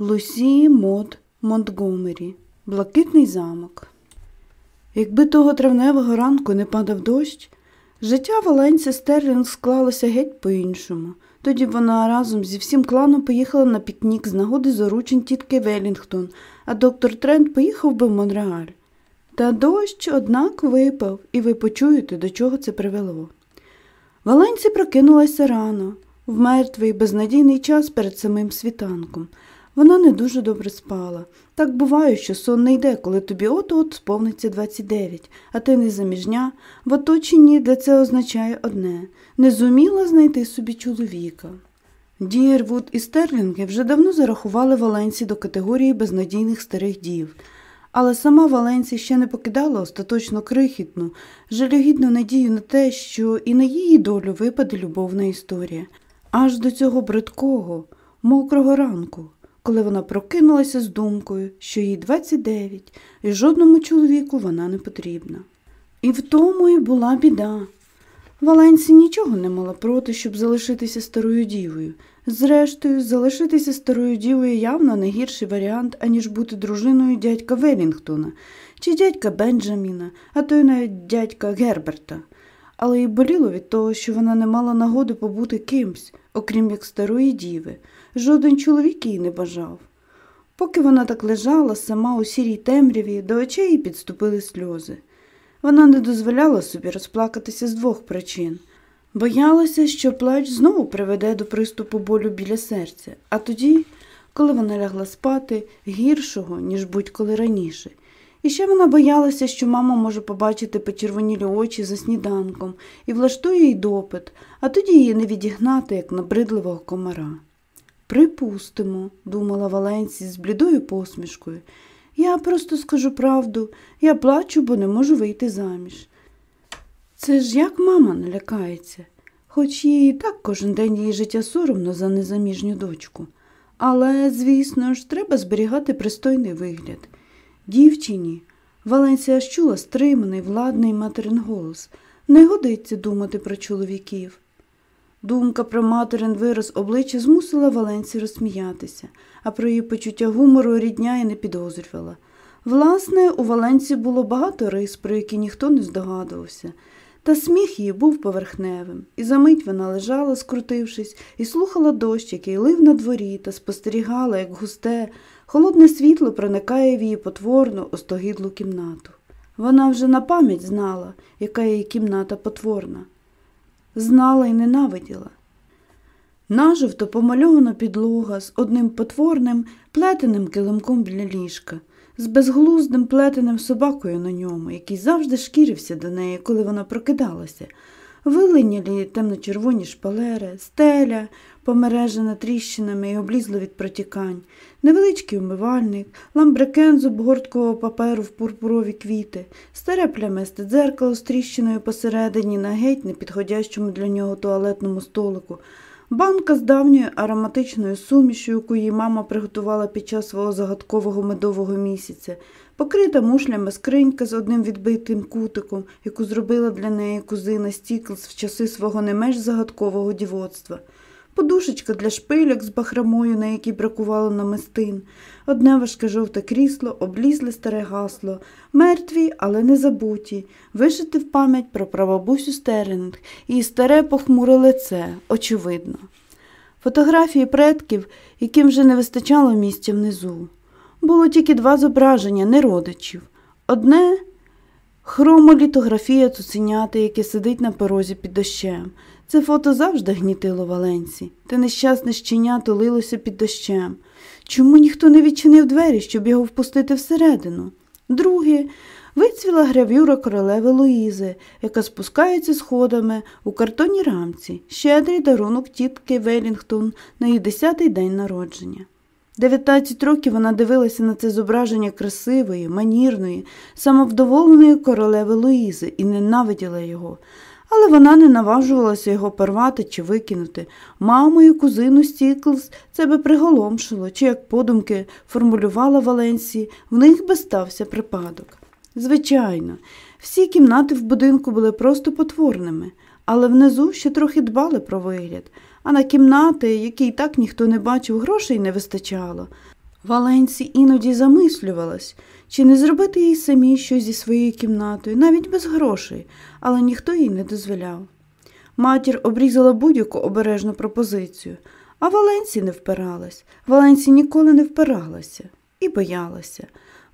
Лусі Мод Монтгомері Блакитний замок. Якби того травневого ранку не падав дощ, життя Валенці Стерлінг склалося геть по-іншому. Тоді вона разом зі всім кланом поїхала на пікнік з нагоди заручень тітки Велінгтон, а доктор Трент поїхав би в Монреаль. Та дощ, однак, випав, і ви почуєте, до чого це привело. Валенці прокинулася рано, в мертвий безнадійний час перед самим світанком. Вона не дуже добре спала. Так буває, що сон не йде, коли тобі от-от сповниться 29, а ти не заміжня, в оточенні для це означає одне не зуміла знайти собі чоловіка. Дірвуд і Стерлінги вже давно зарахували Валенці до категорії безнадійних старих дів. Але сама Валенці ще не покидала остаточно крихітну, жалюгідну надію на те, що і на її долю випаде любовна історія, аж до цього бридкого, мокрого ранку, коли вона прокинулася з думкою, що їй 29 і жодному чоловіку вона не потрібна. І в тому і була біда. Валенці нічого не мала проти, щоб залишитися старою дівою. Зрештою, залишитися старою дівою явно не гірший варіант, аніж бути дружиною дядька Велінгтона чи дядька Бенджаміна, а то й навіть дядька Герберта. Але й боліло від того, що вона не мала нагоди побути кимсь, окрім як старої діви. Жоден чоловік її не бажав. Поки вона так лежала сама у сірій темряві, до очей їй підступили сльози. Вона не дозволяла собі розплакатися з двох причин. Боялася, що плач знову приведе до приступу болю біля серця, а тоді, коли вона лягла спати, гіршого, ніж будь-коли раніше. І ще вона боялася, що мама може побачити почервонілі очі за сніданком і влаштує їй допит, а тоді її не відігнати, як набридливого комара. Припустимо, думала Валенсі з блідою посмішкою. Я просто скажу правду, я плачу, бо не можу вийти заміж. Це ж як мама налякається, хоч їй і так кожен день її життя соромно за незаміжню дочку. Але, звісно ж, треба зберігати пристойний вигляд. Дівчині, Валенсія ж чула стриманий, владний материн голос. Не годиться думати про чоловіків. Думка про материн вираз обличчя змусила Валенці розсміятися, а про її почуття гумору рідня й не підозрювала. Власне, у Валенці було багато рис, про які ніхто не здогадувався. Та сміх її був поверхневим, і за мить вона лежала, скрутившись, і слухала дощ, який лив на дворі, та спостерігала, як густе, холодне світло проникає в її потворну, остогідлу кімнату. Вона вже на пам'ять знала, яка її кімната потворна. Знала і ненавиділа. Наживто помальована підлога з одним потворним, плетеним килимком біля ліжка з безглуздим плетеним собакою на ньому, який завжди шкірився до неї, коли вона прокидалася, вилинялі темно-червоні шпалери, стеля, помережена тріщинами і облізла від протікань, невеличкий умивальник, ламбрекен з обгорткового паперу в пурпурові квіти, старе плямисте дзеркало з тріщиною посередині на геть непідходящому для нього туалетному столику. Банка з давньою ароматичною сумішю, яку її мама приготувала під час свого загадкового медового місяця, покрита мушлями скринька з одним відбитим кутиком, яку зробила для неї кузина Стіклс в часи свого не менш загадкового дівоцтва подушечка для шпиляк з бахрамою, на якій бракувало намистин, одне важке жовте крісло, облізле старе гасло, мертві, але не забуті, вишити в пам'ять про прабабусю Стерлінг і старе похмуре лице, очевидно. Фотографії предків, яким вже не вистачало місця внизу. Було тільки два зображення неродичів. Одне хромолітографія цуценяти, яке сидить на порозі під дощем. Це фото завжди гнітило Валенці, те нещасне щеня тулилося під дощем. Чому ніхто не відчинив двері, щоб його впустити всередину? Друге, вицвіла гравюра королеви Луїзи, яка спускається сходами у картонній рамці, щедрий дарунок тітки Велінгтон на її десятий день народження. Дев'ятнадцять років вона дивилася на це зображення красивої, манірної, самовдоволеної королеви Луїзи і ненавиділа його але вона не наважувалася його порвати чи викинути. Маму і кузину Стіклс це би приголомшило, чи, як подумки формулювала Валенсії, в них би стався припадок. Звичайно, всі кімнати в будинку були просто потворними, але внизу ще трохи дбали про вигляд, а на кімнати, які й так ніхто не бачив, грошей не вистачало. Валенсі іноді замислювалась, чи не зробити їй самі щось зі своєю кімнатою, навіть без грошей, але ніхто їй не дозволяв. Матір обрізала будь-яку обережну пропозицію, а Валенсі не впиралась. Валенсі ніколи не впиралася і боялася.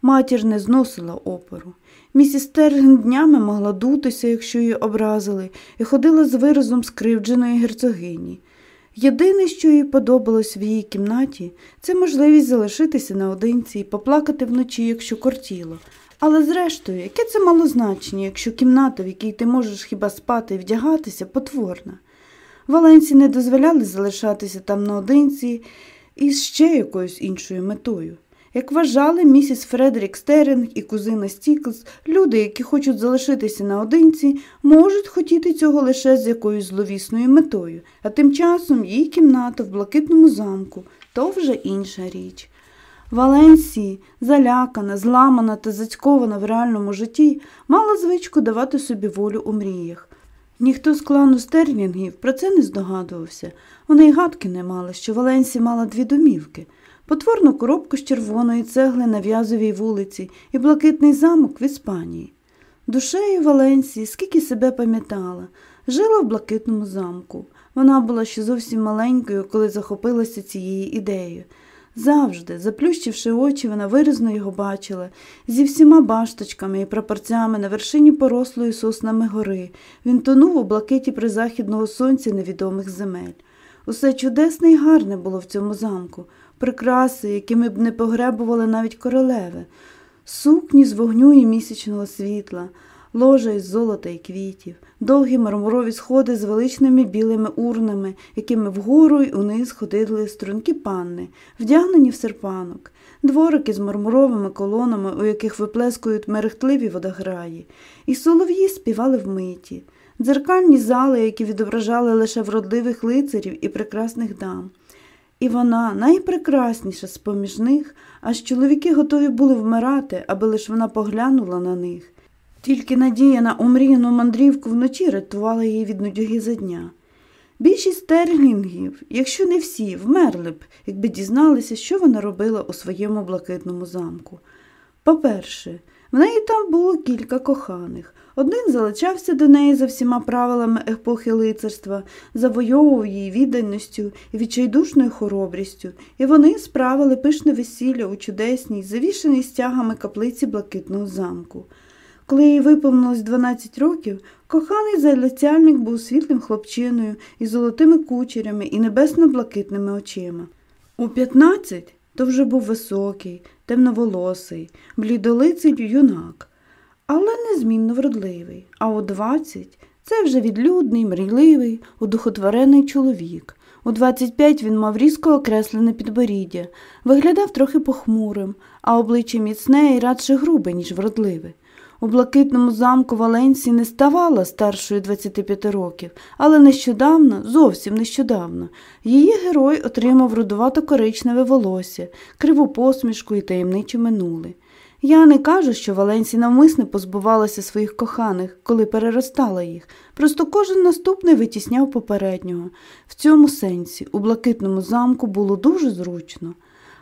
Матір не зносила опору. Місіс Терген днями могла дутися, якщо її образили, і ходила з виразом скривдженої герцогині. Єдине, що їй подобалось в її кімнаті, це можливість залишитися наодинці і поплакати вночі, якщо кортіло. Але зрештою, яке це мало значення, якщо кімната, в якій ти можеш хіба спати і вдягатися, потворна. Валенці не дозволяли залишатися там наодинці із ще якоюсь іншою метою. Як вважали місіс Фредерік Стеринг і кузина Стіклс, люди, які хочуть залишитися наодинці, можуть хотіти цього лише з якоюсь зловісною метою, а тим часом її кімната в блакитному замку то вже інша річ. Валенсії, залякана, зламана та зацькована в реальному житті, мала звичку давати собі волю у мріях. Ніхто з клану Стерлінгів про це не здогадувався. Вони й гадки не мали, що Валенсі мала дві домівки потворну коробку з червоної цегли на в'язовій вулиці і блакитний замок в Іспанії. Душею Валенсії, скільки себе пам'ятала, жила в блакитному замку. Вона була ще зовсім маленькою, коли захопилася цією ідеєю. Завжди, заплющивши очі, вона виразно його бачила зі всіма башточками і прапорцями на вершині порослої соснами гори. Він тонув у блакиті призахідного сонця невідомих земель. Усе чудесне і гарне було в цьому замку, прикраси, якими б не погребували навіть королеви, сукні з вогню і місячного світла, ложа із золота і квітів, довгі мармурові сходи з величними білими урнами, якими вгору й униз ходили струнки панни, вдягнені в серпанок, дворики з мармуровими колонами, у яких виплескують мерехтливі водограї, і солов'ї співали вмиті, дзеркальні зали, які відображали лише вродливих лицарів і прекрасних дам. І вона найпрекрасніша з поміж них, аж чоловіки готові були вмирати, аби лиш вона поглянула на них. Тільки надія на омріяну мандрівку вночі рятувала її від нудьги за дня. Більшість терлінгів, якщо не всі, вмерли б, якби дізналися, що вона робила у своєму блакитному замку. По-перше, в неї там було кілька коханих. Один залучався до неї за всіма правилами епохи лицарства, завойовував її відданістю і відчайдушною хоробрістю, і вони справили пишне весілля у чудесній, завішеній стягами каплиці блакитного замку. Коли їй виповнилось 12 років, коханий залицяльник був світлим хлопчиною із золотими кучерями і небесно-блакитними очима. У 15 то вже був високий, темноволосий, блідолиций юнак, але незмінно вродливий, а у 20 це вже відлюдний, мрійливий, удухотворений чоловік. У 25 він мав різко окреслене підборіддя, виглядав трохи похмурим, а обличчя міцне і радше грубе, ніж вродливе. У блакитному замку Валенсії не ставала старшою 25 років, але нещодавно, зовсім нещодавно, її герой отримав рудувато коричневе волосся, криву посмішку і таємниче минуле. Я не кажу, що Валенсі навмисне позбувалася своїх коханих, коли переростала їх. Просто кожен наступний витісняв попереднього. В цьому сенсі у блакитному замку було дуже зручно.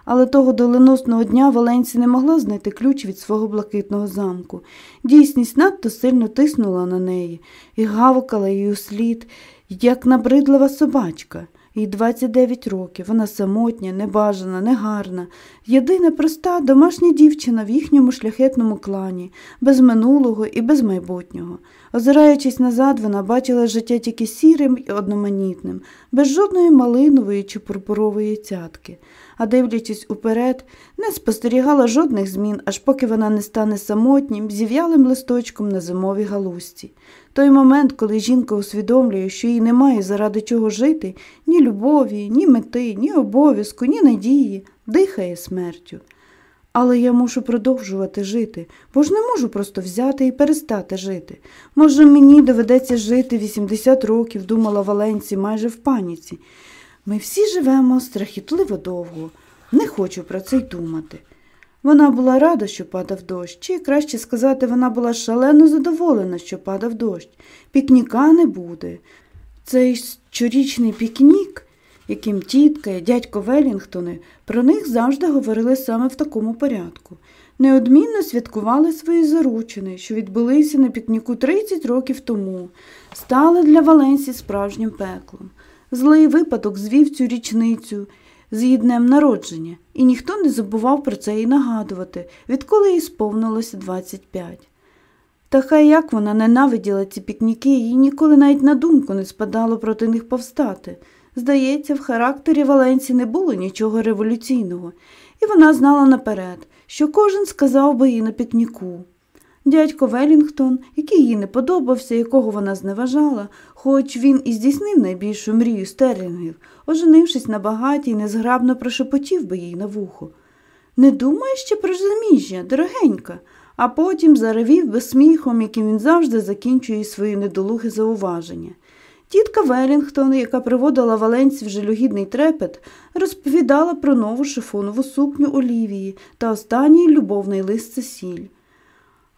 Але того доленосного дня Валенсі не могла знайти ключ від свого блакитного замку. Дійсність надто сильно тиснула на неї і гавкала її у слід, як набридлива собачка. Їй 29 років, вона самотня, небажана, негарна, єдина проста домашня дівчина в їхньому шляхетному клані, без минулого і без майбутнього. Озираючись назад, вона бачила життя тільки сірим і одноманітним, без жодної малинової чи пурпурової цятки, а дивлячись уперед, не спостерігала жодних змін, аж поки вона не стане самотнім, зів'ялим листочком на зимовій галузці. Той момент, коли жінка усвідомлює, що їй немає заради чого жити, ні любові, ні мети, ні обов'язку, ні надії, дихає смертю. Але я мушу продовжувати жити, бо ж не можу просто взяти і перестати жити. Може, мені доведеться жити 80 років, думала Валенці, майже в паніці. Ми всі живемо страхітливо довго. Не хочу про це й думати. Вона була рада, що падав дощ, чи краще сказати, вона була шалено задоволена, що падав дощ. Пікніка не буде. Цей щорічний пікнік, яким тітка і дядько Велінгтони про них завжди говорили саме в такому порядку. Неодмінно святкували свої заручини, що відбулися на пікніку 30 років тому, стали для Валенсі справжнім пеклом. Злий випадок звів цю річницю її днем народження, і ніхто не забував про це і нагадувати, відколи їй сповнилося 25. Та хай як вона ненавиділа ці пікніки, їй ніколи навіть на думку не спадало проти них повстати. Здається, в характері Валенсі не було нічого революційного, і вона знала наперед, що кожен сказав би їй на пікніку. Дядько Велінгтон, який їй не подобався, якого вона зневажала, хоч він і здійснив найбільшу мрію стерлінгів, оженившись на багатій, незграбно прошепотів би їй на вухо. Не думаєш ще про заміжжя, дорогенька, а потім заревів би сміхом, яким він завжди закінчує свої недолуги зауваження. Тітка Велінгтон, яка приводила Валенці в жалюгідний трепет, розповідала про нову шифонову сукню Олівії та останній любовний лист Цесіль.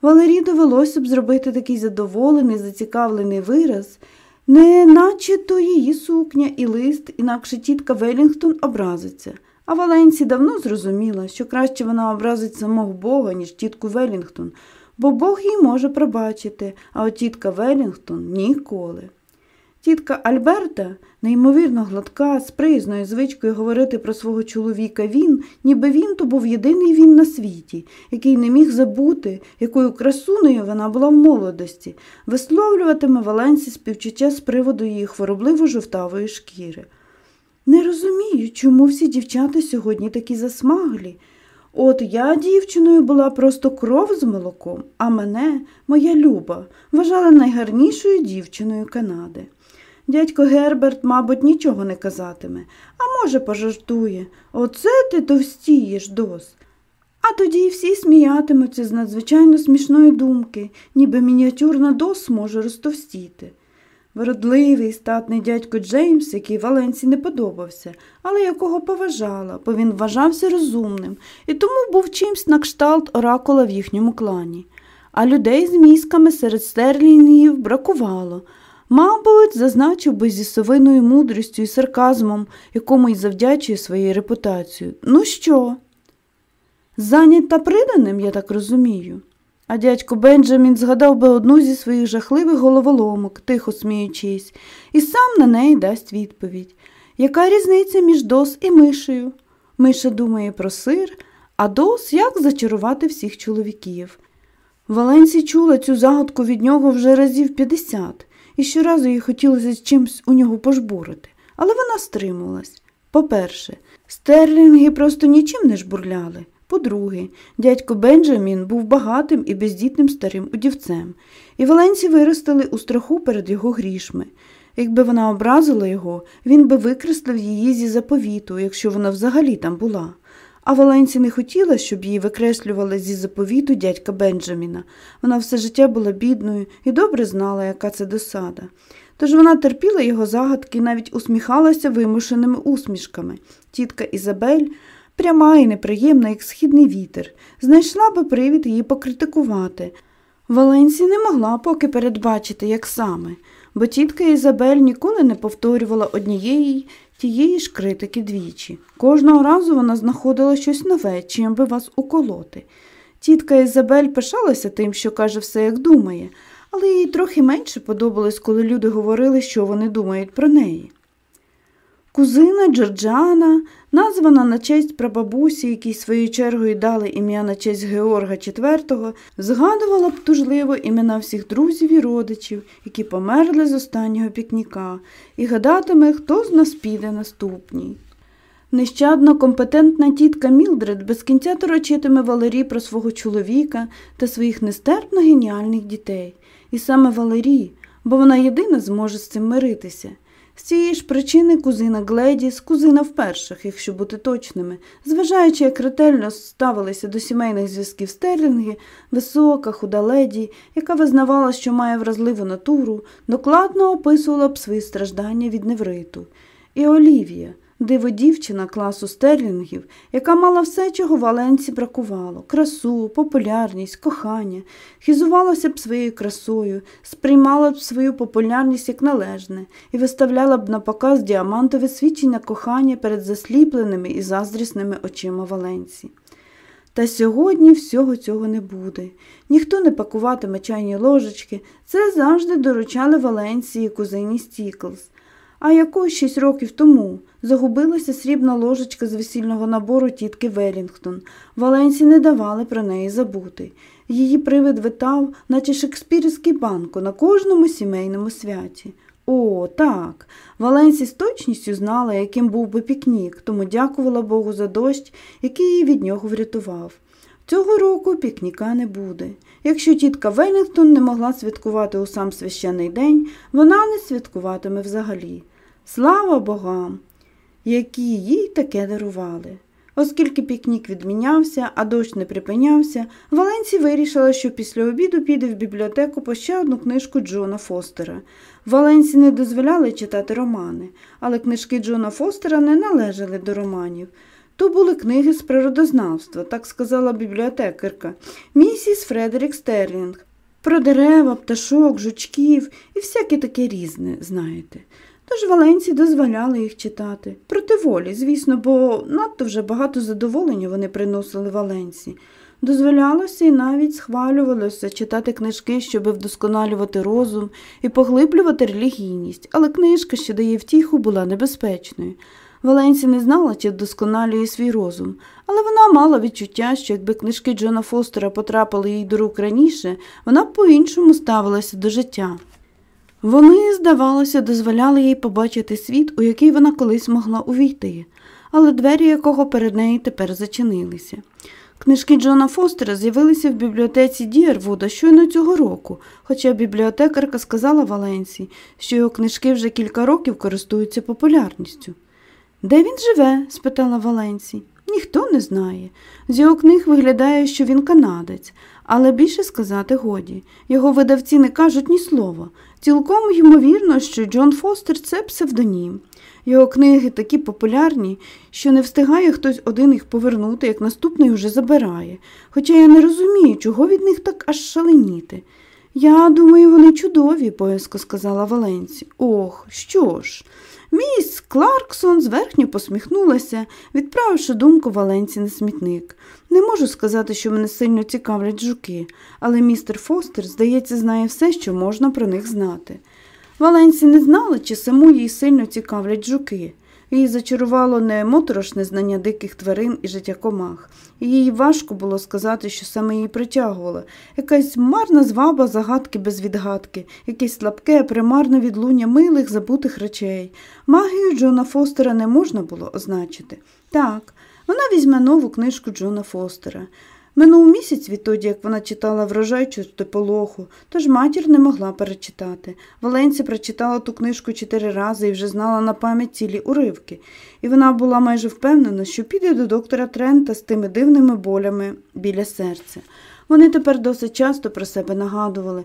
Валерії довелося б зробити такий задоволений, зацікавлений вираз, не наче то її сукня і лист, інакше тітка Велінгтон образиться. А Валенсі давно зрозуміла, що краще вона образить самого Бога, ніж тітку Велінгтон, бо Бог їй може пробачити, а от тітка Велінгтон ніколи. Тітка Альберта, неймовірно гладка, з призною звичкою говорити про свого чоловіка він, ніби він то був єдиний він на світі, який не міг забути, якою красунею вона була в молодості, висловлюватиме Валенсі співчуття з приводу її хворобливо жовтавої шкіри. Не розумію, чому всі дівчата сьогодні такі засмаглі. От я дівчиною була просто кров з молоком, а мене, моя люба, вважала найгарнішою дівчиною Канади. Дядько Герберт, мабуть, нічого не казатиме, а може, пожартує. Оце ти товстієш, дос. А тоді всі сміятимуться з надзвичайно смішної думки, ніби мініатюрна дос може розтовстіти. Вродливий, статний дядько Джеймс, який Валенсі не подобався, але якого поважала, бо він вважався розумним і тому був чимсь на кшталт оракула в їхньому клані. А людей з мізками серед стерлінгів бракувало. Мабуть, зазначив би зі совиною мудрістю і сарказмом, якому й завдячує своєю репутацією. Ну що? Зайнят та приданим, я так розумію. А дядько Бенджамін згадав би одну зі своїх жахливих головоломок, тихо сміючись, і сам на неї дасть відповідь. Яка різниця між дос і мишею? Миша думає про сир, а дос як зачарувати всіх чоловіків. Валенсі чула цю загадку від нього вже разів 50, і щоразу їй хотілося чимсь у нього пожбурити, але вона стримувалась. По-перше, стерлінги просто нічим не жбурляли. По-друге, дядько Бенджамін був багатим і бездітним старим удівцем, і Валенсі виростили у страху перед його грішми. Якби вона образила його, він би викреслив її зі заповіту, якщо вона взагалі там була. А Валенсі не хотіла, щоб її викреслювали зі заповіту дядька Бенджаміна. Вона все життя була бідною і добре знала, яка це досада. Тож вона терпіла його загадки і навіть усміхалася вимушеними усмішками. Тітка Ізабель пряма і неприємна, як східний вітер, знайшла би привід її покритикувати. Валенсі не могла поки передбачити, як саме, бо тітка Ізабель ніколи не повторювала однієї тієї ж критики двічі. Кожного разу вона знаходила щось нове, чим би вас уколоти. Тітка Ізабель пишалася тим, що каже все, як думає, але їй трохи менше подобалось, коли люди говорили, що вони думають про неї. Кузина Джорджана, названа на честь прабабусі, якій своєю чергою дали ім'я на честь Георга IV, згадувала б тужливо імена всіх друзів і родичів, які померли з останнього пікніка, і гадатиме, хто з нас піде наступній. Нещадно компетентна тітка Мілдред без кінця торочитиме Валерій про свого чоловіка та своїх нестерпно геніальних дітей. І саме Валерій, бо вона єдина зможе з цим миритися. З цієї ж причини кузина Гледіс, кузина в перших, якщо бути точними, зважаючи, як ретельно ставилися до сімейних зв'язків Стерлінги, висока, худа леді, яка визнавала, що має вразливу натуру, докладно описувала б свої страждання від невриту. І Олівія, Диво дівчина класу стерлінгів, яка мала все, чого Валенці бракувало красу, популярність, кохання, хізувалася б своєю красою, сприймала б свою популярність як належне і виставляла б на показ діамантове свідчення кохання перед засліпленими і заздрісними очима Валенці. Та сьогодні всього цього не буде. Ніхто не пакуватиме чайні ложечки, це завжди доручали Валенції кузині Стіклз. А якось шість років тому загубилася срібна ложечка з весільного набору тітки Велінгтон. Валенці не давали про неї забути. Її привид витав, наче шекспірський банко на кожному сімейному святі. О, так. Валенсі з точністю знала, яким був би пікнік, тому дякувала Богу за дощ, який її від нього врятував. Цього року пікніка не буде. Якщо тітка Велінгтон не могла святкувати у сам священний день, вона не святкуватиме взагалі. Слава богам, які їй таке дарували. Оскільки пікнік відмінявся, а дощ не припинявся, Валенці вирішила, що після обіду піде в бібліотеку по ще одну книжку Джона Фостера. Валенці не дозволяли читати романи, але книжки Джона Фостера не належали до романів. То були книги з природознавства, так сказала бібліотекарка, місіс Фредерік Стерлінг. Про дерева, пташок, жучків і всяке таке різне, знаєте. Тож Валенці дозволяли їх читати. Проти волі, звісно, бо надто вже багато задоволення вони приносили Валенці. Дозволялося і навіть схвалювалося читати книжки, щоб вдосконалювати розум і поглиблювати релігійність, але книжка, що дає втіху, була небезпечною. Валенці не знала, чи вдосконалює свій розум, але вона мала відчуття, що якби книжки Джона Фостера потрапили їй до рук раніше, вона б по-іншому ставилася до життя. Вони, здавалося, дозволяли їй побачити світ, у який вона колись могла увійти, але двері якого перед нею тепер зачинилися. Книжки Джона Фостера з'явилися в бібліотеці Діервуда щойно цього року, хоча бібліотекарка сказала Валенсі, що його книжки вже кілька років користуються популярністю. Де він живе? спитала Валенсі. Ніхто не знає. З його книг виглядає, що він канадець, але більше сказати годі. Його видавці не кажуть ні слова. Цілком ймовірно, що Джон Фостер це псевдонім. Його книги такі популярні, що не встигає хтось один їх повернути, як наступний уже забирає. Хоча я не розумію, чого від них так аж шаленіти. Я думаю, вони чудові, боязко сказала Валенці. Ох, що ж? Міс Кларксон зверхньо посміхнулася, відправивши думку Валенці на смітник. Не можу сказати, що мене сильно цікавлять жуки, але містер Фостер, здається, знає все, що можна про них знати. Валенці не знала, чи саму їй сильно цікавлять жуки. Її зачарувало не моторошне знання диких тварин і життя комах. Їй важко було сказати, що саме її притягувало. Якась марна зваба загадки без відгадки, якесь слабке, примарне відлуння милих забутих речей. Магію Джона Фостера не можна було означити. Так, вона візьме нову книжку Джона Фостера. Минув місяць відтоді, як вона читала врожай чистополоху, тож матір не могла перечитати. Валенці прочитала ту книжку чотири рази і вже знала на пам'ять цілі уривки, і вона була майже впевнена, що піде до доктора Трента з тими дивними болями біля серця. Вони тепер досить часто про себе нагадували.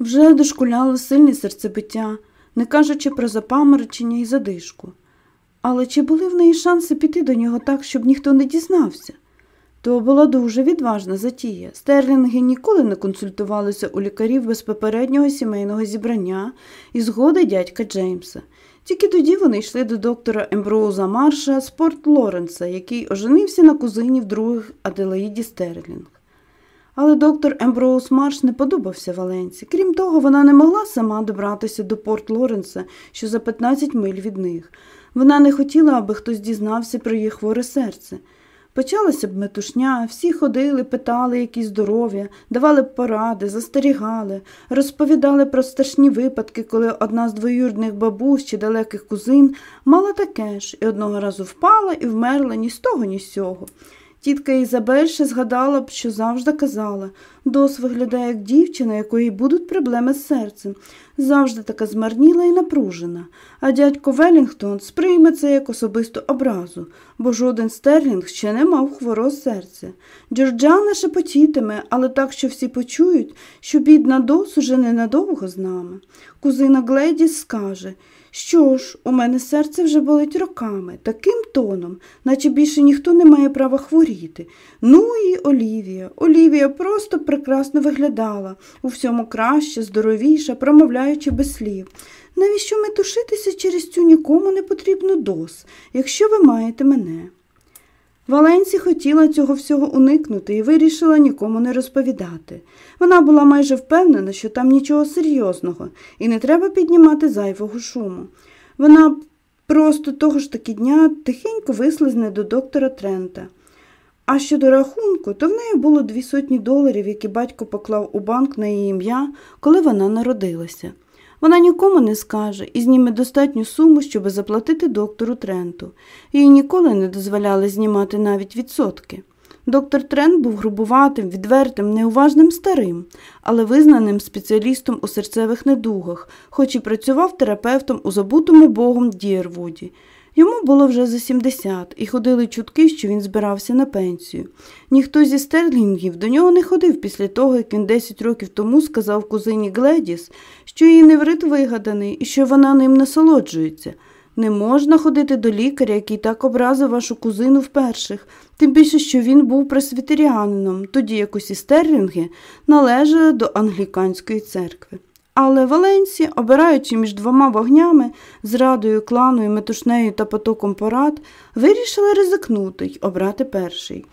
Вже дошкуляло сильне серцебиття, не кажучи про запаморочення і задишку. Але чи були в неї шанси піти до нього так, щоб ніхто не дізнався? То була дуже відважна затія. Стерлінги ніколи не консультувалися у лікарів без попереднього сімейного зібрання і згоди дядька Джеймса. Тільки тоді вони йшли до доктора Емброуза Марша з Порт Лоренса, який оженився на кузині вдругих Аделаїді Стерлінг. Але доктор Емброуз Марш не подобався Валенці. Крім того, вона не могла сама добратися до Порт Лоренса, що за 15 миль від них. Вона не хотіла, аби хтось дізнався про її хворе серце. Почалася б метушня, всі ходили, питали, які здоров'я, давали б поради, застерігали, розповідали про страшні випадки, коли одна з двоюрідних бабусь чи далеких кузин мала таке ж і одного разу впала і вмерла ні з того, ні з сього. Тітка Ізабель ще згадала б, що завжди казала Дос виглядає як дівчина, якої будуть проблеми з серцем, завжди така змарніла і напружена, а дядько Велінгтон сприйме це як особисту образу, бо жоден стерлінг ще не мав хворого серця. Джорджана шепотітиме, але так, що всі почують, що бідна Дос уже ненадовго з нами. Кузина Гледіс скаже, Що ж, у мене серце вже болить роками, таким тоном, наче більше ніхто не має права хворіти. Ну і Олівія. Олівія просто прекрасно виглядала, у всьому краще, здоровіша, промовляючи без слів. Навіщо метушитися через цю нікому не потрібну дос, якщо ви маєте мене? Валенсі хотіла цього всього уникнути і вирішила нікому не розповідати. Вона була майже впевнена, що там нічого серйозного, і не треба піднімати зайвого шуму. Вона просто того ж таки дня тихенько вислизне до доктора Трента. А щодо рахунку, то в неї було дві сотні доларів, які батько поклав у банк на її ім'я, коли вона народилася. Вона нікому не скаже і зніме достатню суму, щоб заплатити доктору Тренту. Їй ніколи не дозволяли знімати навіть відсотки. Доктор Трент був грубуватим, відвертим, неуважним старим, але визнаним спеціалістом у серцевих недугах, хоч і працював терапевтом у забутому богом Дієрвуді. Йому було вже за 70, і ходили чутки, що він збирався на пенсію. Ніхто зі стерлінгів до нього не ходив після того, як він 10 років тому сказав кузині Гледіс, що її неврит вигаданий і що вона ним насолоджується. Не можна ходити до лікаря, який так образив вашу кузину вперших, тим більше, що він був пресвітеріанином, тоді як усі стерлінги належали до англіканської церкви. Але Валенсі, обираючи між двома вогнями, зрадою, кланою, метушнею та потоком порад, вирішила ризикнути й обрати перший.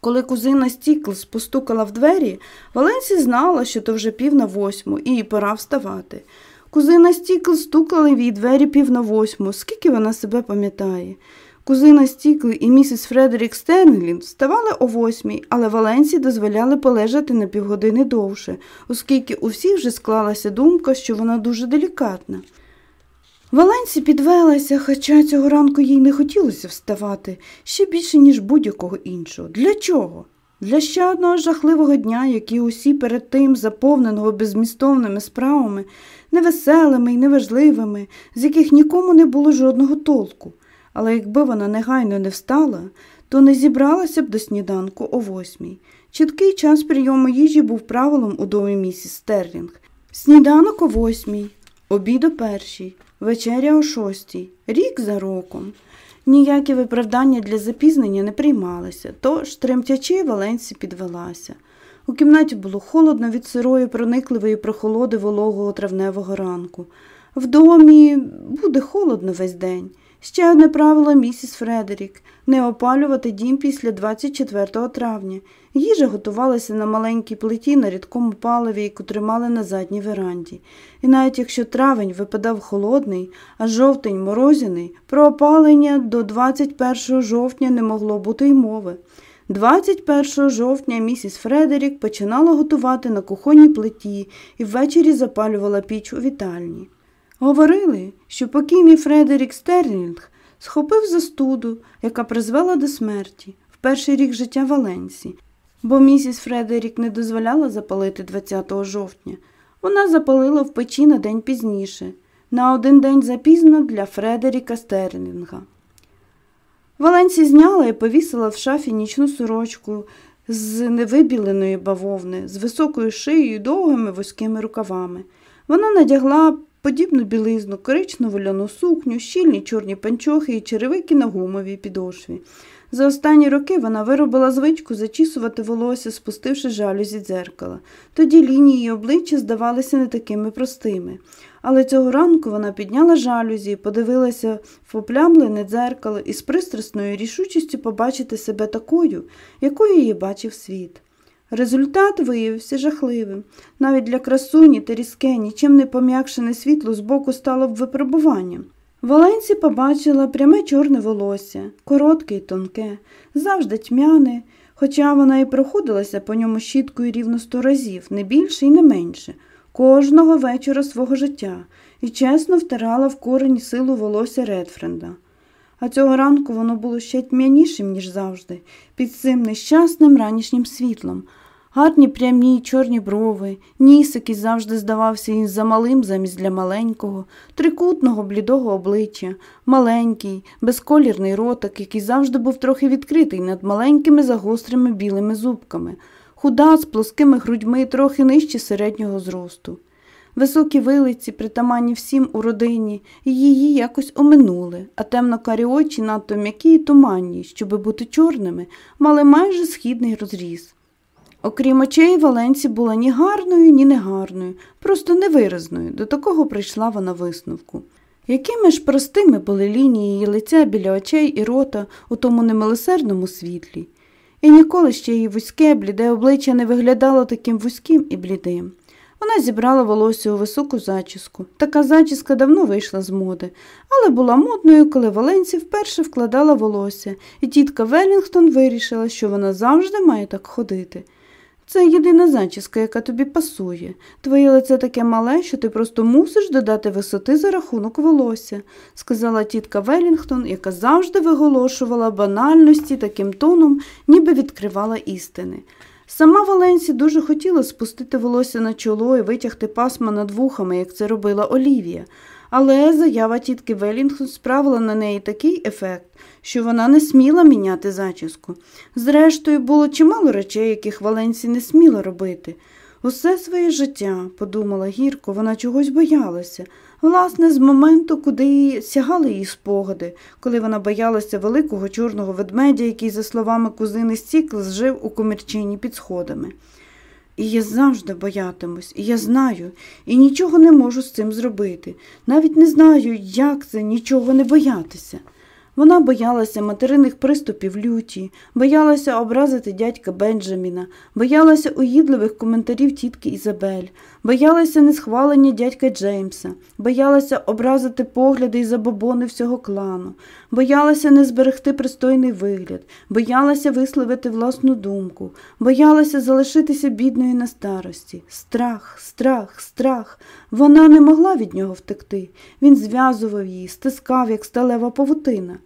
Коли кузина Стіклс постукала в двері, Валенсі знала, що то вже пів на восьму, і пора вставати. Кузина Стіклс стукала в її двері пів на восьму, скільки вона себе пам'ятає. Кузина Стіклс і місіс Фредерік Стерлінг вставали о восьмій, але Валенсі дозволяли полежати на півгодини довше, оскільки у всіх вже склалася думка, що вона дуже делікатна. Валенсі підвелася, хоча цього ранку їй не хотілося вставати ще більше, ніж будь-якого іншого. Для чого? Для ще одного жахливого дня, який усі перед тим заповненого безмістовними справами, невеселими і неважливими, з яких нікому не було жодного толку але якби вона негайно не встала, то не зібралася б до сніданку о восьмій. Чіткий час прийому їжі був правилом у домі місіс Стерлінг. Сніданок о восьмій, обід о першій, вечеря о шостій, рік за роком. Ніякі виправдання для запізнення не приймалися, тож, тремтячи, Валенсі підвелася. У кімнаті було холодно від сирої, проникливої прохолоди вологого травневого ранку. В домі буде холодно весь день. Ще одне правило місіс Фредерік не опалювати дім після 24 травня. Їжа готувалася на маленькій плиті на рідкому паливі, яку тримали на задній веранді. І навіть якщо травень випадав холодний, а жовтень морозяний, про опалення до 21 жовтня не могло бути й мови. 21 жовтня місіс Фредерік починала готувати на кухонній плиті і ввечері запалювала піч у вітальні. Говорили, що покійний Фредерік Стерлінг схопив застуду, яка призвела до смерті в перший рік життя Валенсі, бо місіс Фредерік не дозволяла запалити 20 жовтня. Вона запалила в печі на день пізніше, на один день запізно для Фредеріка Стерлінга. Валенсі зняла і повісила в шафі нічну сорочку з невибіленої бавовни, з високою шиєю і довгими вузькими рукавами. Вона надягла подібну білизну, коричневу ляну сукню, щільні чорні панчохи і черевики на гумовій підошві. За останні роки вона виробила звичку зачісувати волосся, спустивши жалюзі дзеркала. Тоді лінії її обличчя здавалися не такими простими. Але цього ранку вона підняла жалюзі, подивилася в поплямлене дзеркало і з пристрасною рішучістю побачити себе такою, якою її бачив світ. Результат виявився жахливим. Навіть для красуні та різке, нічим не пом'якшене світло збоку стало б випробуванням. Валенсі побачила пряме чорне волосся, коротке й тонке, завжди тьмяне, хоча вона і проходилася по ньому щіткою рівно сто разів, не більше і не менше, кожного вечора свого життя, і чесно втирала в корені силу волосся Редфренда. А цього ранку воно було ще тьмянішим, ніж завжди, під цим нещасним ранішнім світлом, Гарні прямі чорні брови, ніс, який завжди здавався їй замалим замість для маленького, трикутного блідого обличчя, маленький, безколірний ротик, який завжди був трохи відкритий над маленькими загострими білими зубками, худа з плоскими грудьми трохи нижче середнього зросту. Високі вилиці, притаманні всім у родині, її якось оминули, а темно-карі очі надто м'які й туманні, щоби бути чорними, мали майже східний розріз. Окрім очей, Валенці була ні гарною, ні негарною, просто невиразною. До такого прийшла вона висновку. Якими ж простими були лінії її лиця біля очей і рота у тому немилосердному світлі, і ніколи ще її вузьке, бліде обличчя не виглядало таким вузьким і блідим. Вона зібрала волосся у високу зачіску. Така зачіска давно вийшла з моди, але була модною, коли Валенці вперше вкладала волосся, і тітка Велінгтон вирішила, що вона завжди має так ходити. Це єдина зачіска, яка тобі пасує. Твоє лице таке мале, що ти просто мусиш додати висоти за рахунок волосся, сказала тітка Велінгтон, яка завжди виголошувала банальності таким тоном, ніби відкривала істини. Сама Валенсі дуже хотіла спустити волосся на чоло і витягти пасма над вухами, як це робила Олівія, але заява тітки Велінгтон справила на неї такий ефект, що вона не сміла міняти зачіску. Зрештою, було чимало речей, яких Валенсі не сміла робити. Усе своє життя, подумала гірко, вона чогось боялася. Власне, з моменту, куди її сягали її спогади, коли вона боялася великого чорного ведмедя, який, за словами кузини Стіклс, жив у комірчині під сходами. І я завжди боятимусь, і я знаю, і нічого не можу з цим зробити. Навіть не знаю, як це нічого не боятися. Вона боялася материних приступів люті, боялася образити дядька Бенджаміна, боялася уїдливих коментарів тітки Ізабель, боялася несхвалення дядька Джеймса, боялася образити погляди і забобони всього клану, боялася не зберегти пристойний вигляд, боялася висловити власну думку, боялася залишитися бідною на старості. Страх, страх, страх. Вона не могла від нього втекти. Він зв'язував її, стискав, як сталева павутина.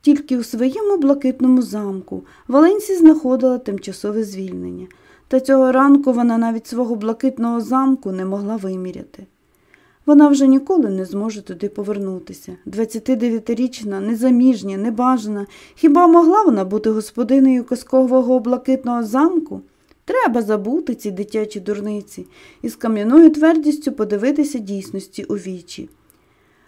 Тільки у своєму блакитному замку Валенсі знаходила тимчасове звільнення, та цього ранку вона навіть свого блакитного замку не могла виміряти. Вона вже ніколи не зможе туди повернутися. 29-річна, незаміжня, небажана. Хіба могла вона бути господинею казкового блакитного замку? Треба забути ці дитячі дурниці і з кам'яною твердістю подивитися дійсності у вічі.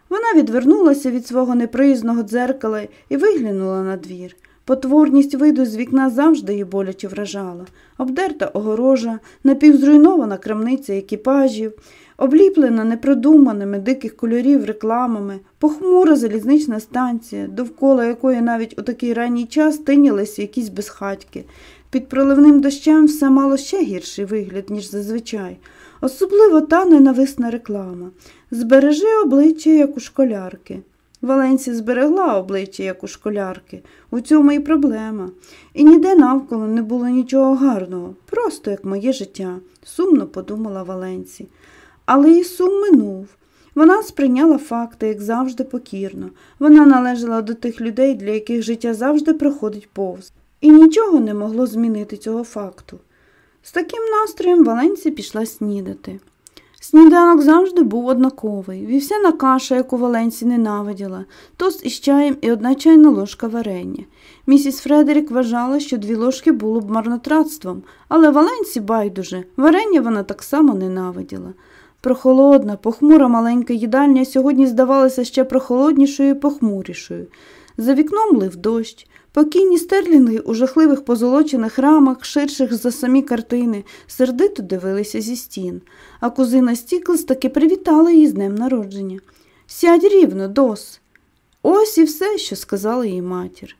Вона відвернулася від свого неприязного дзеркала і виглянула на двір. Потворність виду з вікна завжди її боляче вражала. Обдерта огорожа, напівзруйнована крамниця екіпажів, обліплена непродуманими диких кольорів рекламами, похмура залізнична станція, довкола якої навіть у такий ранній час тинялися якісь безхатьки. Під проливним дощем все мало ще гірший вигляд, ніж зазвичай, особливо та ненависна реклама. Збережи обличчя, як у школярки. Валенсі зберегла обличчя, як у школярки. У цьому і проблема. І ніде навколо не було нічого гарного, просто як моє життя, сумно подумала Валенсі. Але і сум минув. Вона сприйняла факти, як завжди, покірно. Вона належала до тих людей, для яких життя завжди проходить повз. І нічого не могло змінити цього факту. З таким настроєм Валенсі пішла снідати. Сніданок завжди був однаковий, вівсяна каша, яку Валенсі ненавиділа, тост із чаєм і одна чайна ложка варення. Місіс Фредерік вважала, що дві ложки було б марнотратством, але Валенсі байдуже, варення вона так само ненавиділа. Прохолодна, похмура маленька їдальня сьогодні здавалася ще прохолоднішою і похмурішою. За вікном лив дощ. Покійні Стерлінги у жахливих позолочених рамах, ширших за самі картини, сердито дивилися зі стін, а кузина Стіклс таки привітала її з днем народження. Сядь рівно, Дос. Ось і все, що сказала їй матір.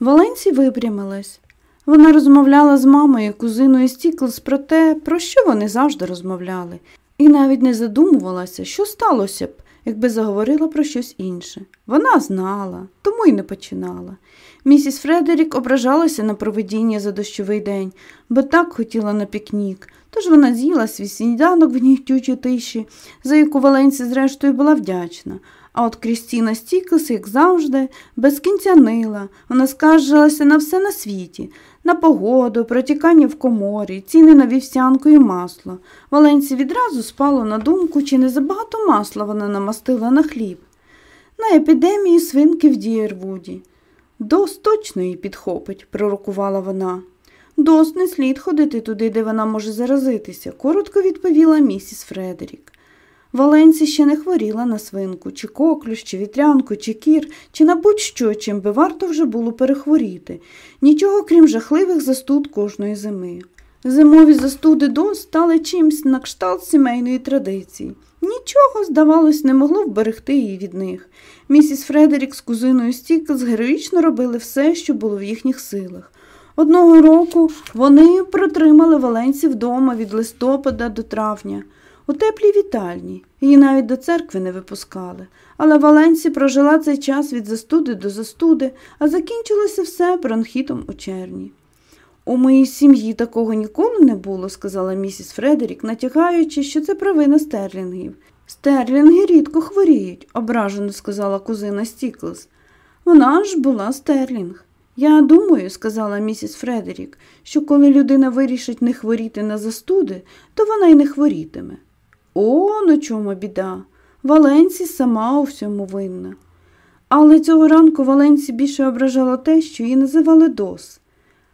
Валенсі випрямилась. Вона розмовляла з мамою, кузиною Стіклс про те, про що вони завжди розмовляли, і навіть не задумувалася, що сталося б, якби заговорила про щось інше. Вона знала, тому й не починала. Місіс Фредерік ображалася на проведіння за дощовий день, бо так хотіла на пікнік, тож вона з'їла свій сніданок в гнігтючій тиші, за яку Валенсі, зрештою, була вдячна. А от Крістіна Стікас, як завжди, без кінця нила, вона скаржилася на все на світі, на погоду, протікання в коморі, ціни на вівсянку і масло. Валенсі відразу спало на думку, чи не забагато масла вона намастила на хліб. На епідемії свинки в Дієрвуді. Дос точно її підхопить, пророкувала вона. Дос не слід ходити туди, де вона може заразитися, коротко відповіла місіс Фредерік. Валенці ще не хворіла на свинку, чи коклюш, чи вітрянку, чи кір, чи на будь-що, чим би варто вже було перехворіти, нічого крім жахливих застуд кожної зими. Зимові застуди до стали чимсь на кшталт сімейної традиції. Нічого, здавалось, не могло вберегти її від них. Місіс Фредерік з кузиною Стіклс героїчно робили все, що було в їхніх силах. Одного року вони протримали Валенці вдома від листопада до травня. У теплій вітальні, її навіть до церкви не випускали, але Валенсі прожила цей час від застуди до застуди, а закінчилося все бронхітом у червні. У моїй сім'ї такого ніколи не було, сказала місіс Фредерік, натягаючи, що це провина стерлінгів. Стерлінги рідко хворіють, ображено сказала кузина Стіклс. Вона ж була Стерлінг. Я думаю, сказала місіс Фредерік, що коли людина вирішить не хворіти на застуди, то вона й не хворітиме. Он у чому біда. Валенсі сама у всьому винна. Але цього ранку Валенсі більше ображало те, що її називали Дос.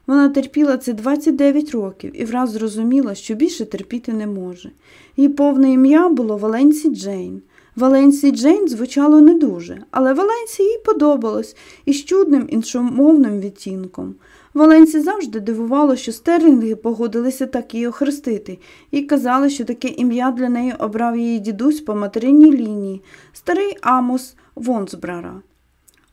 Вона терпіла це 29 років і враз зрозуміла, що більше терпіти не може. Її повне ім'я було Валенсі Джейн. Валенсі Джейн звучало не дуже, але Валенсі їй подобалось із чудним іншомовним відтінком. Валенсі завжди дивувало, що стерлінги погодилися так її охрестити, і казали, що таке ім'я для неї обрав її дідусь по материнній лінії, старий Амос Вонсбрара.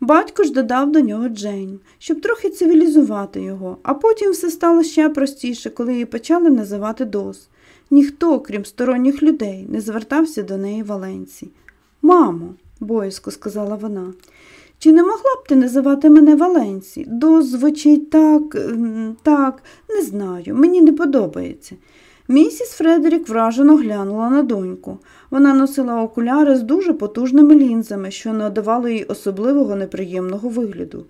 Батько ж додав до нього Джейн, щоб трохи цивілізувати його, а потім все стало ще простіше, коли її почали називати Дос. Ніхто, крім сторонніх людей, не звертався до неї Валенсі. Мамо, боязко сказала вона, чи не могла б ти називати мене Валенсі? Дос звучить так, так, не знаю, мені не подобається. Місіс Фредерік вражено глянула на доньку. Вона носила окуляри з дуже потужними лінзами, що надавали їй особливого неприємного вигляду.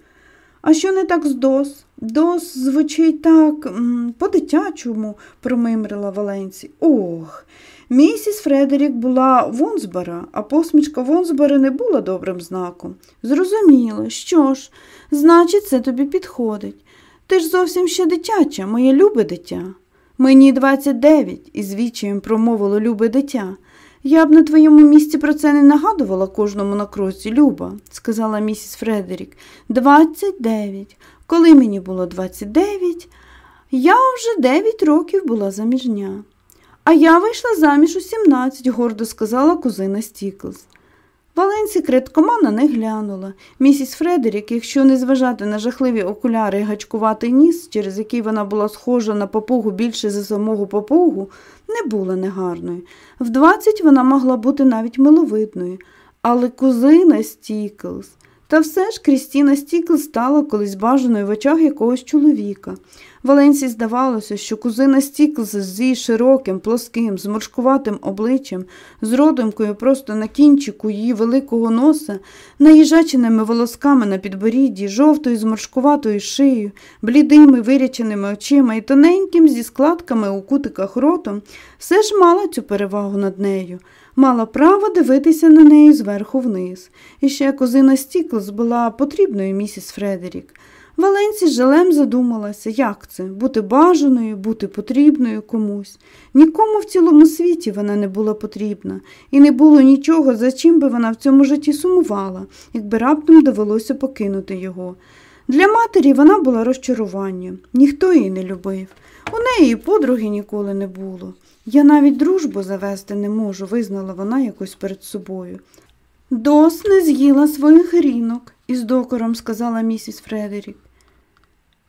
А що не так з Дос? Дос звучить так по-дитячому, промимрила Валенсі. Ох. Місіс Фредерік була Вонсбара, а посмішка Вонсбара не була добрим знаком. Зрозуміло, що ж, значить, це тобі підходить. Ти ж зовсім ще дитяча, моє любе дитя. Мені 29, із вічаєм промовило любе дитя. Я б на твоєму місці про це не нагадувала кожному на кроці, Люба, сказала місіс Фредерік. Двадцять дев'ять. Коли мені було двадцять дев'ять, я вже дев'ять років була заміжня. А я вийшла заміж у сімнадцять, гордо сказала кузина Стіклс. Валенсі криткома на не глянула. Місіс Фредерік, якщо не зважати на жахливі окуляри і гачкуватий ніс, через який вона була схожа на попугу більше за самого попугу, не була негарною. В двадцять вона могла бути навіть миловидною. Але кузина Стіклс. Та все ж Крістіна Стіклс стала колись бажаною в очах якогось чоловіка. Валенсі здавалося, що кузина Стіклс з її широким, плоским, зморшкуватим обличчям, з родимкою просто на кінчику її великого носа, наїжаченими волосками на підборідді, жовтою зморшкуватою шиєю, блідими виряченими очима і тоненьким зі складками у кутиках ротом, все ж мала цю перевагу над нею. Мала право дивитися на неї зверху вниз. І ще кузина Стіклс була потрібною місіс Фредерік. Валенсі жалем задумалася, як це бути бажаною, бути потрібною комусь. Нікому в цілому світі вона не була потрібна, і не було нічого, за чим би вона в цьому житті сумувала, якби раптом довелося покинути його. Для матері вона була розчаруванням, ніхто її не любив. У неї і подруги ніколи не було. Я навіть дружбу завести не можу, визнала вона якось перед собою. Дос не з'їла своїх рінок, із докором сказала місіс Фредерік.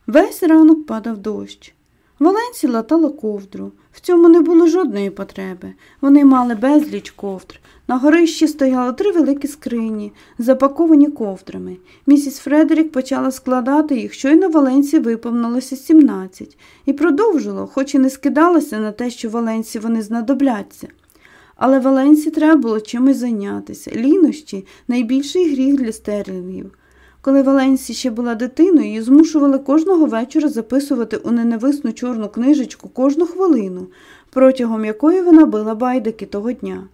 Весь ранок падав дощ. Валенсі латала ковдру. В цьому не було жодної потреби. Вони мали безліч ковдр. На горищі стояло три великі скрині, запаковані ковдрами. Місіс Фредерік почала складати їх, щойно Валенсі виповнилося 17, і продовжила, хоч і не скидалася на те, що Валенсі вони знадобляться. Але Валенсі треба було чимось зайнятися. Лінощі найбільший гріх для стерлінгів. Коли Валенсі ще була дитиною, її змушували кожного вечора записувати у ненависну чорну книжечку кожну хвилину, протягом якої вона била байдики того дня.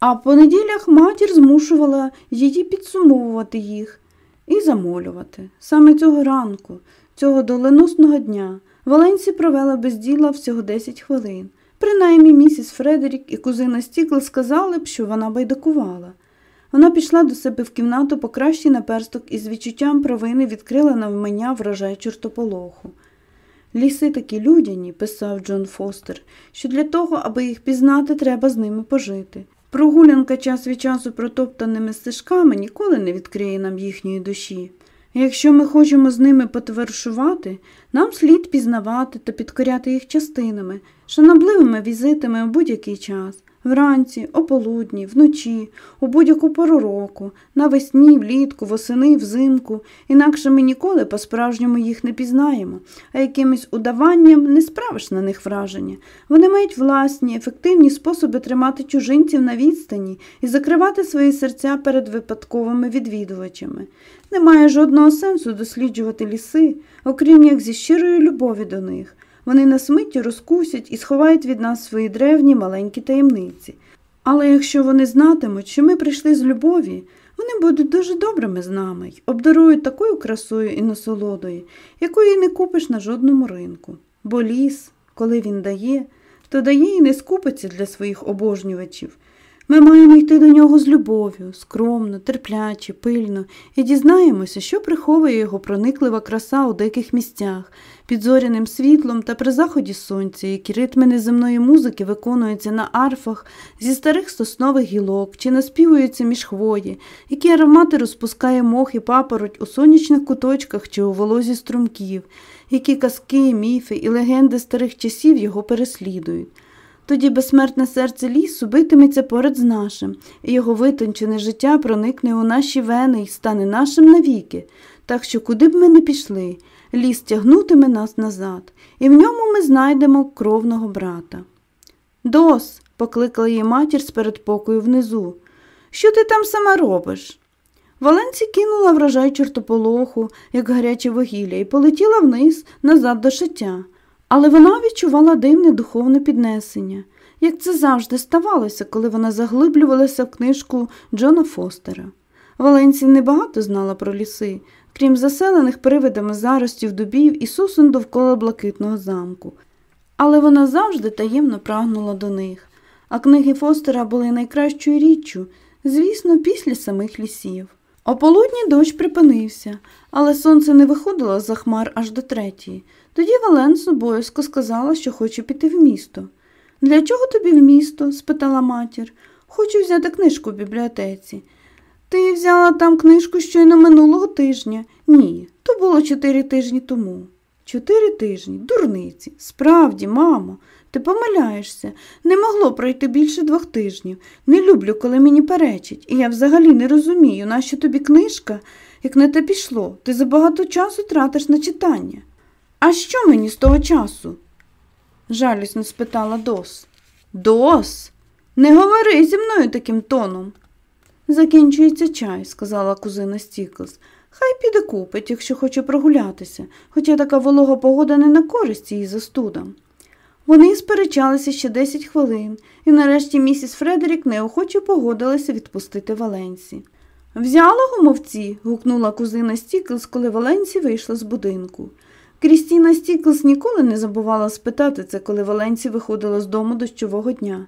А по неділях матір змушувала її підсумовувати їх і замолювати. Саме цього ранку, цього доленосного дня, Валенсі провела без діла всього 10 хвилин. Принаймні місіс Фредерік і кузина Стікл сказали б, що вона байдакувала. Вона пішла до себе в кімнату по кращий наперсток і з відчуттям провини відкрила навмання врожай чортополоху. Ліси такі людяні, писав Джон Фостер, що для того, аби їх пізнати, треба з ними пожити. Прогулянка час від часу протоптаними стежками ніколи не відкриє нам їхньої душі. Якщо ми хочемо з ними потвершувати, нам слід пізнавати та підкоряти їх частинами, шанобливими візитами у будь-який час. Вранці, ополудні, вночі, у будь-яку пору року, навесні, влітку, восени, взимку, інакше ми ніколи по-справжньому їх не пізнаємо, а якимось удаванням не справиш на них враження. Вони мають власні, ефективні способи тримати чужинців на відстані і закривати свої серця перед випадковими відвідувачами. Немає жодного сенсу досліджувати ліси, окрім як зі щирої любові до них. Вони нас миттю розкусять і сховають від нас свої древні маленькі таємниці. Але якщо вони знатимуть, що ми прийшли з любові, вони будуть дуже добрими з нами й обдарують такою красою і насолодою, якої не купиш на жодному ринку. Бо ліс, коли він дає, то дає і не скупиться для своїх обожнювачів. Ми маємо йти до нього з любов'ю, скромно, терпляче, пильно, і дізнаємося, що приховує його прониклива краса у диких місцях, під зоряним світлом та при заході сонця, які ритми неземної музики виконуються на арфах зі старих соснових гілок чи наспівуються між хвої, які аромати розпускає мох і папороть у сонячних куточках чи у волозі струмків, які казки, міфи і легенди старих часів його переслідують. Тоді безсмертне серце лісу битиметься поряд з нашим, і його витончене життя проникне у наші вени і стане нашим навіки. Так що, куди б ми не пішли, ліс тягнутиме нас назад, і в ньому ми знайдемо кровного брата. Дос, покликала її матір з передпокою внизу. Що ти там сама робиш? Валенці кинула врожай чортополоху, як гаряче вугілля, і полетіла вниз назад до шиття. Але вона відчувала дивне духовне піднесення, як це завжди ставалося, коли вона заглиблювалася в книжку Джона Фостера. Валенсі небагато знала про ліси, крім заселених привидами заростів дубів і сосун довкола блакитного замку. Але вона завжди таємно прагнула до них, а книги Фостера були найкращою річчю, звісно, після самих лісів. О полудні дощ припинився, але сонце не виходило за хмар аж до третьої. Тоді Валенсу боязко сказала, що хоче піти в місто. Для чого тобі в місто? спитала матір. Хочу взяти книжку в бібліотеці. Ти взяла там книжку щойно минулого тижня. Ні, то було чотири тижні тому. Чотири тижні, дурниці. Справді, мамо, ти помиляєшся. Не могло пройти більше двох тижнів. Не люблю, коли мені перечать, і я взагалі не розумію, нащо тобі книжка, як на те пішло. Ти забагато часу тратиш на читання. А що мені з того часу? жалісно спитала Дос. Дос, не говори зі мною таким тоном. Закінчується чай, сказала кузина Стіклс. Хай піде купить, якщо хоче прогулятися, хоча така волога погода не на користь її застудам. Вони сперечалися ще десять хвилин, і нарешті місіс Фредерік неохоче погодилася відпустити Валенсі. Взяла гумовці. гукнула кузина Стіклс, коли Валенсі вийшла з будинку. Крістіна Стіклс ніколи не забувала спитати це, коли Валенсі виходила з дому дощового дня.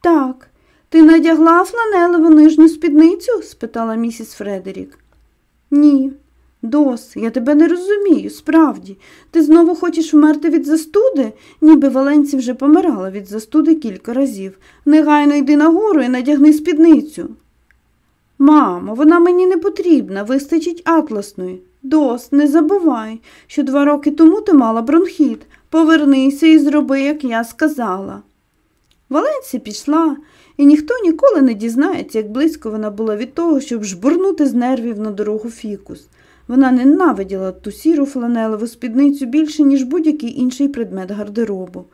Так, ти надягла фланелеву нижню спідницю? спитала місіс Фредерік. Ні. Дос, я тебе не розумію, справді. Ти знову хочеш вмерти від застуди, ніби Валенці вже помирала від застуди кілька разів. Негайно йди нагору і надягни спідницю. Мамо, вона мені не потрібна, вистачить атласної. Дос, не забувай, що два роки тому ти мала бронхіт. Повернися і зроби, як я сказала. Валенці пішла, і ніхто ніколи не дізнається, як близько вона була від того, щоб жбурнути з нервів на дорогу фікус. Вона ненавиділа ту сіру фланелеву спідницю більше, ніж будь-який інший предмет гардеробу.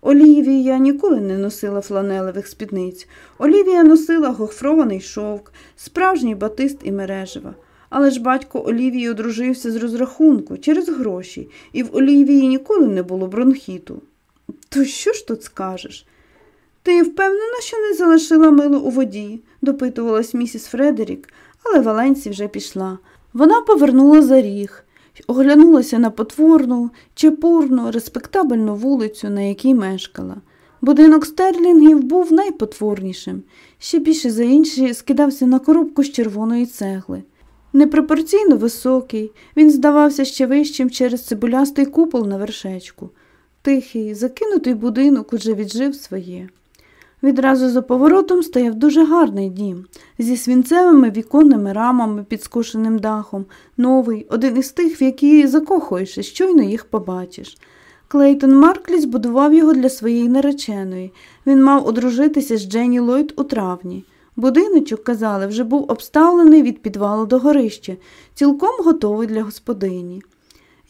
Олівія ніколи не носила фланелевих спідниць. Олівія носила гофрований шовк, справжній батист і мережева. Але ж батько Олівії одружився з розрахунку через гроші, і в Олівії ніколи не було бронхіту. То що ж тут скажеш? Ти впевнена, що не залишила мило у воді? допитувалась місіс Фредерік, але Валенсі вже пішла. Вона повернула за ріг, оглянулася на потворну, чепурну, респектабельну вулицю, на якій мешкала. Будинок стерлінгів був найпотворнішим, ще більше за інші скидався на коробку з червоної цегли. Непропорційно високий, він здавався ще вищим через цибулястий купол на вершечку. Тихий, закинутий будинок уже віджив своє. Відразу за поворотом стояв дуже гарний дім, зі свінцевими віконними рамами під скошеним дахом, новий, один із тих, в які закохуєшся, щойно їх побачиш. Клейтон Марклі збудував його для своєї нареченої. Він мав одружитися з Дженні Ллойд у травні. Будиночок, казали, вже був обставлений від підвалу до горища, цілком готовий для господині.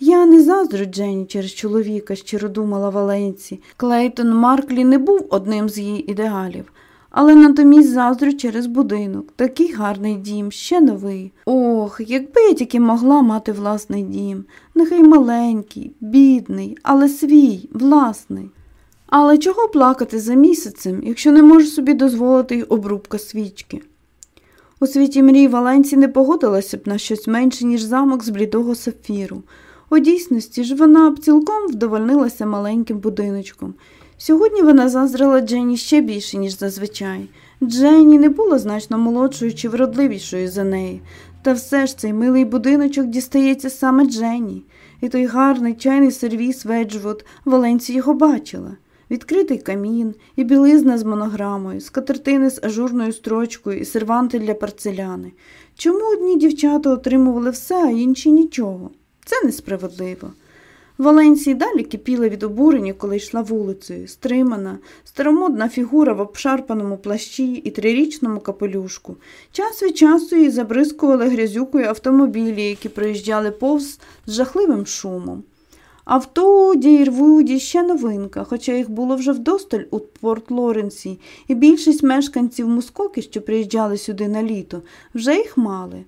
Я не заздрю Дженні через чоловіка, щиро думала Валенці. Клейтон Марклі не був одним з її ідеалів, але натомість заздрю через будинок. Такий гарний дім, ще новий. Ох, якби я тільки могла мати власний дім, нехай маленький, бідний, але свій, власний. Але чого плакати за місяцем, якщо не можу собі дозволити й обрубка свічки? У світі мрій Валенці не погодилася б на щось менше, ніж замок з блідого сапфіру. У дійсності ж вона б цілком вдовольнилася маленьким будиночком. Сьогодні вона заздрила Дженні ще більше, ніж зазвичай. Дженні не була значно молодшою чи вродливішою за неї, та все ж цей милий будиночок дістається саме Дженні, і той гарний чайний сервіс Веджвуд Валенці його бачила. Відкритий камін, і білизна з монограмою, скатертини з ажурною строчкою і серванти для парцеляни. Чому одні дівчата отримували все, а інші нічого? Це несправедливо. Валенції далі кипіла від обурення, коли йшла вулицею, стримана, старомодна фігура в обшарпаному плащі і трирічному капелюшку. Час від часу її забризкували грязюкою автомобілі, які проїжджали повз з жахливим шумом. Авто у Дієрвуді ще новинка, хоча їх було вже вдосталь у Порт Лоренсі, і більшість мешканців Мускоки, що приїжджали сюди на літо, вже їх мали.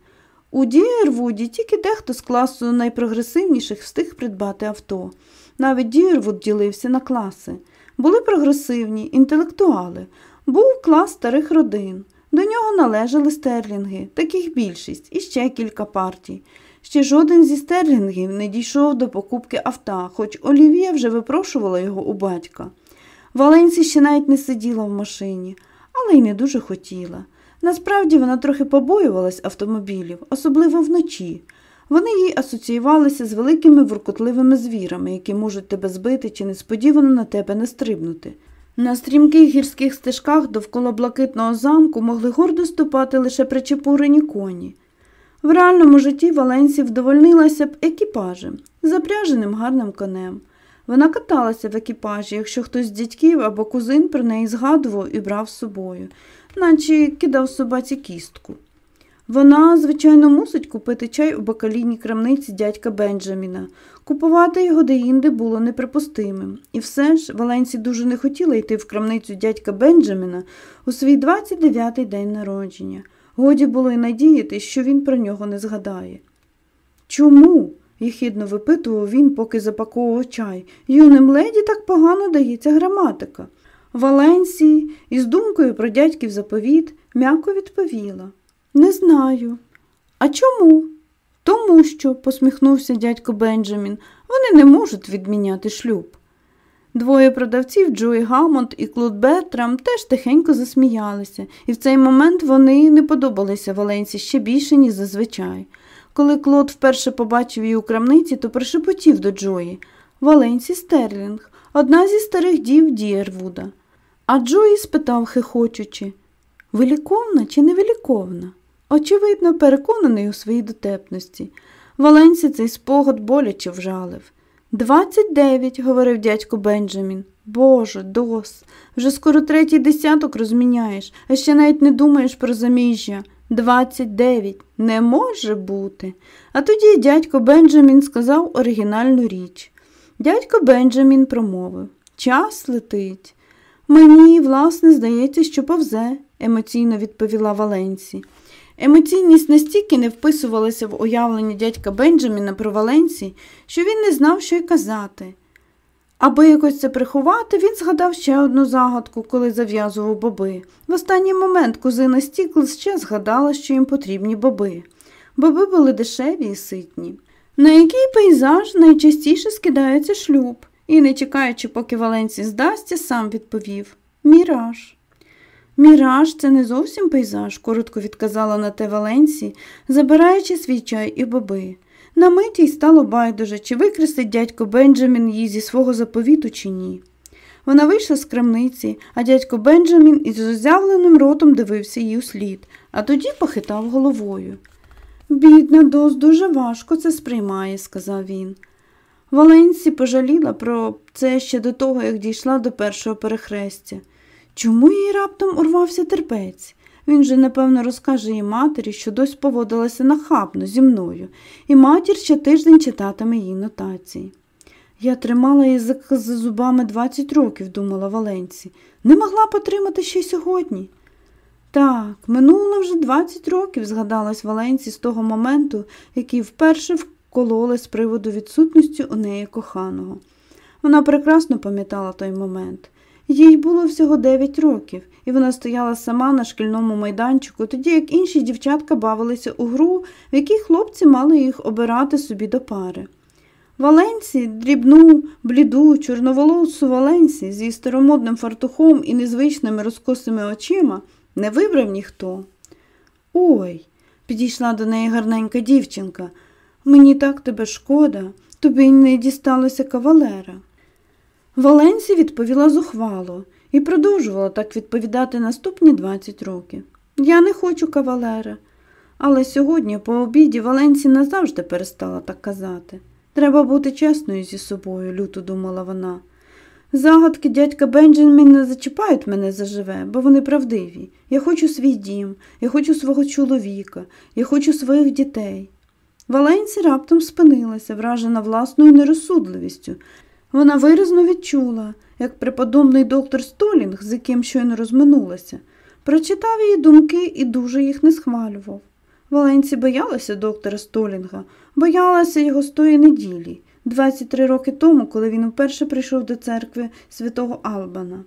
У Дієрвуді тільки дехто з класу найпрогресивніших встиг придбати авто. Навіть Дієрвуд ділився на класи. Були прогресивні, інтелектуали, був клас старих родин. До нього належали стерлінги, таких більшість, і ще кілька партій. Ще жоден зі стерлінгів не дійшов до покупки авто, хоч Олівія вже випрошувала його у батька. Валенсі ще навіть не сиділа в машині, але й не дуже хотіла. Насправді вона трохи побоювалась автомобілів, особливо вночі. Вони їй асоціювалися з великими воркотливими звірами, які можуть тебе збити чи несподівано на тебе не стрибнути. На стрімких гірських стежках довкола блакитного замку могли гордо ступати лише причепурені коні. В реальному житті Валенсі вдовольнилася б екіпажем, запряженим гарним конем. Вона каталася в екіпажі, якщо хтось з дядьків або кузин про неї згадував і брав з собою наче кидав собаці кістку. Вона, звичайно, мусить купити чай у бакалійній крамниці дядька Бенджаміна. Купувати його деінде було неприпустимим. І все ж Валенсі дуже не хотіла йти в крамницю дядька Бенджаміна у свій 29-й день народження. Годі було й надіяти, що він про нього не згадає. Чому? їхідно випитував він, поки запаковував чай. Юним леді так погано дається граматика. Валенсії із думкою про дядьків заповіт м'яко відповіла Не знаю. А чому? Тому що, посміхнувся дядько Бенджамін, вони не можуть відміняти шлюб. Двоє продавців Джої Гамонт і Клод Бертрам теж тихенько засміялися, і в цей момент вони не подобалися Валенсі ще більше, ніж зазвичай. Коли Клод вперше побачив її у крамниці, то пришепотів до Джої Валенсі Стерлінг, одна зі старих дів Дієрвуда. А Джої спитав, хихочучи Великовна чи невеликовна? Очевидно, переконаний у своїй дотепності. Валенсі цей спогад боляче вжалив. Двадцять дев'ять, говорив дядько Бенджамін. Боже, дос, вже скоро третій десяток розміняєш, а ще навіть не думаєш про заміжжя. Двадцять дев'ять. Не може бути. А тоді дядько Бенджамін сказав оригінальну річ. Дядько Бенджамін промовив Час летить. Мені, власне, здається, що повзе, емоційно відповіла Валенсі. Емоційність настільки не вписувалася в уявлення дядька Бенджаміна про Валенсі, що він не знав, що й казати. Аби якось це приховати, він згадав ще одну загадку, коли зав'язував боби. В останній момент кузина Стіклс ще згадала, що їм потрібні боби. Боби були дешеві і ситні. На який пейзаж найчастіше скидається шлюб? І, не чекаючи, поки Валенсі здасться, сам відповів Міраж. Міраж це не зовсім пейзаж, коротко відказала на те Валенсі, забираючи свій чай і боби. На миті й стало байдуже, чи викреслить дядько Бенджамін її зі свого заповіту, чи ні. Вона вийшла з крамниці, а дядько Бенджамін із роззявленим ротом дивився їй услід, а тоді похитав головою. Бідна, дос дуже важко це сприймає, сказав він. Валенсі пожаліла про це ще до того, як дійшла до першого перехрестя. Чому їй раптом урвався терпець? Він же, напевно, розкаже їй матері, що дось поводилася нахабно зі мною, і матір ще тиждень читатиме їй нотації. Я тримала язик за зубами 20 років, думала Валенці. Не могла потримати ще й сьогодні. Так, минуло вже 20 років, згадалась Валенці з того моменту, який вперше вкололи з приводу відсутності у неї коханого. Вона прекрасно пам'ятала той момент. Їй було всього 9 років, і вона стояла сама на шкільному майданчику, тоді як інші дівчатка бавилися у гру, в якій хлопці мали їх обирати собі до пари. Валенсі, дрібну, бліду, чорноволосу Валенсі зі старомодним фартухом і незвичними розкосими очима не вибрав ніхто. Ой, підійшла до неї гарненька дівчинка. Мені так тебе шкода, тобі не дісталося кавалера. Валенсі відповіла зухвало і продовжувала так відповідати наступні 20 років. Я не хочу кавалера. Але сьогодні, по обіді, Валенсі назавжди перестала так казати. Треба бути чесною зі собою, люто думала вона. Загадки дядька Бенджамін не зачіпають мене заживе, бо вони правдиві. Я хочу свій дім, я хочу свого чоловіка, я хочу своїх дітей. Валенсі раптом спинилася, вражена власною нерозсудливістю. Вона виразно відчула, як преподобний доктор Столінг, з яким щойно розминулася, прочитав її думки і дуже їх не схвалював. Валенці боялася доктора Столінга, боялася його з тої неділі, 23 роки тому, коли він вперше прийшов до церкви святого Албана.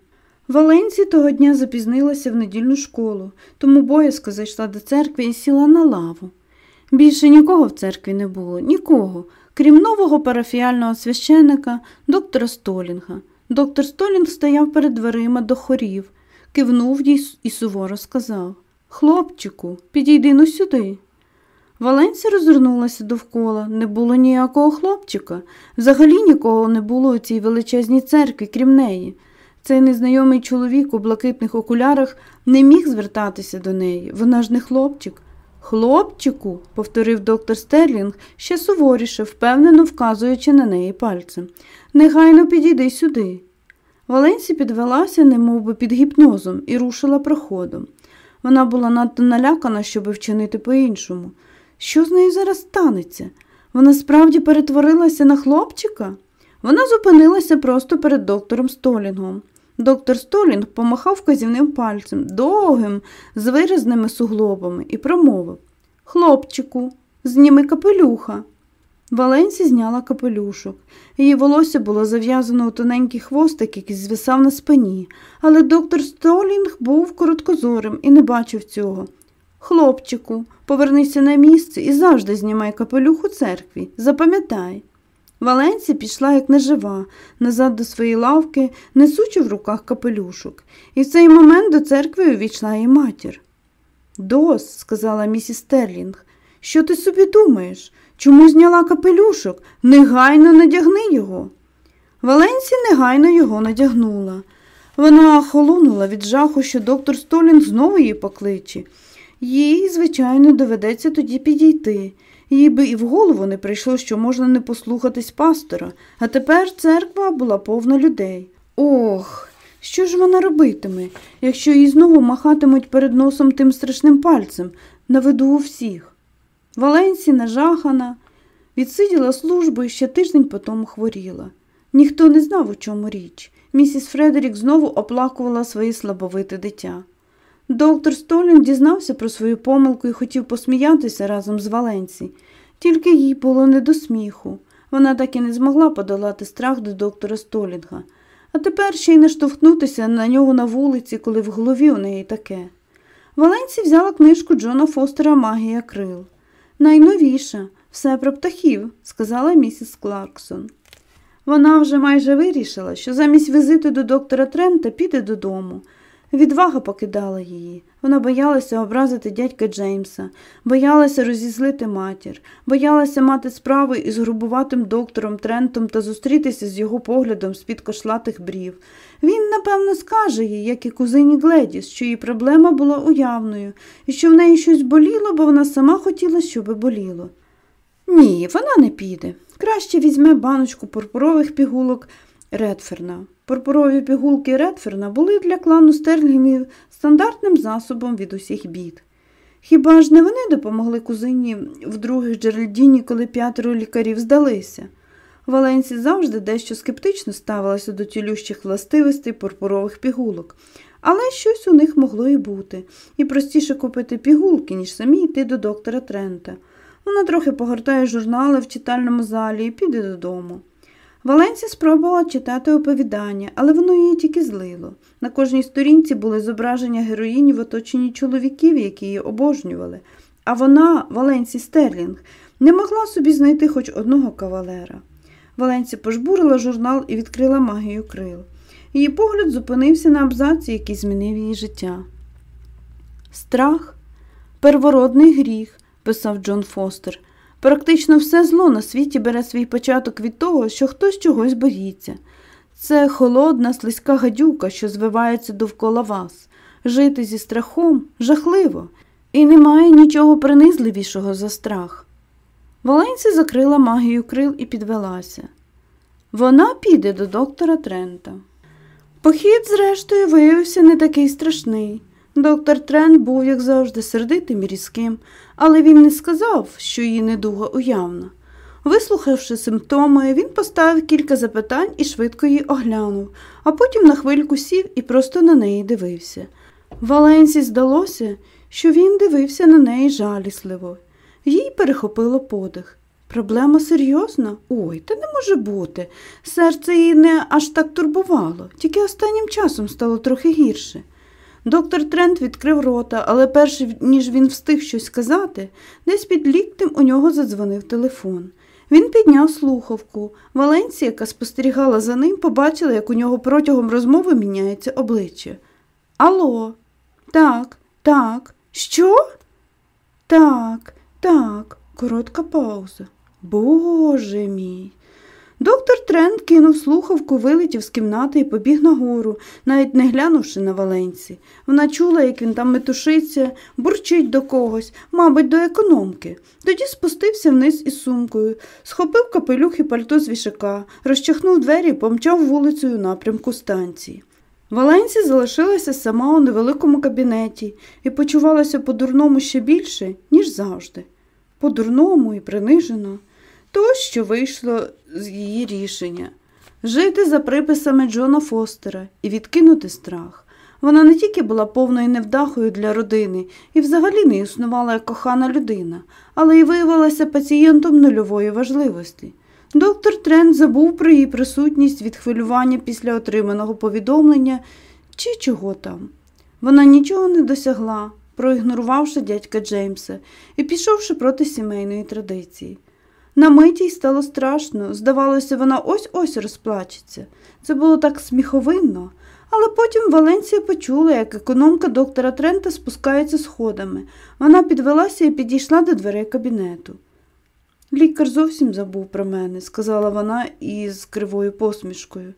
Валенці того дня запізнилася в недільну школу, тому боязко зайшла до церкви і сіла на лаву. Більше нікого в церкві не було, нікого, крім нового парафіального священика, доктора Столінга. Доктор Столінг стояв перед дверима до хорів, кивнув їй і суворо сказав Хлопчику, підійди ну сюди. Валенсі розвернулася довкола, не було ніякого хлопчика. Взагалі нікого не було у цій величезній церкві, крім неї. Цей незнайомий чоловік у блакитних окулярах не міг звертатися до неї. Вона ж не хлопчик. Хлопчику, повторив доктор Стерлінг, ще суворіше, впевнено вказуючи на неї пальцем. Негайно підійди сюди. Валенсі підвелася, немов би під гіпнозом, і рушила проходом. Вона була надто налякана, щоб вчинити по-іншому. Що з нею зараз станеться? Вона справді перетворилася на хлопчика? Вона зупинилася просто перед доктором Столінгом. Доктор Столінг помахав вказівним пальцем, довгим, з виразними суглобами, і промовив Хлопчику, зніми капелюха. Валенсі зняла капелюшок. Її волосся було зав'язано у тоненький хвостик, який звисав на спині, але доктор Столінг був короткозорим і не бачив цього. Хлопчику, повернися на місце і завжди знімай капелюх у церкві. Запам'ятай. Валенсі пішла, як нежива, назад до своєї лавки, несучи в руках капелюшок, і в цей момент до церкви увійшла її матір. Дос, сказала місіс Стерлінг, що ти собі думаєш? Чому зняла капелюшок? Негайно надягни його. Валенсі негайно його надягнула. Вона охолонула від жаху, що доктор Столінг знову її покличе. Їй, звичайно, доведеться тоді підійти. Їй би і в голову не прийшло, що можна не послухатись пастора, а тепер церква була повна людей. Ох, що ж вона робитиме, якщо їй знову махатимуть перед носом тим страшним пальцем на виду у всіх? Валенсі, нажахана, відсиділа службу і ще тиждень потому хворіла. Ніхто не знав, у чому річ. Місіс Фредерік знову оплакувала своє слабовите дитя. Доктор Столін дізнався про свою помилку і хотів посміятися разом з Валенсі, тільки їй було не до сміху. Вона так і не змогла подолати страх до доктора Столінга, а тепер ще й наштовхнутися на нього на вулиці, коли в голові у неї таке. Валенсі взяла книжку Джона Фостера Магія крил. Найновіша, все про птахів, сказала місіс Кларксон. Вона вже майже вирішила, що замість візиту до доктора Трента піде додому. Відвага покидала її. Вона боялася образити дядька Джеймса, боялася розізлити матір, боялася мати справу із грубуватим доктором Трентом та зустрітися з його поглядом з-під кошлатих брів. Він, напевно, скаже їй, як і кузині Гледіс, що її проблема була уявною, і що в неї щось боліло, бо вона сама хотіла, щоб боліло. Ні, вона не піде. Краще візьме баночку пурпурових пігулок Редферна. Пурпурові пігулки Редферна були для клану Стерлінгів стандартним засобом від усіх бід. Хіба ж не вони допомогли кузині в других Джеральдіні, коли п'ятеро лікарів здалися? Валенсі завжди дещо скептично ставилася до тілющих властивостей пурпурових пігулок, але щось у них могло і бути, і простіше купити пігулки, ніж самі йти до доктора Трента. Вона трохи погортає журнали в читальному залі і піде додому. Валенсі спробувала читати оповідання, але воно її тільки злило. На кожній сторінці були зображення героїнів в оточенні чоловіків, які її обожнювали, а вона, Валенсі Стерлінг, не могла собі знайти хоч одного кавалера. Валенсі пожбурила журнал і відкрила магію крил. Її погляд зупинився на абзаці, який змінив її життя. Страх первородний гріх, писав Джон Фостер. Практично все зло на світі бере свій початок від того, що хтось чогось боїться. Це холодна, слизька гадюка, що звивається довкола вас. Жити зі страхом жахливо, і немає нічого принизливішого за страх. Валенсі закрила магію крил і підвелася. Вона піде до доктора Трента. Похід, зрештою, виявився не такий страшний. Доктор Трент був, як завжди, сердитим і різким, але він не сказав, що її недуга уявна. Вислухавши симптоми, він поставив кілька запитань і швидко її оглянув, а потім на хвильку сів і просто на неї дивився. Валенсі здалося, що він дивився на неї жалісливо. Їй перехопило подих. Проблема серйозна? Ой, та не може бути. Серце її не аж так турбувало, тільки останнім часом стало трохи гірше. Доктор Трент відкрив рота, але перш ніж він встиг щось сказати, десь під ліктем у нього задзвонив телефон. Він підняв слухавку. Валенція, яка спостерігала за ним, побачила, як у нього протягом розмови міняється обличчя. Алло, так, так, що? Так, так, коротка пауза. Боже мій. Доктор Трент кинув слухавку, вилетів з кімнати і побіг нагору, навіть не глянувши на Валенці. Вона чула, як він там метушиться, бурчить до когось, мабуть, до економки. Тоді спустився вниз із сумкою, схопив капелюх і пальто з вішака, розчахнув двері і помчав вулицею у напрямку станції. Валенсі залишилася сама у невеликому кабінеті і почувалася по-дурному ще більше, ніж завжди. По-дурному і принижено. То, що вийшло з її рішення жити за приписами Джона Фостера і відкинути страх. Вона не тільки була повною невдахою для родини і взагалі не існувала як кохана людина, але й виявилася пацієнтом нульової важливості. Доктор Трент забув про її присутність від хвилювання після отриманого повідомлення чи чого там. Вона нічого не досягла, проігнорувавши дядька Джеймса і пішовши проти сімейної традиції. На миті й стало страшно, здавалося, вона ось ось розплачеться. Це було так сміховинно. Але потім Валенція почула, як економка доктора Трента спускається сходами. Вона підвелася і підійшла до дверей кабінету. Лікар зовсім забув про мене, сказала вона із кривою посмішкою.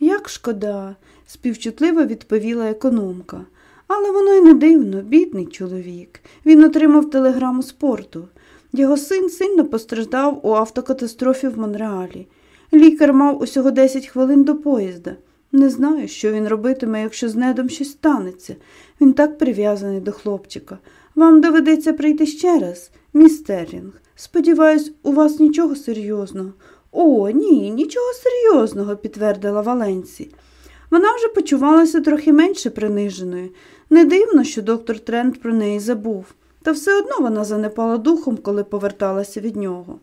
Як шкода, співчутливо відповіла економка. Але воно й не дивно, бідний чоловік. Він отримав телеграму з порту. Його син сильно постраждав у автокатастрофі в Монреалі. Лікар мав усього 10 хвилин до поїзда. Не знаю, що він робитиме, якщо з недом щось станеться. Він так прив'язаний до хлопчика. Вам доведеться прийти ще раз, міс Стерлінг. Сподіваюсь, у вас нічого серйозного. О, ні, нічого серйозного, підтвердила Валенсі. Вона вже почувалася трохи менше приниженою. Не дивно, що доктор Трент про неї забув, та все одно вона занепала духом, коли поверталася від нього.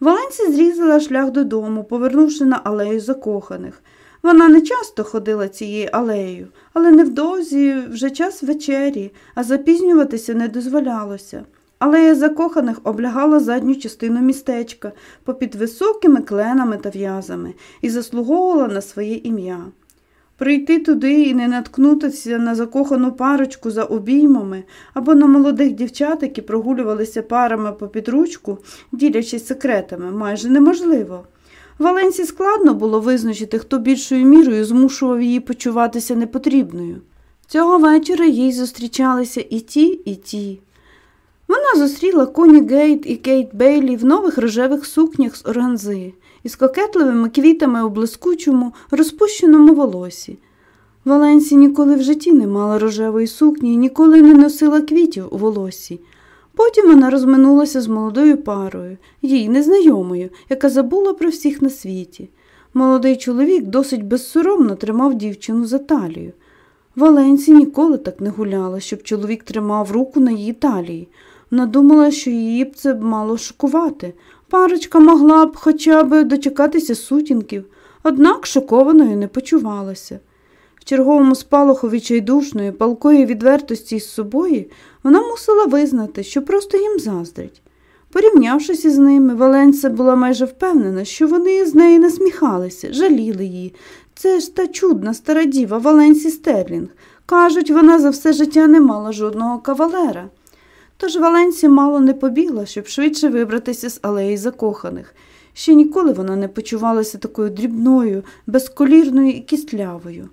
Валенсі зрізала шлях додому, повернувши на алею закоханих. Вона не часто ходила цією алеєю, але невдовзі вже час вечері, а запізнюватися не дозволялося. Алея закоханих облягала задню частину містечка попід високими кленами та в'язами і заслуговувала на своє ім'я. Прийти туди і не наткнутися на закохану парочку за обіймами або на молодих дівчат, які прогулювалися парами попід ручку, ділячись секретами, майже неможливо. Валенсі складно було визначити, хто більшою мірою змушував її почуватися непотрібною. Цього вечора їй зустрічалися і ті, і ті. Вона зустріла Коні Гейт і Кейт Бейлі в нових рожевих сукнях з органзи із кокетливими квітами у блискучому, розпущеному волосі. Валенсі ніколи в житті не мала рожевої сукні і ніколи не носила квітів у волосі. Потім вона розминулася з молодою парою, їй незнайомою, яка забула про всіх на світі. Молодий чоловік досить безсоромно тримав дівчину за талію. Валенсі ніколи так не гуляла, щоб чоловік тримав руку на її талії. Вона думала, що її б це мало шокувати. Парочка могла б хоча б дочекатися сутінків, однак шокованою не почувалася. В черговому спалаху відчайдушної, палкої відвертості із собою, вона мусила визнати, що просто їм заздрить. Порівнявшись із ними, Валенса була майже впевнена, що вони з неї насміхалися, жаліли її. Це ж та чудна стара діва Валенсі Стерлінг. Кажуть, вона за все життя не мала жодного кавалера. Тож Валенсі мало не побігла, щоб швидше вибратися з алеї закоханих. Ще ніколи вона не почувалася такою дрібною, безколірною і кістлявою.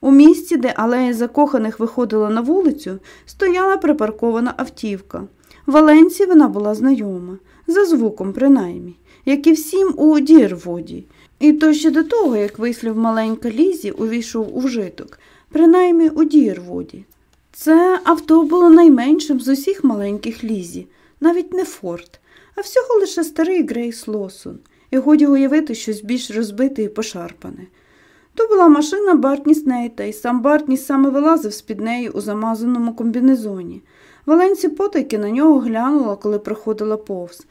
У місці, де алея закоханих виходила на вулицю, стояла припаркована автівка. Валенсі вона була знайома, за звуком, принаймні, як і всім у Дірводі. І то ще до того, як вислів маленька Лізі увійшов у вжиток, принаймні у Дірводі. Це авто було найменшим з усіх маленьких лізі, навіть не Форд, а всього лише старий Грейс Лосон, і годі уявити щось більш розбите і пошарпане. То була машина Бартні Снейта, і сам Бартні саме вилазив з під неї у замазаному комбінезоні. Валенсі потайки на нього глянула, коли проходила повз.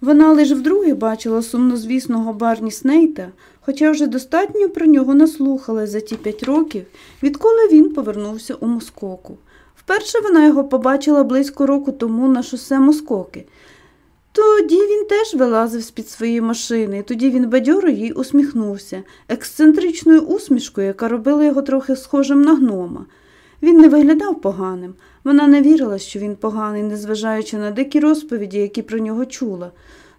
Вона лише вдруге бачила сумнозвісного Барні Снейта, хоча вже достатньо про нього наслухали за ті п'ять років, відколи він повернувся у Москоку. Вперше вона його побачила близько року тому на шосе Москоки. Тоді він теж вилазив з-під своєї машини, тоді він бадьоро їй усміхнувся, ексцентричною усмішкою, яка робила його трохи схожим на гнома. Він не виглядав поганим. Вона не вірила, що він поганий, незважаючи на дикі розповіді, які про нього чула.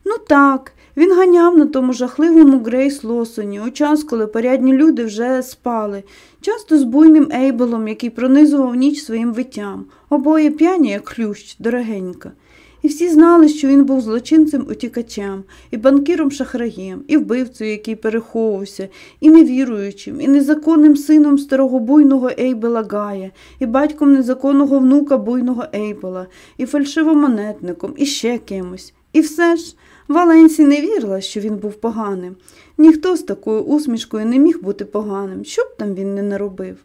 Ну так, він ганяв на тому жахливому Грейс Лосоні у час, коли порядні люди вже спали, часто з буйним ейболом, який пронизував ніч своїм виттям, обоє п'яні, як хлющ, дорогенька. І всі знали, що він був злочинцем утікачем, і банкіром шахраєм, і вбивцею, який переховувався, і невіруючим, і незаконним сином старого буйного Ейбела Гая, і батьком незаконного внука буйного Ейбела, і фальшивомонетником, і ще кимось. І все ж Валенсі не вірила, що він був поганим. Ніхто з такою усмішкою не міг бути поганим, що б там він не наробив.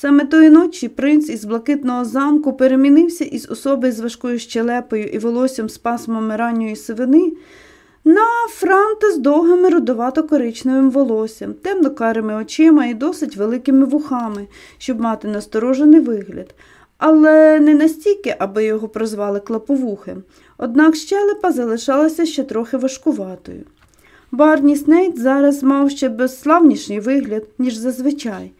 Саме тої ночі принц із блакитного замку перемінився із особи з важкою щелепою і волоссям з пасмами ранньої сивини на франта з довгими рудовато-коричневим волоссям, темно-карими очима і досить великими вухами, щоб мати насторожений вигляд. Але не настільки, аби його прозвали клаповухим. Однак щелепа залишалася ще трохи важкуватою. Барні Снейт зараз мав ще безславніший вигляд, ніж зазвичай.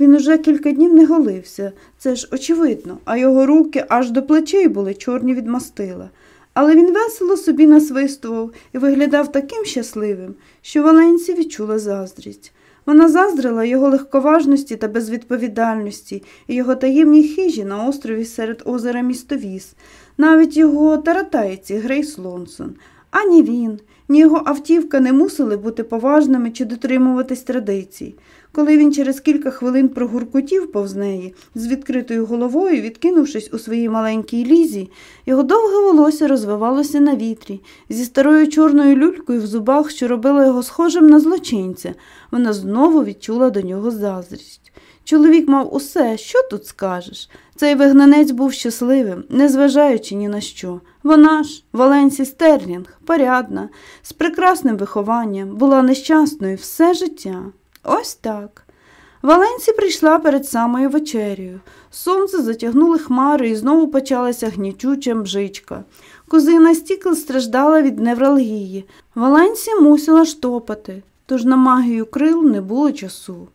Він уже кілька днів не голився, це ж очевидно, а його руки аж до плечей були чорні від мастила. Але він весело собі насвистував і виглядав таким щасливим, що Валенсі відчула заздрість. Вона заздрила його легковажності та безвідповідальності і його таємній хижі на острові серед озера Містовіс, навіть його таратайці Грейс Лонсон. Ані він, ні його автівка не мусили бути поважними чи дотримуватись традицій. Коли він через кілька хвилин прогуркотів повз неї, з відкритою головою, відкинувшись у своїй маленькій лізі, його довге волосся розвивалося на вітрі, зі старою чорною люлькою в зубах, що робила його схожим на злочинця, вона знову відчула до нього заздрість. Чоловік мав усе, що тут скажеш. Цей вигнанець був щасливим, незважаючи ні на що. Вона ж, Валенсі Стерлінг, порядна, з прекрасним вихованням, була нещасною все життя. Ось так. Валенсі прийшла перед самою вечерею. Сонце затягнули хмари і знову почалася гнітюча мжичка. Кузина Стіклс страждала від невралгії. Валенсі мусила штопати, тож на магію крил не було часу.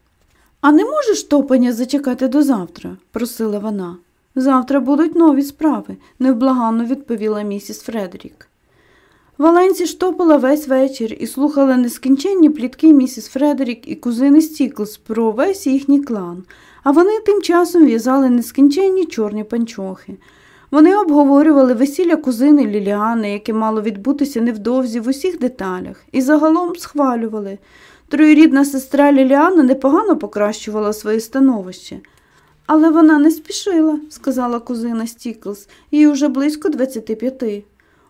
А не може штопання зачекати до завтра? просила вона. Завтра будуть нові справи, невблаганно відповіла місіс Фредерік. Валенсі штопала весь вечір і слухала нескінченні плітки місіс Фредерік і кузини Стіклс про весь їхній клан, а вони тим часом в'язали нескінченні чорні панчохи. Вони обговорювали весілля кузини Ліліани, яке мало відбутися невдовзі в усіх деталях, і загалом схвалювали. Троюрідна сестра Ліліана непогано покращувала своє становище. Але вона не спішила, сказала кузина Стіклс, їй уже близько 25.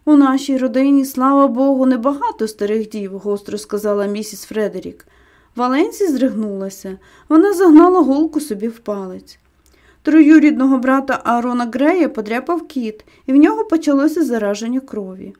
У нашій родині, слава Богу, небагато старих дів, гостро сказала місіс Фредерік. Валенсі здригнулася. Вона загнала голку собі в палець. Троюрідного брата Аарона Грея подряпав кіт, і в нього почалося зараження крові.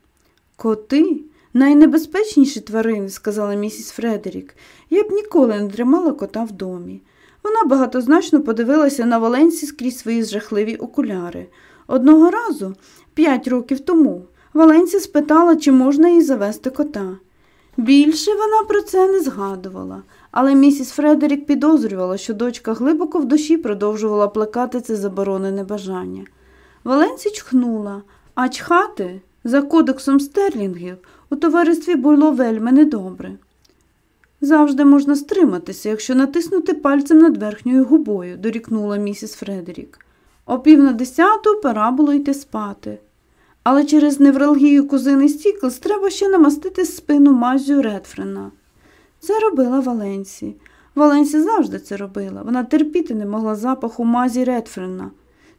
Коти найнебезпечніші тварини, сказала місіс Фредерік. Я б ніколи не тримала кота в домі. Вона багатозначно подивилася на Валенсі скрізь свої жахливі окуляри. Одного разу, п'ять років тому, Валенсі спитала, чи можна їй завести кота. Більше вона про це не згадувала, але місіс Фредерік підозрювала, що дочка глибоко в душі продовжувала плекати це заборонене бажання. Валенсі чхнула, а чхати за кодексом стерлінгів у товаристві було вельми недобре. Завжди можна стриматися, якщо натиснути пальцем над верхньою губою, дорікнула місіс Фредерік. О пів на десяту пора було йти спати. Але через невралгію кузини Стіклс треба ще намастити спину мазю Редфрена. Це робила Валенсі. Валенсі завжди це робила. Вона терпіти не могла запаху мазі Редфрена.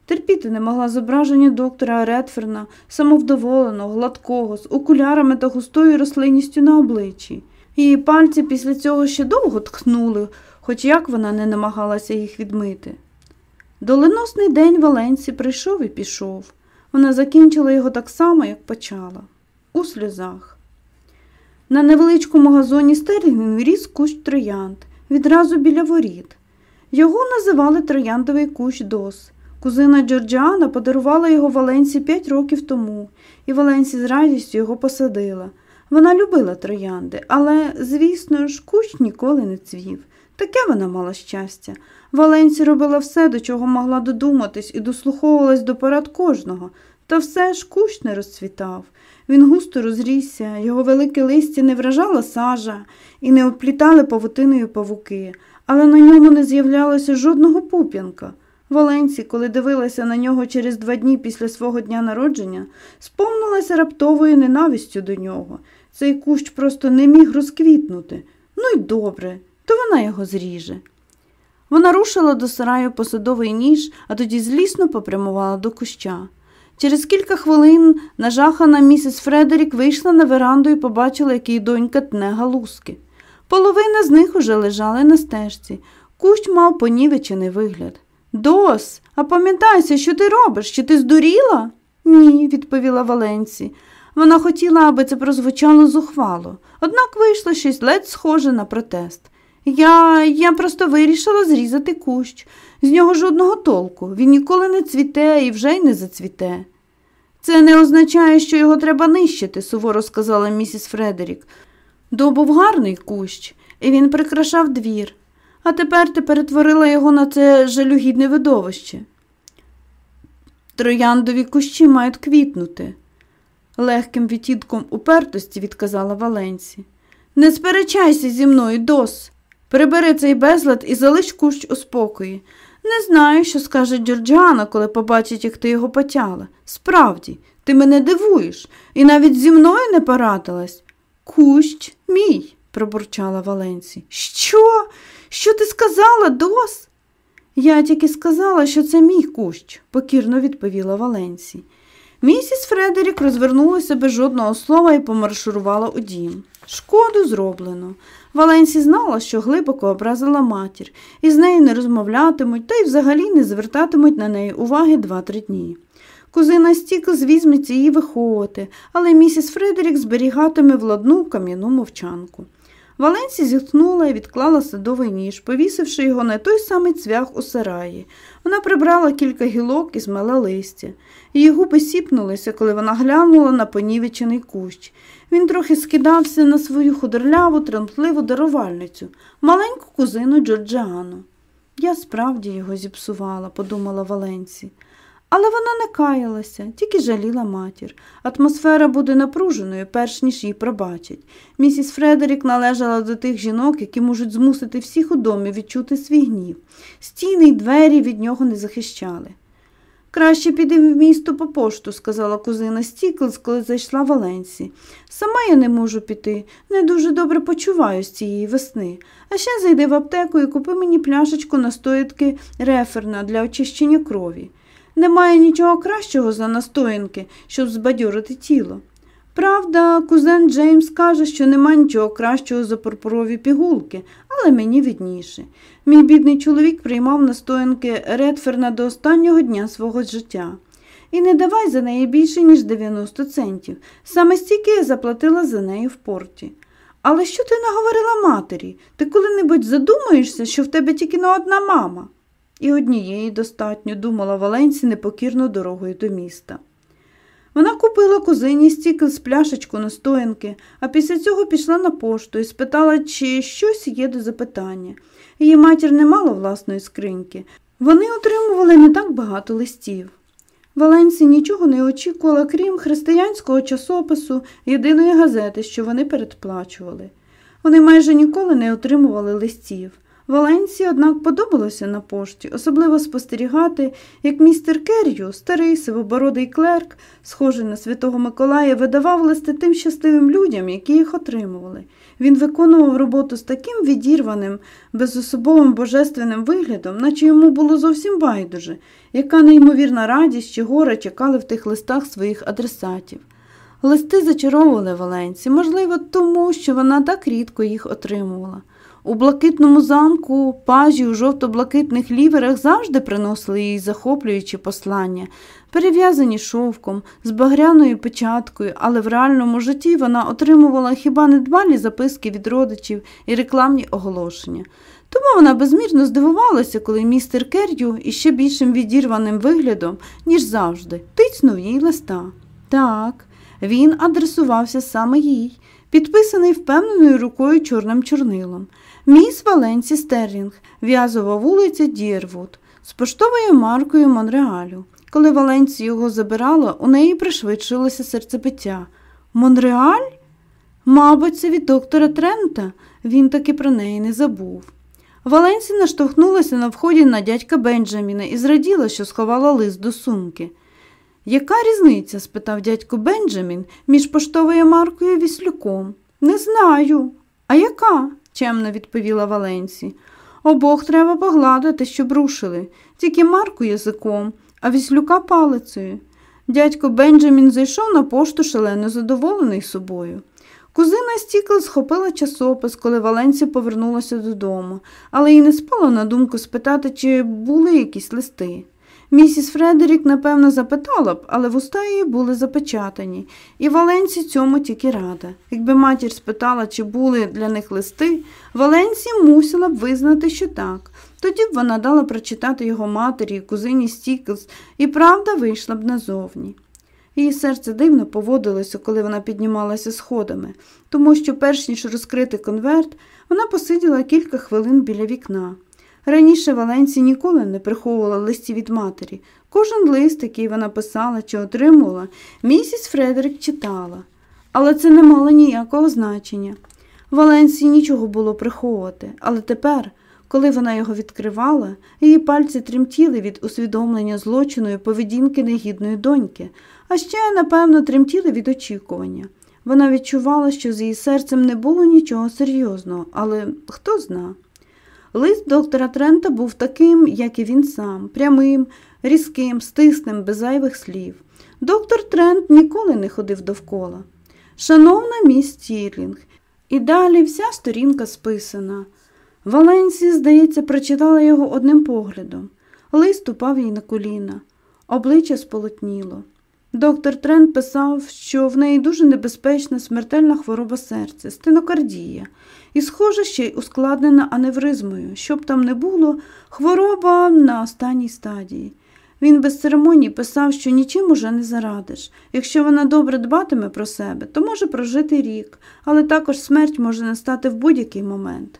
Терпіти не могла зображення доктора Редферна, самовдоволеного, гладкого, з окулярами та густою рослинністю на обличчі. Її пальці після цього ще довго тхнули, хоч як вона не намагалася їх відмити. Доленосний день Валенсі прийшов і пішов. Вона закінчила його так само, як почала, у сльозах. На невеличкому газоні Стерлінг ріс кущ троянд, відразу біля воріт. Його називали трояндовий кущ Дос. Кузина Джорджіана подарувала його Валенсі п'ять років тому, і Валенсі з радістю його посадила. Вона любила троянди, але, звісно ж, кущ ніколи не цвів. Таке вона мала щастя. Валенсі робила все, до чого могла додуматись, і дослуховувалась до порад кожного, та все ж кущ не розцвітав. Він густо розрісся, його велике листя не вражала сажа і не оплітали павутиною павуки, але на ньому не з'являлося жодного пуп'янка. Валенсі, коли дивилася на нього через два дні після свого дня народження, сповнилася раптовою ненавистю до нього. Цей кущ просто не міг розквітнути. Ну й добре, то вона його зріже. Вона рушила до сараю по садовий ніж, а тоді злісно попрямувала до куща. Через кілька хвилин нажахана місіс Фредерік вийшла на веранду і побачила, як її донька тне галузки. Половина з них уже лежали на стежці. Кущ мав понівечений вигляд. Дос, а пам'ятайся, що ти робиш? Чи ти здуріла? Ні, відповіла Валенсі. Вона хотіла, аби це прозвучало зухвало, однак вийшло щось ледь схоже на протест. Я я просто вирішила зрізати кущ. З нього жодного толку. Він ніколи не цвіте і вже й не зацвіте. Це не означає, що його треба нищити, суворо сказала місіс Фредерік. До був гарний кущ, і він прикрашав двір, а тепер ти перетворила його на це жалюгідне видовище. Трояндові кущі мають квітнути, легким відтідком упертості відказала Валенсі. Не сперечайся зі мною, дос. Прибери цей безлад і залиш кущ у спокої. Не знаю, що скаже Джорджіана, коли побачить, як ти його потяла. Справді, ти мене дивуєш, і навіть зі мною не порадилась. Кущ мій, пробурчала Валенсі. Що? Що ти сказала, дос? Я тільки сказала, що це мій кущ, покірно відповіла Валенсі. Місіс Фредерік розвернулася без жодного слова і помарширувала у дім. Шкоду зроблено. Валенсі знала, що глибоко образила матір, і з нею не розмовлятимуть, та й взагалі не звертатимуть на неї уваги два-три дні. Кузина Стіклс візьметься її виховувати, але місіс Фредерік зберігатиме владну кам'яну мовчанку. Валенсі зітхнула і відклала садовий ніж, повісивши його на той самий цвях у сараї. Вона прибрала кілька гілок і змела листя. Її губи сіпнулися, коли вона глянула на понівечений кущ. Він трохи скидався на свою худорляву, тремтливу дарувальницю, маленьку кузину Джорджіану. Я справді його зіпсувала, подумала Валенсі. Але вона не каялася, тільки жаліла матір. Атмосфера буде напруженою, перш ніж їй пробачать. Місіс Фредерік належала до тих жінок, які можуть змусити всіх у домі відчути свій гнів. Стіни й двері від нього не захищали. Краще піди в місто по пошту, сказала кузина Стіклз, коли зайшла в Валенсі. Сама я не можу піти, не дуже добре почуваю з цієї весни. А ще зайди в аптеку і купи мені пляшечку настоянки реферна для очищення крові. Немає нічого кращого за настоянки, щоб збадьорити тіло. Правда, кузен Джеймс каже, що нема нічого кращого за пурпурові пігулки, але мені відніше. Мій бідний чоловік приймав настоянки Редферна до останнього дня свого життя. І не давай за неї більше, ніж 90 центів. Саме стільки я заплатила за неї в порті. Але що ти наговорила матері? Ти коли-небудь задумаєшся, що в тебе тільки не одна мама? І однієї достатньо, думала Валенсі непокірно дорогою до міста. Вона купила кузині стікл з пляшечку настоянки, а після цього пішла на пошту і спитала, чи щось є до запитання. Її матір не мала власної скриньки. Вони отримували не так багато листів. Валенсі нічого не очікувала, крім християнського часопису, єдиної газети, що вони передплачували. Вони майже ніколи не отримували листів. Валенсі, однак, подобалося на пошті, особливо спостерігати, як містер Керрю, старий сивобородий клерк, схожий на святого Миколая, видавав листи тим щасливим людям, які їх отримували. Він виконував роботу з таким відірваним, безособовим божественним виглядом, наче йому було зовсім байдуже, яка неймовірна радість чи горе чекали в тих листах своїх адресатів. Листи зачаровували Валенсі, можливо, тому, що вона так рідко їх отримувала. У блакитному замку пажі у жовто-блакитних ліверах завжди приносили їй захоплюючі послання, перев'язані шовком, з багряною печаткою, але в реальному житті вона отримувала хіба недбалі записки від родичів і рекламні оголошення. Тому вона безмірно здивувалася, коли містер Кер'ю із ще більшим відірваним виглядом, ніж завжди, тицнув їй листа. Так, він адресувався саме їй, підписаний впевненою рукою чорним чорнилом. Міс Валенсі Стірлінг, в'язова вулиця Дірвуд, з поштовою маркою Монреалю. Коли Валенсі його забирала, у неї пришвидшилося серцебиття. Монреаль? Мабуть, це від доктора Трента, він таки про неї не забув. Валенсі наштовхнулася на вході на дядька Бенджаміна і зраділа, що сховала лист до сумки. Яка різниця? спитав дядько Бенджамін між поштовою маркою і віслюком. Не знаю. А яка? Чемно відповіла Валенсі. Обох треба погладити, щоб рушили, тільки марку язиком, а віслюка палицею. Дядько Бенджамін зайшов на пошту шалено задоволений собою. Кузина Стіклс схопила часопис, коли Валенсі повернулася додому, але їй не спало на думку спитати, чи були якісь листи. Місіс Фредерік, напевно, запитала б, але вуста її були запечатані, і Валенсі цьому тільки рада. Якби матір спитала, чи були для них листи, Валенсі мусила б визнати, що так. Тоді б вона дала прочитати його матері, кузині Стіклс, і правда вийшла б назовні. Її серце дивно поводилося, коли вона піднімалася сходами, тому що, перш ніж розкрити конверт, вона посиділа кілька хвилин біля вікна. Раніше Валенсі ніколи не приховувала листів від матері. Кожен лист, який вона писала чи отримувала, місіс Фредерик читала, але це не мало ніякого значення. Валенсі нічого було приховувати, але тепер, коли вона його відкривала, її пальці тремтіли від усвідомлення злочину і поведінки негідної доньки, а ще, напевно, тремтіли від очікування. Вона відчувала, що з її серцем не було нічого серйозного, але хто зна. Лист доктора Трента був таким, як і він сам, прямим, різким, стисним, без зайвих слів. Доктор Трент ніколи не ходив довкола. Шановна міс Стірлінг, і далі вся сторінка списана. Валенсі, здається, прочитала його одним поглядом. Лист упав їй на коліна, обличчя сполотніло. Доктор Трент писав, що в неї дуже небезпечна смертельна хвороба серця, стенокардія, і, схоже, ще й ускладнена аневризмою. Щоб там не було, хвороба на останній стадії. Він без церемоній писав, що нічим уже не зарадиш. Якщо вона добре дбатиме про себе, то може прожити рік, але також смерть може настати в будь-який момент.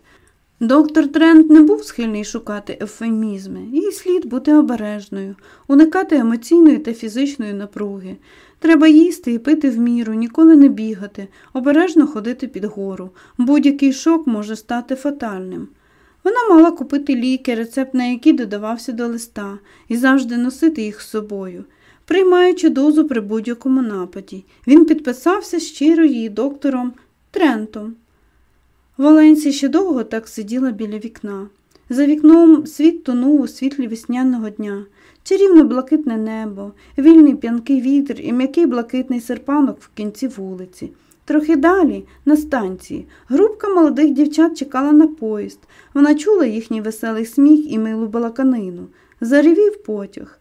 Доктор Трент не був схильний шукати ефемізми, їй слід бути обережною, уникати емоційної та фізичної напруги. Треба їсти і пити в міру, ніколи не бігати, обережно ходити під гору. Будь-який шок може стати фатальним. Вона мала купити ліки, рецепт на які додавався до листа, і завжди носити їх з собою, приймаючи дозу при будь-якому нападі. Він підписався щиро її доктором Трентом. Валенсія ще довго так сиділа біля вікна. За вікном світ тонув у світлі весняного дня, чарівне блакитне небо, вільний п'янкий вітер і м'який блакитний серпанок в кінці вулиці. Трохи далі, на станції, групка молодих дівчат чекала на поїзд. Вона чула їхній веселий сміх і милу балаканину. Заревів потяг.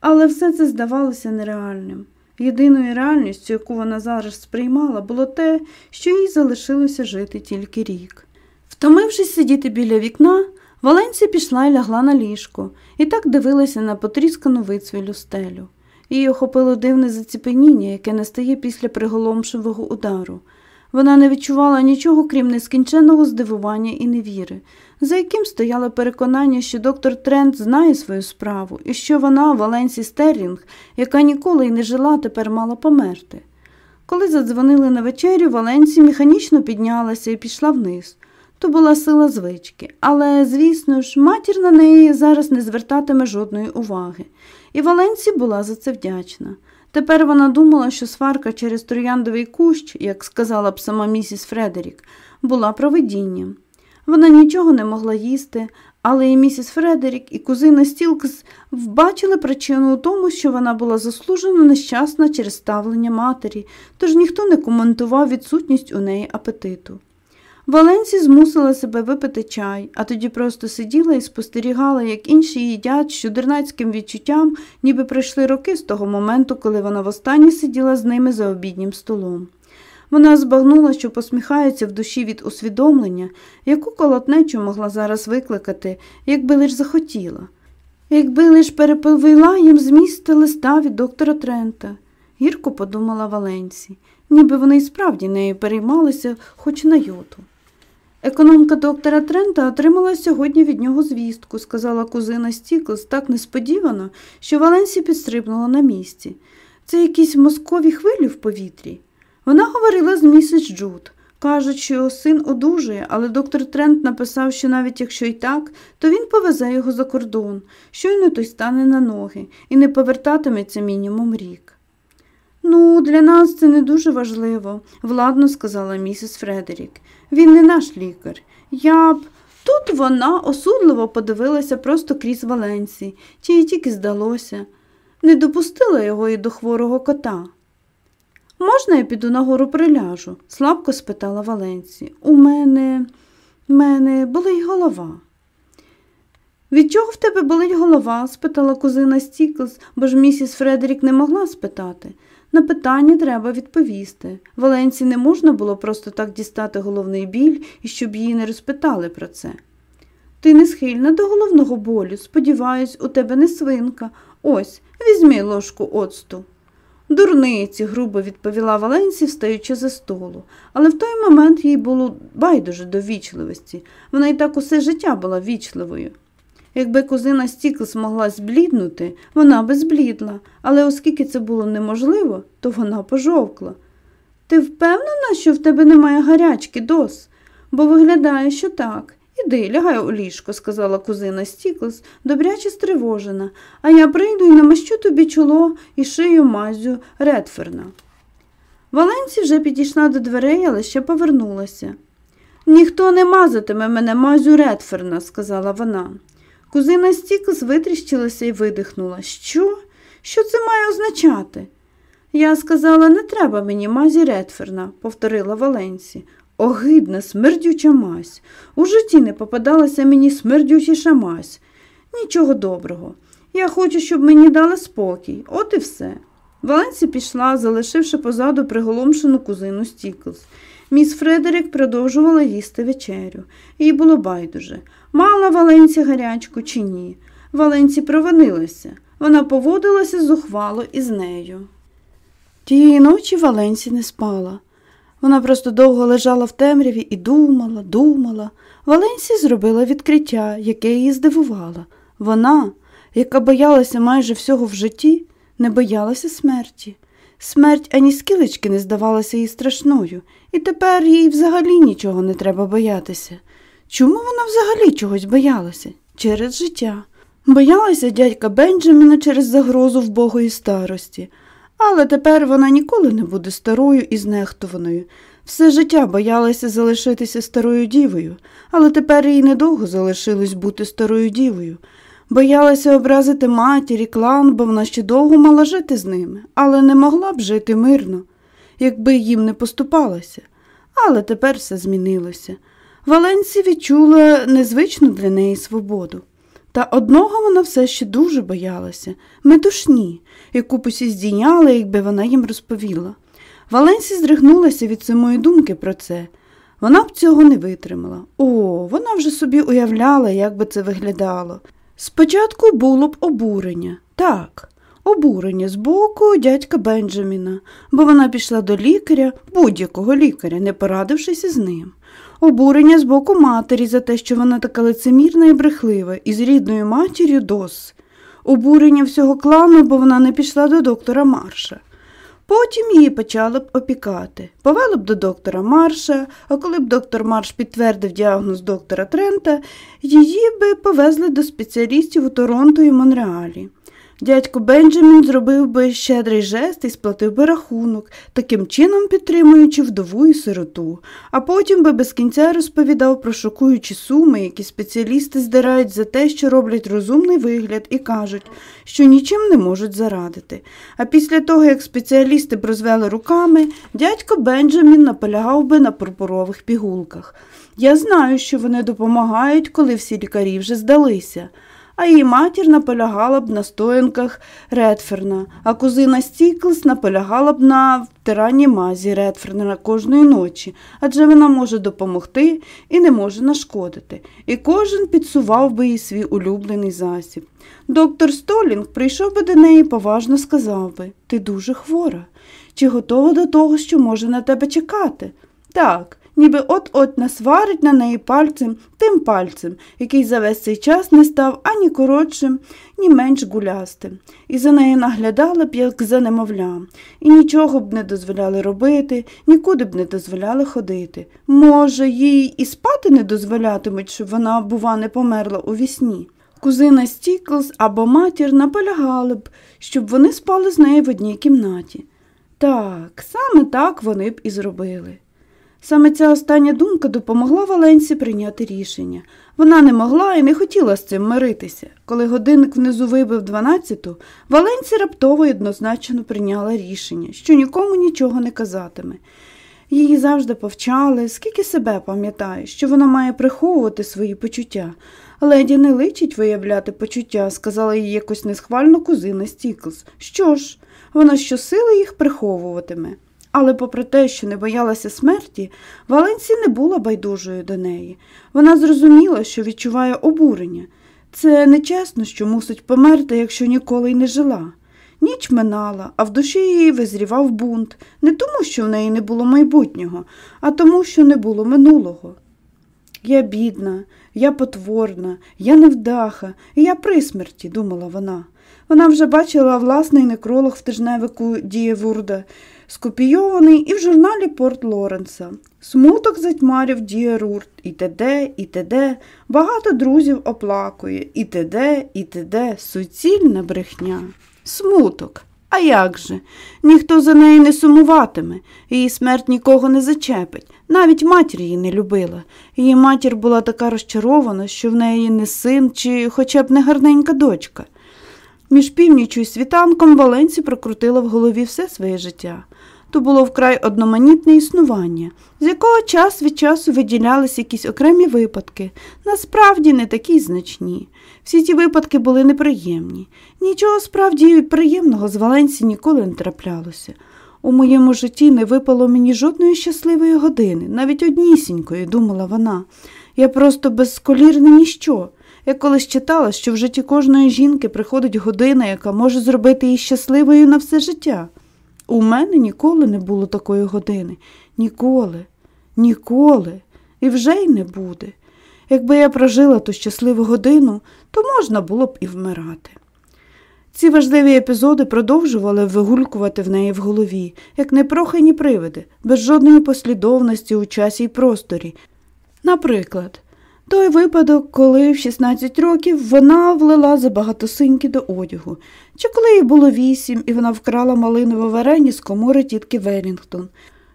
Але все це здавалося нереальним. Єдиною реальністю, яку вона зараз сприймала, було те, що їй залишилося жити тільки рік. Втомившись сидіти біля вікна, Валенція пішла і лягла на ліжко і так дивилася на потріскану вицвілю стелю. Її охопило дивне заціпеніння, яке настає після приголомшивого удару. Вона не відчувала нічого, крім нескінченного здивування і невіри, за яким стояло переконання, що доктор Трент знає свою справу і що вона, Валенсі Стерлінг, яка ніколи й не жила, тепер мала померти. Коли задзвонили на вечерю, Валенсі механічно піднялася і пішла вниз. То була сила звички, але, звісно ж, матір на неї зараз не звертатиме жодної уваги, і Валенсі була за це вдячна. Тепер вона думала, що сварка через трояндовий кущ, як сказала б сама місіс Фредерік, була провидінням. Вона нічого не могла їсти, але і місіс Фредерік, і кузина Стілкс вбачили причину у тому, що вона була заслужено нещасна через ставлення матері, тож ніхто не коментував відсутність у неї апетиту. Валенсі змусила себе випити чай, а тоді просто сиділа і спостерігала, як інші їдять з чудернацьким відчуттям, ніби пройшли роки з того моменту, коли вона востаннє сиділа з ними за обіднім столом. Вона збагнула, що посміхається в душі від усвідомлення, яку колотнечу могла зараз викликати, якби лиш захотіла. Якби лиш переповіла їм зміст листа від доктора Трента, гірко подумала Валенсі, ніби вони й справді нею переймалися хоч на йоту. Економка доктора Трента отримала сьогодні від нього звістку, сказала кузина Стіклс так несподівано, що Валенсі підстрибнула на місці. Це якісь мозкові хвилі в повітрі. Вона говорила з місіс Джуд. Кажуть, що його син одужує, але доктор Трент написав, що навіть якщо й так, то він повезе його за кордон, щойно той стане на ноги і не повертатиметься мінімум рік. Ну, для нас це не дуже важливо, владно сказала місіс Фредерік. Він не наш лікар. Я б. Тут вона осудливо подивилася просто крізь Валенсії, чи їй тільки здалося, не допустила його і до хворого кота. Можна я піду нагору приляжу? слабко спитала Валенсі. У мене, мене болить голова. Від чого в тебе болить голова? спитала кузина Стіклс, бо ж місіс Фредерік не могла спитати. На питання треба відповісти. Валенці не можна було просто так дістати головний біль і щоб її не розпитали про це. Ти не схильна до головного болю, сподіваюсь, у тебе не свинка. Ось, візьми ложку оцту. Дурниці, грубо відповіла Валенсі, встаючи за столу, але в той момент їй було байдуже до вічливості. Вона і так усе життя була вічливою. Якби кузина Стіклс могла збліднути, вона би зблідла, але оскільки це було неможливо, то вона пожовкла. Ти впевнена, що в тебе немає гарячки, дос? Бо виглядає, що так. Іди, лягай у ліжко, сказала кузина Стіклс, добряче стривожена, а я прийду і намащу тобі чоло і шию маззю Редферна. Валенсі вже підійшла до дверей, але ще повернулася. Ніхто не мазатиме мене мазю Редферна, сказала вона. Кузина Стіклс витріщилася і видихнула. Що? Що це має означати? Я сказала, не треба мені мазі Редферна, повторила Валенсі. Огидна, смердюча мазь. У житті не попадалася мені смердючіша мазь. Нічого доброго. Я хочу, щоб мені дали спокій, от і все. Валенсі пішла, залишивши позаду приголомшену кузину Стіклс. Місіс Фредерік продовжувала їсти вечерю. Їй було байдуже, мала Валенсі гарячку чи ні. Валенсі провинилася. Вона поводилася зухвало із нею. Тієї ночі Валенсі не спала. Вона просто довго лежала в темряві і думала, думала. Валенсі зробила відкриття, яке її здивувало. Вона, яка боялася майже всього в житті, не боялася смерті. Смерть ані скілечки не здавалася їй страшною, і тепер їй взагалі нічого не треба боятися. Чому вона взагалі чогось боялася? Через життя. Боялася дядька Бенджаміна через загрозу вбогої старості, але тепер вона ніколи не буде старою і знехтуваною. Все життя боялася залишитися старою дівою, але тепер їй недовго залишилось бути старою дівою. Боялася образити матір і клан, бо вона ще довго мала жити з ними, але не могла б жити мирно, якби їм не поступалася. Але тепер все змінилося. Валенсі відчула незвичну для неї свободу. Та одного вона все ще дуже боялася метушні, яку б здійняли, якби вона їм розповіла. Валенсі здригнулася від самої думки про це. Вона б цього не витримала. О, вона вже собі уявляла, як би це виглядало. Спочатку було б обурення. Так, обурення з боку дядька Бенджаміна, бо вона пішла до лікаря, будь-якого лікаря, не порадившись із ним. Обурення з боку матері за те, що вона така лицемірна і брехлива, і з рідною матір'ю дос. Обурення всього клану, бо вона не пішла до доктора Марша. Потім її почали б опікати. Повели б до доктора Марша, а коли б доктор Марш підтвердив діагноз доктора Трента, її би повезли до спеціалістів у Торонто і Монреалі. Дядько Бенджамін зробив би щедрий жест і сплатив би рахунок, таким чином підтримуючи вдову і сироту, а потім би без кінця розповідав про шокуючі суми, які спеціалісти здирають за те, що роблять розумний вигляд, і кажуть, що нічим не можуть зарадити. А після того, як спеціалісти б розвели руками, дядько Бенджамін наполягав би на пурпурових пігулках. Я знаю, що вони допомагають, коли всі лікарі вже здалися а її матір наполягала б на настоянках Редферна, а кузина Стіклс наполягала б на втиранні мазі Редферна кожної ночі, адже вона може допомогти і не може нашкодити, і кожен підсував би їй свій улюблений засіб. Доктор Столінг прийшов би до неї поважно сказав би Ти дуже хвора. Чи готова до того, що може на тебе чекати? Так, ніби от-от насварить на неї пальцем тим пальцем, який за весь цей час не став ані коротшим, ні менш гулястим, і за нею наглядали б, як за немовлям, і нічого б не дозволяли робити, нікуди б не дозволяли ходити. Може, їй і спати не дозволятимуть, щоб вона, бува, не померла у вісні. Кузина Стіклс або матір наполягали б, щоб вони спали з нею в одній кімнаті. Так, саме так вони б і зробили. Саме ця остання думка допомогла Валенсі прийняти рішення. Вона не могла і не хотіла з цим миритися. Коли годинник внизу вибив дванадцяту, Валенсі раптово і однозначно прийняла рішення, що нікому нічого не казатиме. Її завжди повчали, скільки себе пам'ятає, що вона має приховувати свої почуття. Леді не личить виявляти почуття, сказала їй якось несхвально кузина Стіклс. Що ж, вона щосили їх приховуватиме. Але, попри те, що не боялася смерті, Валенсі не була байдужою до неї. Вона зрозуміла, що відчуває обурення. Це нечесно, що мусить померти, якщо ніколи й не жила. Ніч минала, а в душі її визрівав бунт, не тому, що в неї не було майбутнього, а тому, що не було минулого. Я бідна, я потворна, я невдаха, і я при смерті, думала вона. Вона вже бачила власний некролог в тижневику Дієвурда, скопійований і в журналі Порт Лоренса. Смуток затьмарив Дієрурт, і т.д., і т.д., багато друзів оплакує, і т.д., і т.д., суцільна брехня. Смуток. А як же? Ніхто за неї не сумуватиме, її смерть нікого не зачепить. Навіть матір її не любила. Її матір була така розчарована, що в неї не син чи хоча б не гарненька дочка. Між північю і світанком Валенці прокрутила в голові все своє життя. То було вкрай одноманітне існування, з якого час від часу виділялись якісь окремі випадки, насправді не такі значні. Всі ті випадки були неприємні. Нічого справді приємного з Валенсі ніколи не траплялося. У моєму житті не випало мені жодної щасливої години, навіть однісінької, думала вона. Я просто безколірне ніщо. Я колись читала, що в житті кожної жінки приходить година, яка може зробити її щасливою на все життя. У мене ніколи не було такої години. Ніколи, ніколи, і вже й не буде. Якби я прожила ту щасливу годину, то можна було б і вмирати. Ці важливі епізоди продовжували вигулькувати в неї в голові, як непрохані привиди, без жодної послідовності у часі й просторі. Наприклад, той випадок, коли в 16 років вона влила забагато синьки до одягу, чи коли їй було вісім і вона вкрала малинове варені з комори тітки Велінгтон.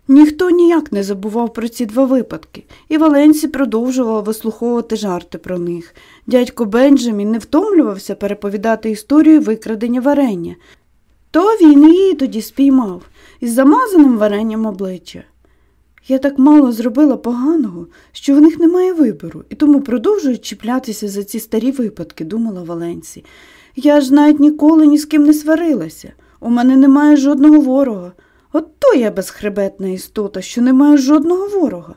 Ніхто ніяк не забував про ці два випадки, і Валенсі продовжував вислуховувати жарти про них. Дядько Бенджамін не втомлювався переповідати історію викрадення варення. То він її тоді спіймав із замазаним варенням обличчя. Я так мало зробила поганого, що в них немає вибору, і тому продовжують чіплятися за ці старі випадки, думала Валенсі. Я ж навіть ніколи ні з ким не сварилася. У мене немає жодного ворога. От то я безхребетна істота, що не маю жодного ворога.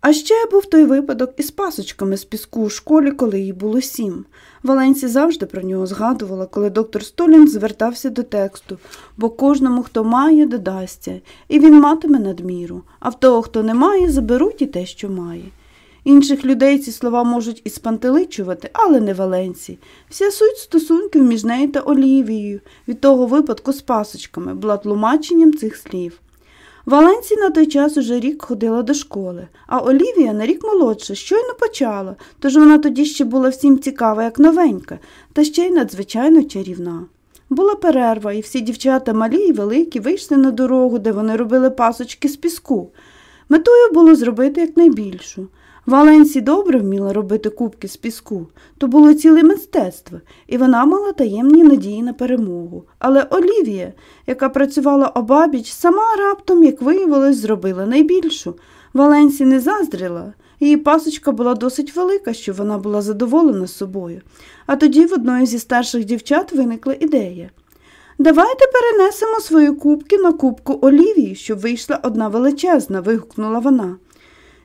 А ще був той випадок із пасочками з піску у школі, коли їй було сім. Валенсі завжди про нього згадувала, коли доктор Столін звертався до тексту, бо кожному, хто має, додасться, і він матиме надміру, а в того, хто не має, заберуть і те, що має. Інших людей ці слова можуть і спантеличувати, але не Валенсі. Вся суть стосунків між нею та Олівією від того випадку з пасочками була тлумаченням цих слів. Валенсі на той час уже рік ходила до школи, а Олівія на рік молодша, щойно почала, тож вона тоді ще була всім цікава, як новенька, та ще й надзвичайно чарівна. Була перерва, і всі дівчата малі й великі вийшли на дорогу, де вони робили пасочки з піску. Метою було зробити якнайбільшу. Валенсі добре вміла робити кубки з піску, то було ціле мистецтво, і вона мала таємні надії на перемогу. Але Олівія, яка працювала обабіч, сама раптом, як виявилось, зробила найбільшу. Валенсі не заздрила. Її пасочка була досить велика, що вона була задоволена собою. А тоді в одної зі старших дівчат виникла ідея. Давайте перенесемо свої кубки на кубку Олівії, щоб вийшла одна величезна, вигукнула вона.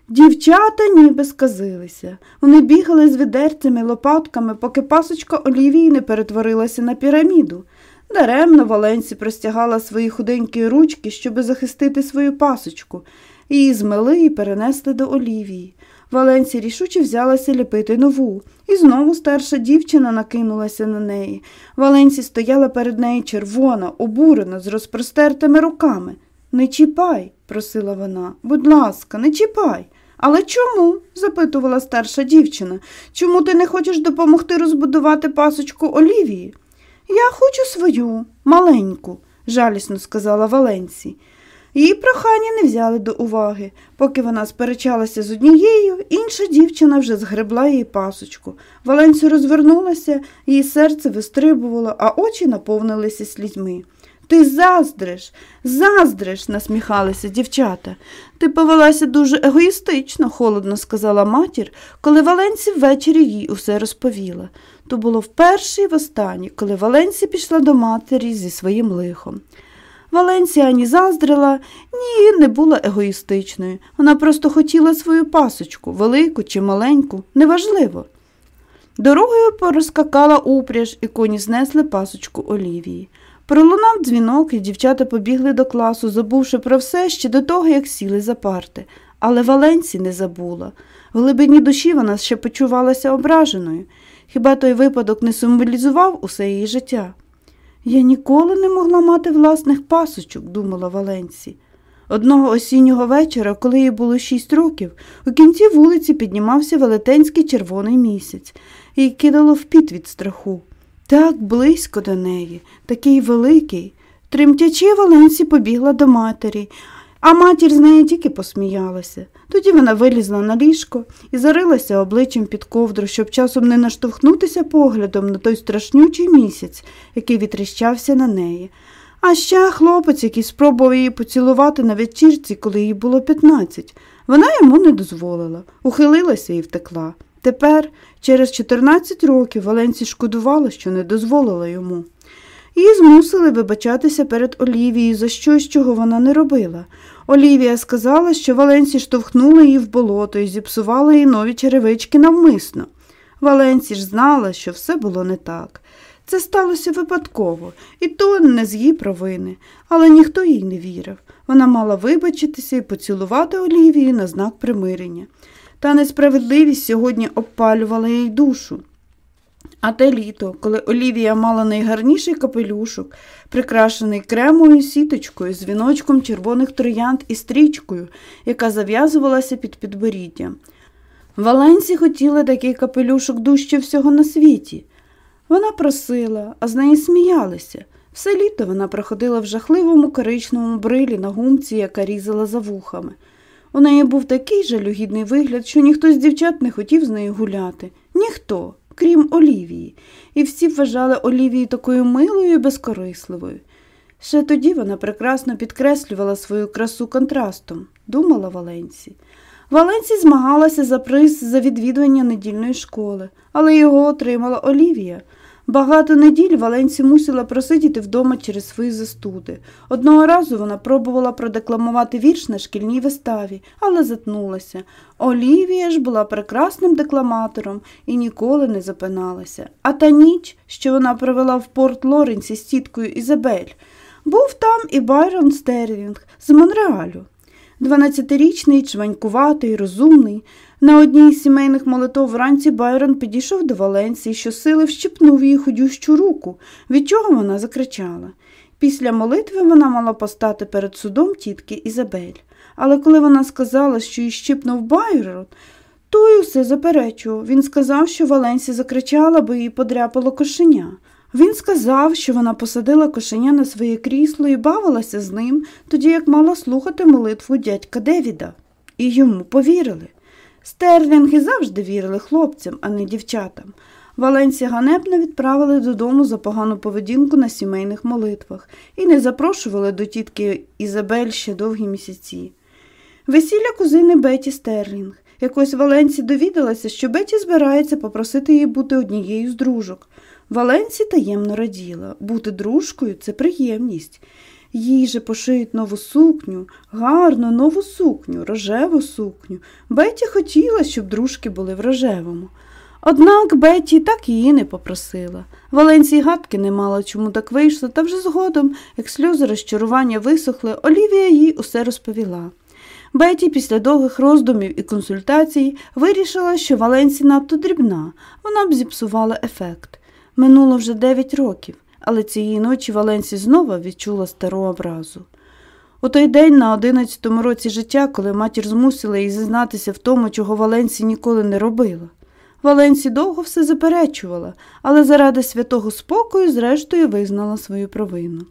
Дівчата ніби сказилися. Вони бігали з відерцями, лопатками, поки пасочка Олівії не перетворилася на піраміду. Даремно Валенсі простягала свої худенькі ручки, щоби захистити свою пасочку. Її змели і перенесли до Олівії. Валенсі рішуче взялася ліпити нову, і знову старша дівчина накинулася на неї. Валенсі стояла перед нею червона, обурена, з розпростертими руками. Не чіпай, просила вона, будь ласка, не чіпай. Але чому? запитувала старша дівчина. Чому ти не хочеш допомогти розбудувати пасочку Олівії? Я хочу свою, маленьку, жалісно сказала Валенсі. Її прохання не взяли до уваги. Поки вона сперечалася з однією, інша дівчина вже згребла її пасочку. Валенсі розвернулася, її серце вистрибувало, а очі наповнилися слізьми. Ти заздриш, заздриш, насміхалися дівчата. Ти повелася дуже егоїстично, холодно сказала матір, коли Валенсі ввечері їй усе розповіла. То було вперше і востаннє, коли Валенсі пішла до матері зі своїм лихом. Валенсія ані заздрила, ні, не була егоїстичною. Вона просто хотіла свою пасочку, велику чи маленьку, неважливо. Дорогою порозкакала упряж, і коні знесли пасочку Олівії. Пролунав дзвінок, і дівчата побігли до класу, забувши про все ще до того, як сіли за парти. Але Валенсі не забула. В глибині душі вона ще почувалася ображеною. Хіба той випадок не символізував усе її життя? Я ніколи не могла мати власних пасочок, думала Валенсі. Одного осіннього вечора, коли їй було шість років, у кінці вулиці піднімався велетенський червоний місяць і кидало в піт від страху. Так близько до неї, такий великий. Тремтячи, Валенсі побігла до матері, а матір з неї тільки посміялася. Тоді вона вилізла на ліжко і зарилася обличчям під ковдру, щоб часом не наштовхнутися поглядом на той страшнючий місяць, який вітріщався на неї. А ще хлопець, який спробував її поцілувати на вечірці, коли їй було 15. Вона йому не дозволила, ухилилася і втекла. Тепер, через 14 років, Валенсі шкодувала, що не дозволила йому. Її змусили вибачатися перед Олівією за щось, чого вона не робила. Олівія сказала, що Валенсі штовхнула її в болото і зіпсувала їй нові черевички навмисно. Валенсі ж знала, що все було не так. Це сталося випадково, і то не з її провини, але ніхто їй не вірив. Вона мала вибачитися і поцілувати Олівію на знак примирення. Та несправедливість сьогодні обпалювала їй душу. А те літо, коли Олівія мала найгарніший капелюшок, прикрашений кремовою сіточкою, з віночком червоних троянд і стрічкою, яка зав'язувалася під підборіддям. Валенсі хотіла такий капелюшок дужче всього на світі. Вона просила, а з неї сміялися. Все літо вона проходила в жахливому коричневому брилі на гумці, яка різала за вухами. У неї був такий жалюгідний вигляд, що ніхто з дівчат не хотів з нею гуляти. Ніхто, крім Олівії, і всі вважали Олівію такою милою і безкорисливою. Ще тоді вона прекрасно підкреслювала свою красу контрастом, думала Валенсі. Валенсі змагалася за приз за відвідування недільної школи, але його отримала Олівія. Багато неділь Валенсі мусила просидіти вдома через свої застуди. Одного разу вона пробувала продекламувати вірш на шкільній виставі, але затнулася. Олівія ж була прекрасним декламатором і ніколи не запиналася. А та ніч, що вона провела в Порт Лоренсі з тіткою Ізабель, був там і Байрон Стерлінг з Монреалю. Дванадцятирічний, чванькуватий, розумний. На одній з сімейних молитов вранці Байрон підійшов до Валенції, що сили вщипнув її ходющу руку, від чого вона закричала. Після молитви вона мала постати перед судом тітки Ізабель. Але коли вона сказала, що її щипнув Байрон, той усе заперечував. Він сказав, що Валенсі закричала, бо її подряпало кошеня. Він сказав, що вона посадила кошеня на своє крісло і бавилася з ним, тоді як мала слухати молитву дядька Девіда. І йому повірили. Стерлінги завжди вірили хлопцям, а не дівчатам. Валенсі ганебно відправили додому за погану поведінку на сімейних молитвах і не запрошували до тітки Ізабель ще довгі місяці. Весілля кузини Беті Стерлінг. Якось Валенсі довідалася, що Беті збирається попросити її бути однією з дружок. Валенсі таємно раділа бути дружкою це приємність. Їй же пошиють нову сукню, гарну нову сукню, рожеву сукню. Беті хотіла, щоб дружки були в рожевому. Однак Беті так її не попросила. Валенсії гадки не мала, чому так вийшло, та вже згодом, як сльози розчарування висохли, Олівія їй усе розповіла. Беті після довгих роздумів і консультацій вирішила, що Валенсі надто дрібна, вона б зіпсувала ефект. Минуло вже дев'ять років, але цієї ночі Валенсі знову відчула стару образу. У той день на одинадцятому році життя, коли матір змусила її зізнатися в тому, чого Валенсі ніколи не робила. Валенсі довго все заперечувала, але заради святого спокою, зрештою, визнала свою провину.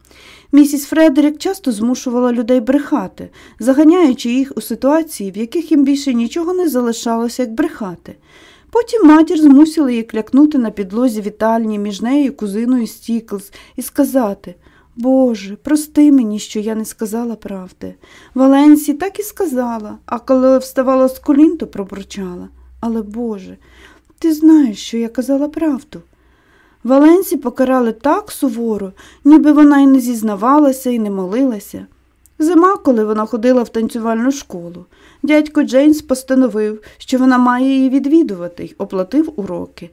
Місіс Фредерік часто змушувала людей брехати, заганяючи їх у ситуації, в яких їм більше нічого не залишалося, як брехати. Потім матір змусила її клякнути на підлозі вітальні між нею і кузиною Стіклс і сказати Боже, прости мені, що я не сказала правди. Валенсі так і сказала, а коли вставала з колін, то пробурчала. Але Боже, ти знаєш, що я казала правду. Валенсі покарали так суворо, ніби вона й не зізнавалася і не молилася. Зима, коли вона ходила в танцювальну школу, дядько Джейнс постановив, що вона має її відвідувати й оплатив уроки.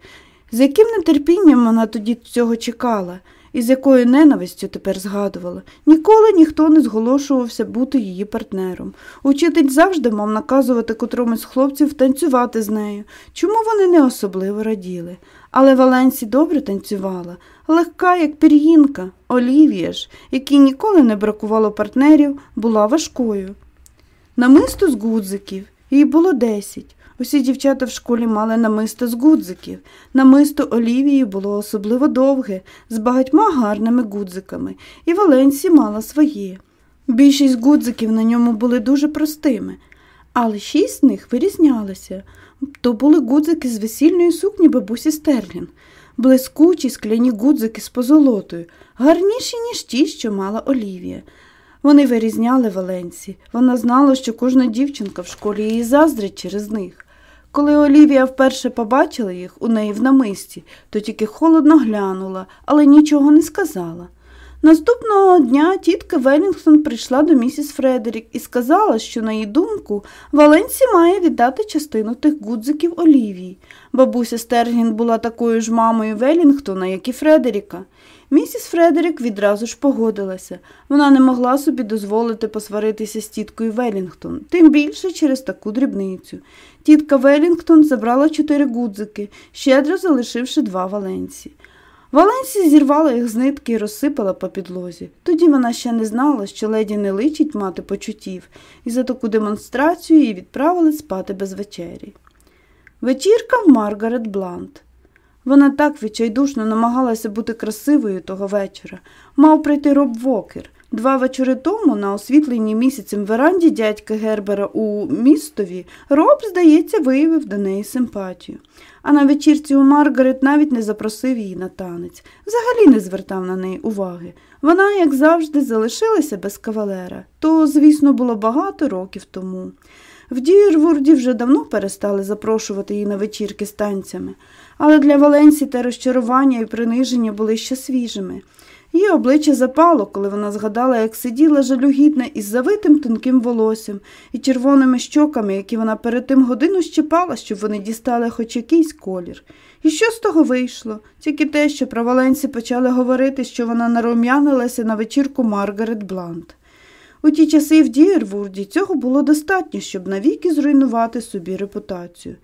З яким нетерпінням вона тоді цього чекала, і з якою ненавистю тепер згадувала. Ніколи ніхто не зголошувався бути її партнером. Учитель завжди мав наказувати котромусь з хлопців танцювати з нею. Чому вони не особливо раділи? Але Валенсі добре танцювала, легка, як пір'їнка. Олівія ж, якій ніколи не бракувало партнерів, була важкою. Намисто з гудзиків, їй було десять. Усі дівчата в школі мали намисто з гудзиків. Намисто Олівії було особливо довге, з багатьма гарними гудзиками, і Валенсі мала своє. Більшість гудзиків на ньому були дуже простими, але шість з них вирізнялися. То були гудзики з весільної сукні бабусі Стерлін. блискучі скляні гудзики з позолотою, гарніші, ніж ті, що мала Олівія. Вони вирізняли Валенсі. Вона знала, що кожна дівчинка в школі її заздрить через них. Коли Олівія вперше побачила їх у неї в намисті, то тільки холодно глянула, але нічого не сказала. Наступного дня тітка Велінгтон прийшла до місіс Фредерік і сказала, що, на її думку, Валенсі має віддати частину тих гудзиків Олівії. Бабуся Стергін була такою ж мамою Велінгтона, як і Фредеріка. Місіс Фредерік відразу ж погодилася. Вона не могла собі дозволити посваритися з тіткою Велінгтон, тим більше через таку дрібницю. Тітка Велінгтон забрала чотири гудзики, щедро залишивши два Валенсі. Валенсі зірвала їх з нитки і розсипала по підлозі. Тоді вона ще не знала, що леді не личить мати почуттів, і за таку демонстрацію її відправили спати без вечері. Вечірка в Маргарет Блант. Вона так відчайдушно намагалася бути красивою того вечора. Мав прийти Роб Вокер. Два вечори тому, на освітленій місяцем веранді дядька Гербера у містові, Роб, здається, виявив до неї симпатію. А на вечірці у Маргарет навіть не запросив її на танець, взагалі не звертав на неї уваги. Вона, як завжди, залишилася без кавалера. То, звісно, було багато років тому. В Дірвурді вже давно перестали запрошувати її на вечірки з танцями, але для Валенсі те розчарування і приниження були ще свіжими. Її обличчя запало, коли вона згадала, як сиділа жалюгідна із завитим тонким волоссям і червоними щоками, які вона перед тим годину щепала, щоб вони дістали хоч якийсь колір. І що з того вийшло? Тільки те, що про Валенсі почали говорити, що вона нарум'янилася на вечірку Маргарет Блант. У ті часи в Дієрвурді цього було достатньо, щоб навіки зруйнувати собі репутацію.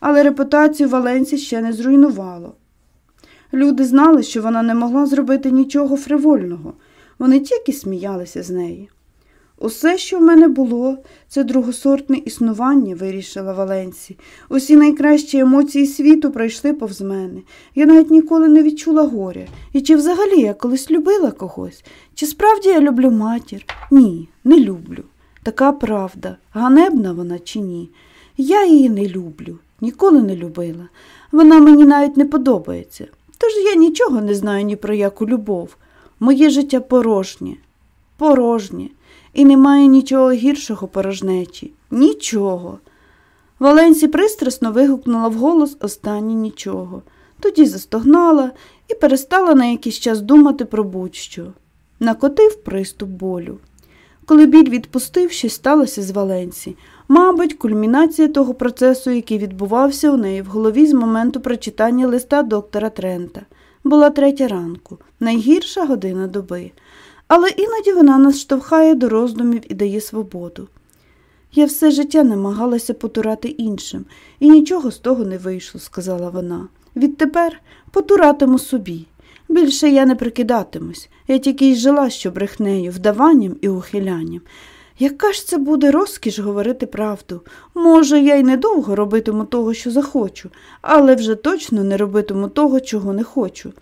Але репутацію Валенсі ще не зруйнувало. Люди знали, що вона не могла зробити нічого фривольного. Вони тільки сміялися з неї. Усе, що в мене було, це другосортне існування, вирішила Валенсі. Усі найкращі емоції світу пройшли повз мене. Я навіть ніколи не відчула горя. І чи взагалі я колись любила когось? Чи справді я люблю матір? Ні, не люблю. Така правда, ганебна вона чи ні. Я її не люблю, ніколи не любила. Вона мені навіть не подобається. Тож я нічого не знаю ні про яку любов. Моє життя порожнє, порожнє, і немає нічого гіршого порожнечі. Нічого. Валенсі пристрасно вигукнула вголос останнє нічого. Тоді застогнала і перестала на якийсь час думати про будь-що. Накотив приступ болю. Коли біль відпустив, щось сталося з Валенсі. Мабуть, кульмінація того процесу, який відбувався у неї в голові з моменту прочитання листа доктора Трента. Була третя ранку, найгірша година доби. Але іноді вона нас штовхає до роздумів і дає свободу. Я все життя намагалася потурати іншим, і нічого з того не вийшло, сказала вона. Відтепер потуратиму собі. Більше я не прикидатимусь, я тільки й жила, що брехнею, вдаванням і ухилянням. Яка ж це буде розкіш говорити правду? Може, я й недовго робитиму того, що захочу, але вже точно не робитиму того, чого не хочу.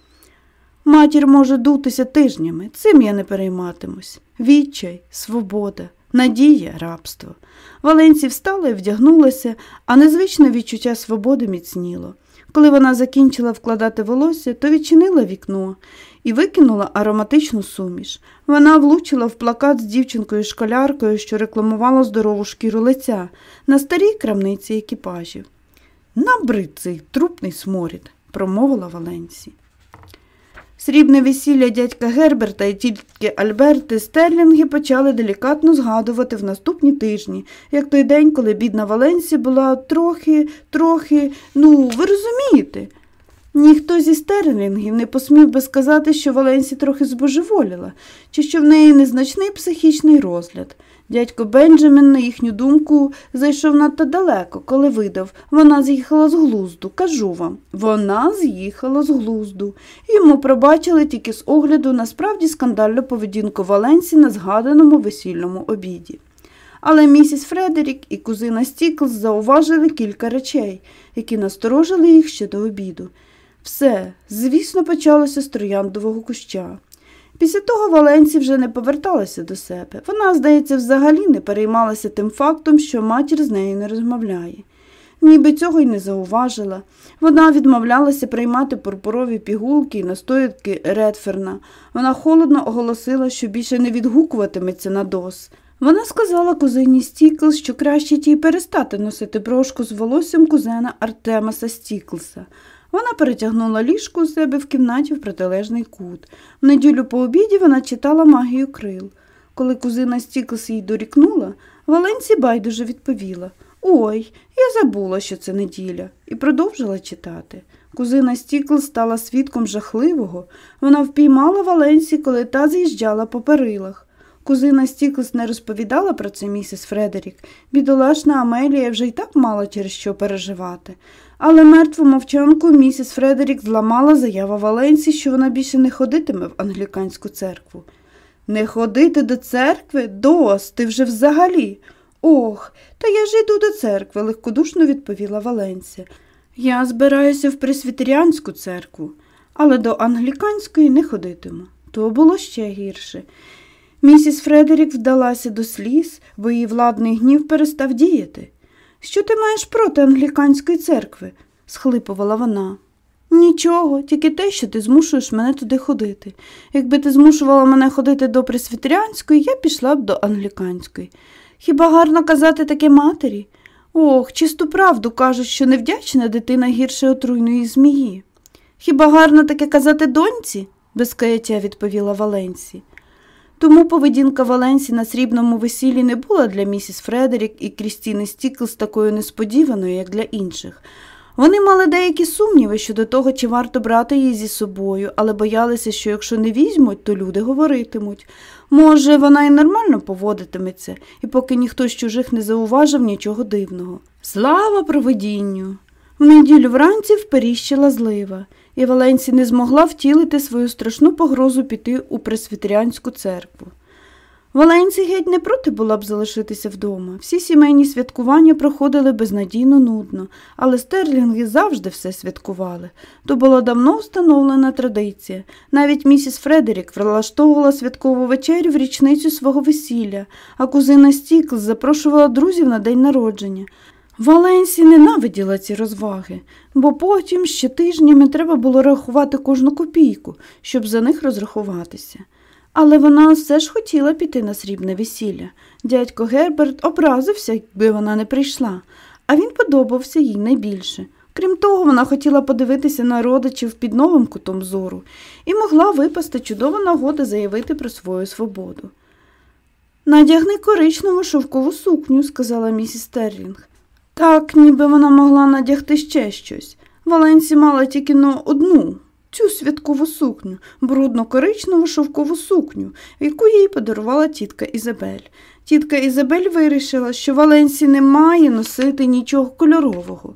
Матір може дутися тижнями, цим я не перейматимусь. Відчай, свобода, надія, рабство. Валенці встала і вдягнулася, а незвичне відчуття свободи міцніло. Коли вона закінчила вкладати волосся, то відчинила вікно і викинула ароматичну суміш. Вона влучила в плакат з дівчинкою-школяркою, що рекламувала здорову шкіру лиця на старій крамниці екіпажів. Набрид цей трупний сморід, промовила Валенсі. Срібне весілля дядька Герберта і тільки Альберти Стерлінги почали делікатно згадувати в наступні тижні, як той день, коли бідна Валенсі була трохи, трохи, ну, ви розумієте. Ніхто зі стерлінгів не посмів би сказати, що Валенсі трохи збожеволіла, чи що в неї незначний психічний розгляд. Дядько Бенджамін, на їхню думку, зайшов надто далеко, коли видав вона з'їхала з глузду. Кажу вам, вона з'їхала з глузду. Йому пробачили тільки з огляду на справді скандальну поведінку Валенсі на згаданому весільному обіді. Але місіс Фредерік і кузина Стіклс зауважили кілька речей, які насторожили їх ще до обіду. Все, звісно, почалося з трояндового куща. Після того Валенці вже не поверталася до себе. Вона, здається, взагалі не переймалася тим фактом, що матір з нею не розмовляє. ніби цього й не зауважила. Вона відмовлялася приймати пурпурові пігулки і настоянки Редферна. Вона холодно оголосила, що більше не відгукуватиметься на дос. Вона сказала кузині Стіклс, що краще тій перестати носити брошку з волоссям кузена Артемаса Стіклса. Вона перетягнула ліжко у себе в кімнаті в протилежний кут. В неділю по обіді вона читала магію крил. Коли кузина Стіклс їй дорікнула, Валенсі байдуже відповіла Ой, я забула, що це неділя, і продовжила читати. Кузина Стікл стала свідком жахливого. Вона впіймала Валенсі, коли та з'їжджала по перилах. Кузина Стіклс не розповідала про це місіс Фредерік. Бідолашна Амелія вже й так мала через що переживати. Але мертву мовчанку місіс Фредерік зламала заява Валенсі, що вона більше не ходитиме в англіканську церкву. Не ходити до церкви? Дос, ти вже взагалі. Ох, та я ж йду до церкви, легкодушно відповіла Валенсія. Я збираюся в пресвітеріанську церкву, але до англіканської не ходитиму. То було ще гірше. Місіс Фредерік вдалася до сліз, бо її владний гнів перестав діяти. Що ти маєш проти англіканської церкви? схлипувала вона. Нічого, тільки те, що ти змушуєш мене туди ходити. Якби ти змушувала мене ходити до пресвітеріанської, я пішла б до англіканської. Хіба гарно казати таке матері? Ох, чисту правду кажуть, що невдячна дитина гірше отруйної змії. Хіба гарно таке казати доньці? без каяття відповіла Валенсі. Тому поведінка Валенсі на срібному весіллі не була для місіс Фредерік і Крістіни Стіклс такою несподіваною, як для інших. Вони мали деякі сумніви щодо того, чи варто брати її зі собою, але боялися, що якщо не візьмуть, то люди говоритимуть. Може, вона і нормально поводитиметься, і поки ніхто з чужих не зауважив нічого дивного. Слава провидінню! В неділю вранці вперіщила злива, і Валенсі не змогла втілити свою страшну погрозу піти у пресвітеріанську церкву. Валенсі геть не проти була б залишитися вдома. Всі сімейні святкування проходили безнадійно нудно, але стерлінги завжди все святкували. То була давно встановлена традиція. Навіть місіс Фредерік влаштовувала святкову вечерю в річницю свого весілля, а кузина Стіклс запрошувала друзів на день народження. Валенсі ненавиділа ці розваги, бо потім ще тижнями треба було рахувати кожну копійку, щоб за них розрахуватися. Але вона все ж хотіла піти на срібне весілля. Дядько Герберт образився, якби вона не прийшла, а він подобався їй найбільше. Крім того, вона хотіла подивитися на родичів під новим кутом зору і могла випасти чудова нагода заявити про свою свободу. Надягни коричневу шовкову сукню, сказала місіс Стерлінг. Так, ніби вона могла надягти ще щось. Валенсі мала тільки но одну цю святкову сукню, брудно коричневу шовкову сукню, яку їй подарувала тітка Ізабель. Тітка Ізабель вирішила, що Валенсі не має носити нічого кольорового.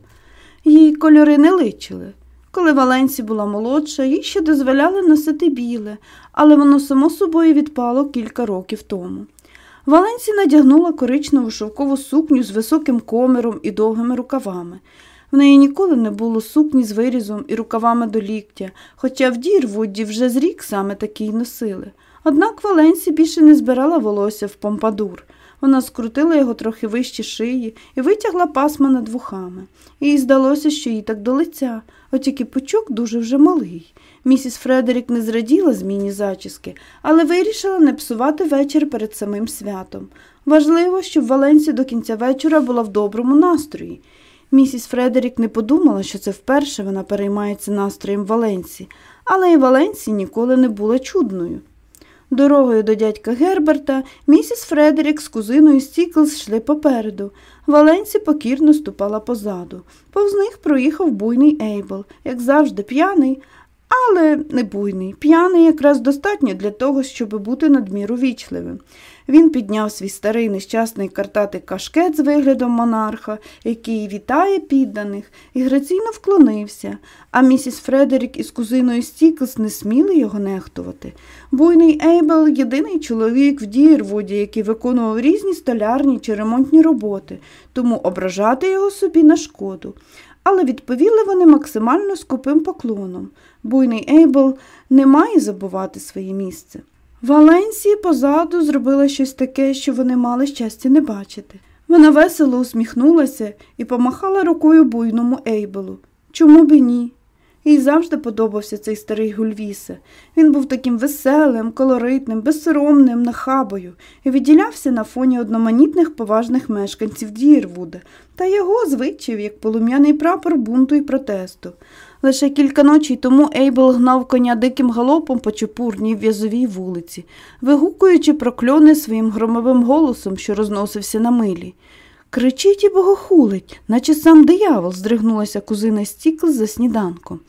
Їй кольори не личили. Коли Валенсі була молодша, їй ще дозволяли носити біле, але воно само собою відпало кілька років тому. Валенсі надягнула коричневу шовкову сукню з високим комером і довгими рукавами. В неї ніколи не було сукні з вирізом і рукавами до ліктя, хоча в Дірвуді вже з рік саме такий носили. Однак Валенсі більше не збирала волосся в помпадур. Вона скрутила його трохи вище шиї і витягла пасма над вухами. Їй здалося, що їй так до лиця, от тільки пучок дуже вже малий. Місіс Фредерік не зраділа зміні зачіски, але вирішила не псувати вечір перед самим святом. Важливо, щоб Валенсі до кінця вечора була в доброму настрої. Місіс Фредерік не подумала, що це вперше вона переймається настроєм Валенсі, але і Валенсі ніколи не була чудною. Дорогою до дядька Герберта місіс Фредерік з кузиною Стіклс йшли попереду. Валенсі покірно ступала позаду. Повз них проїхав буйний Ейбл, як завжди, п'яний, але не буйний. П'яний якраз достатньо для того, щоб бути надміру вічливим. Він підняв свій старий нещасний картатий кашкет з виглядом монарха, який вітає підданих, і граційно вклонився, а місіс Фредерік із кузиною Стіклс не сміли його нехтувати. Буйний Ейбел єдиний чоловік в Дірвуді, який виконував різні столярні чи ремонтні роботи, тому ображати його собі на шкоду. Але відповіли вони максимально скупим поклоном. Буйний Ейбл не має забувати своє місце. Валенсії позаду зробила щось таке, що вони мали щастя не бачити. Вона весело усміхнулася і помахала рукою буйному Ейбелу. Чому б і ні? Їй завжди подобався цей старий Гульвісе. Він був таким веселим, колоритним, безсоромним, нахабою і відділявся на фоні одноманітних поважних мешканців Дірвуда та його звичаїв, як полум'яний прапор бунту і протесту. Лише кілька ночей тому Ейбл гнав коня диким галопом по чепурній в'язовій вулиці, вигукуючи прокльони своїм громовим голосом, що розносився на милі. Кричить і богохулить, наче сам диявол, здригнулася кузина Стікл за сніданком.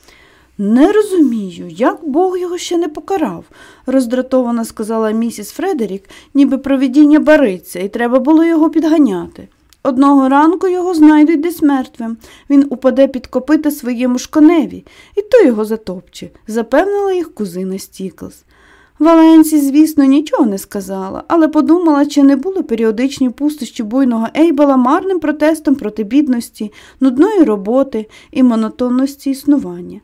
Не розумію, як Бог його ще не покарав, роздратовано сказала місіс Фредерік, ніби провидіння бариться, і треба було його підганяти. Одного ранку його знайдуть десь мертвим. Він упаде під копита своєму шконеві, і то його затопче, запевнила їх кузина Стіклс. Валенсі, звісно, нічого не сказала, але подумала, чи не було періодичні пустощі буйного Ейбела марним протестом проти бідності, нудної роботи і монотонності існування.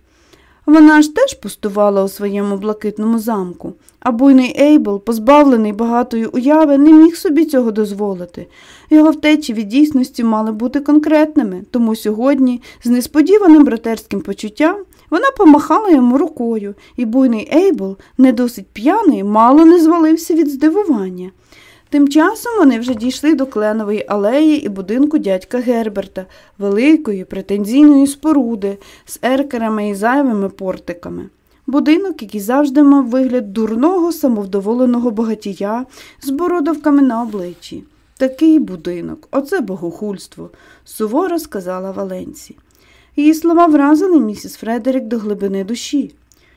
Вона ж теж пустувала у своєму блакитному замку, а буйний Ейбл, позбавлений багатої уяви, не міг собі цього дозволити. Його втечі від дійсності мали бути конкретними, тому сьогодні, з несподіваним братерським почуттям, вона помахала йому рукою, і буйний Ейбл, не досить п'яний, мало не звалився від здивування. Тим часом вони вже дійшли до кленової алеї і будинку дядька Герберта, великої претензійної споруди з еркерами і зайвими портиками. Будинок, який завжди мав вигляд дурного, самовдоволеного багатія з бородавками на обличчі. Такий будинок, оце богохульство, суворо сказала Валенсі. Її слова вразили місіс Фредерік до глибини душі.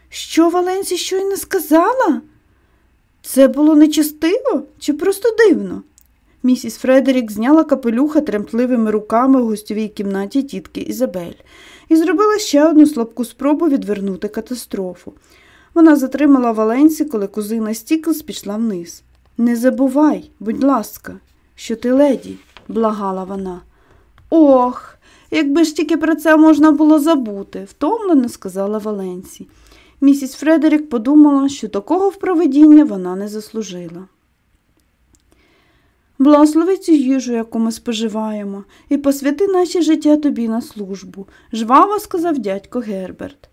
Що Валенсі щойно сказала? Це було нечестиво чи просто дивно? Місіс Фредерік зняла капелюха тремтливими руками у гостьовій кімнаті тітки Ізабель і зробила ще одну слабку спробу відвернути катастрофу. Вона затримала Валенсі, коли кузина Стіклс пішла вниз. Не забувай, будь ласка, що ти леді, благала вона. Ох, якби ж тільки про це можна було забути, втомлено сказала Валенсі. Місіс Фредерік подумала, що такого в провидіння вона не заслужила. Благослови цю їжу, яку ми споживаємо, і посвяти наше життя тобі на службу, жваво сказав дядько Герберт.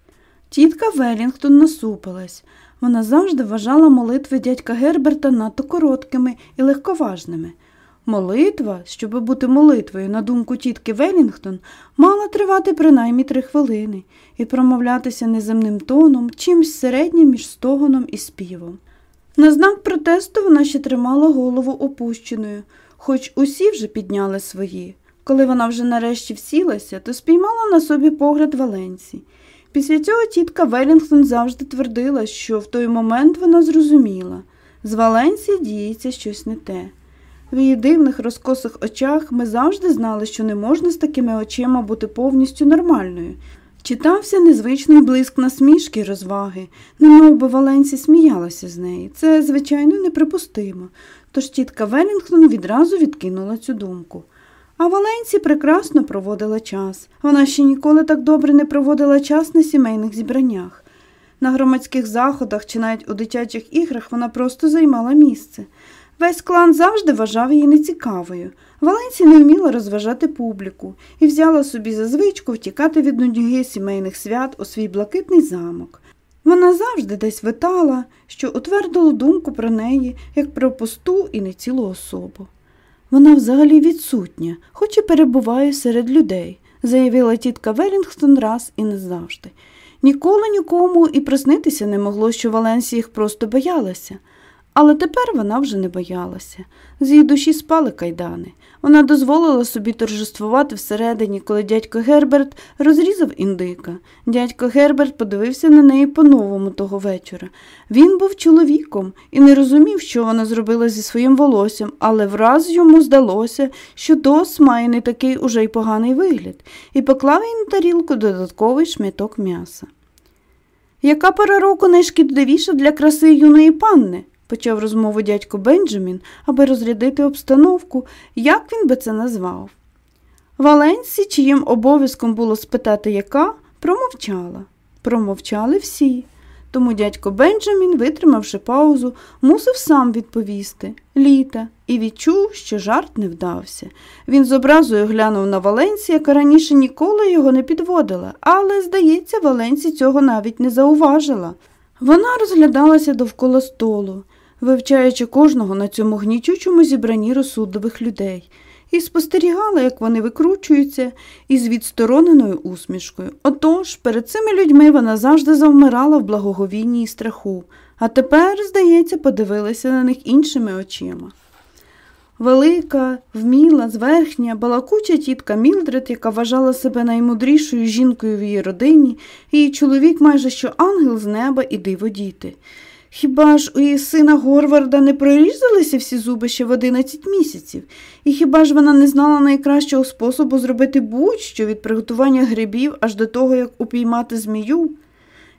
Тітка Велінгтон насупилась. Вона завжди вважала молитви дядька Герберта надто короткими і легковажними. Молитва, щоб бути молитвою, на думку тітки Велінгтон, мала тривати принаймні три хвилини і промовлятися неземним тоном, чимсь середнім між стогоном і співом. На знак протесту вона ще тримала голову опущеною, хоч усі вже підняли свої. Коли вона вже нарешті всілася, то спіймала на собі погляд Валенсі. Після цього тітка Велінгтон завжди твердила, що в той момент вона зрозуміла з Валенсі діється щось не те. В її дивних розкосих очах ми завжди знали, що не можна з такими очима бути повністю нормальною. Читався незвичний блиск насмішки й розваги, немов би Валенсі сміялася з неї. Це, звичайно, неприпустимо. Тож тітка Велінгтон відразу відкинула цю думку. А Валенсі прекрасно проводила час. Вона ще ніколи так добре не проводила час на сімейних зібраннях. На громадських заходах чи навіть у дитячих іграх вона просто займала місце. Весь клан завжди вважав її нецікавою. Валенсі не вміла розважати публіку і взяла собі за звичку втікати від нудьги сімейних свят у свій блакитний замок. Вона завжди десь витала, що утвердило думку про неї як про пусту і нецілу особу. Вона взагалі відсутня, хоч і перебуває серед людей, заявила тітка Велінгтон раз і не завжди. Ніколи нікому і приснитися не могло, що Валенсі їх просто боялася. Але тепер вона вже не боялася. З її душі спали кайдани. Вона дозволила собі торжествувати всередині, коли дядько Герберт розрізав індика. Дядько Герберт подивився на неї по-новому того вечора. Він був чоловіком і не розумів, що вона зробила зі своїм волоссям, але враз йому здалося, що дос має не такий уже й поганий вигляд, і поклав їй на тарілку додатковий шматок м'яса. Яка пора року найшкідливіша для краси юної панни? Почав розмову дядько Бенджамін, аби розрядити обстановку, як він би це назвав. Валенсі, чиїм обов'язком було спитати, яка, промовчала. Промовчали всі. Тому дядько Бенджамін, витримавши паузу, мусив сам відповісти літа, і відчув, що жарт не вдався. Він з образою глянув на Валенсі, яка раніше ніколи його не підводила, але, здається, Валенсі цього навіть не зауважила. Вона розглядалася довкола столу, вивчаючи кожного на цьому гнічучому зібранні розсудливих людей і спостерігала, як вони викручуються, із відстороненою усмішкою. Отож, перед цими людьми вона завжди завмирала в благоговінні і страху, а тепер, здається, подивилася на них іншими очима. Велика, вміла, зверхня, балакуча тітка Мілдред, яка вважала себе наймудрішою жінкою в її родині, її чоловік майже що ангел з неба і диво діти. Хіба ж у її сина Горварда не прорізалися всі зуби ще в одинадцять місяців, і хіба ж вона не знала найкращого способу зробити будь-що від приготування грибів аж до того, як упіймати змію?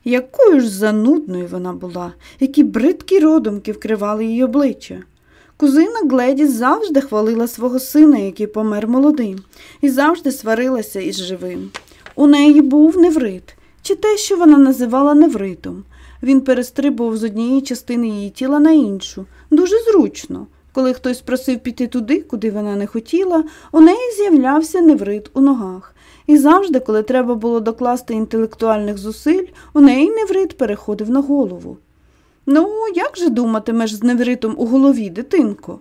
Якою ж занудною вона була, які бридкі родомки вкривали її обличчя. Кузина Гледіс завжди хвалила свого сина, який помер молодим, і завжди сварилася із живим. У неї був неврит, чи те, що вона називала невритом. Він перестрибував з однієї частини її тіла на іншу. Дуже зручно. Коли хтось просив піти туди, куди вона не хотіла, у неї з'являвся неврит у ногах. І завжди, коли треба було докласти інтелектуальних зусиль, у неї неврит переходив на голову. Ну, як же думатимеш з невритом у голові, дитинко?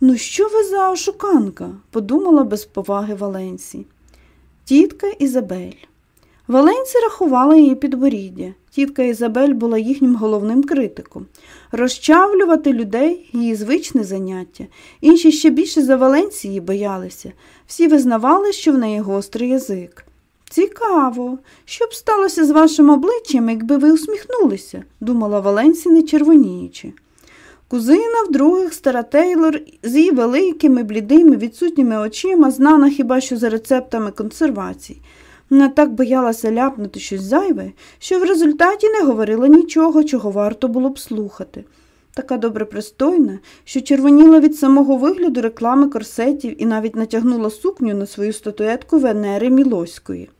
Ну, що ви за ошуканка? подумала без поваги Валенсі. Тітка Ізабель. Валенсі рахувала її підборіддя. Тітка Ізабель була їхнім головним критиком. Розчавлювати людей її звичне заняття. Інші ще більше за Валенції боялися. Всі визнавали, що в неї гострий язик. Цікаво, що б сталося з вашим обличчям, якби ви усміхнулися, думала Валенсі, не червоніючи. Кузина вдругих стара Тейлор з її великими, блідими, відсутніми очима, знана хіба що за рецептами консервацій. Вона так боялася ляпнути щось зайве, що в результаті не говорила нічого, чого варто було б слухати. Така добре пристойна, що червоніла від самого вигляду реклами корсетів і навіть натягнула сукню на свою статуетку Венери Мілоської.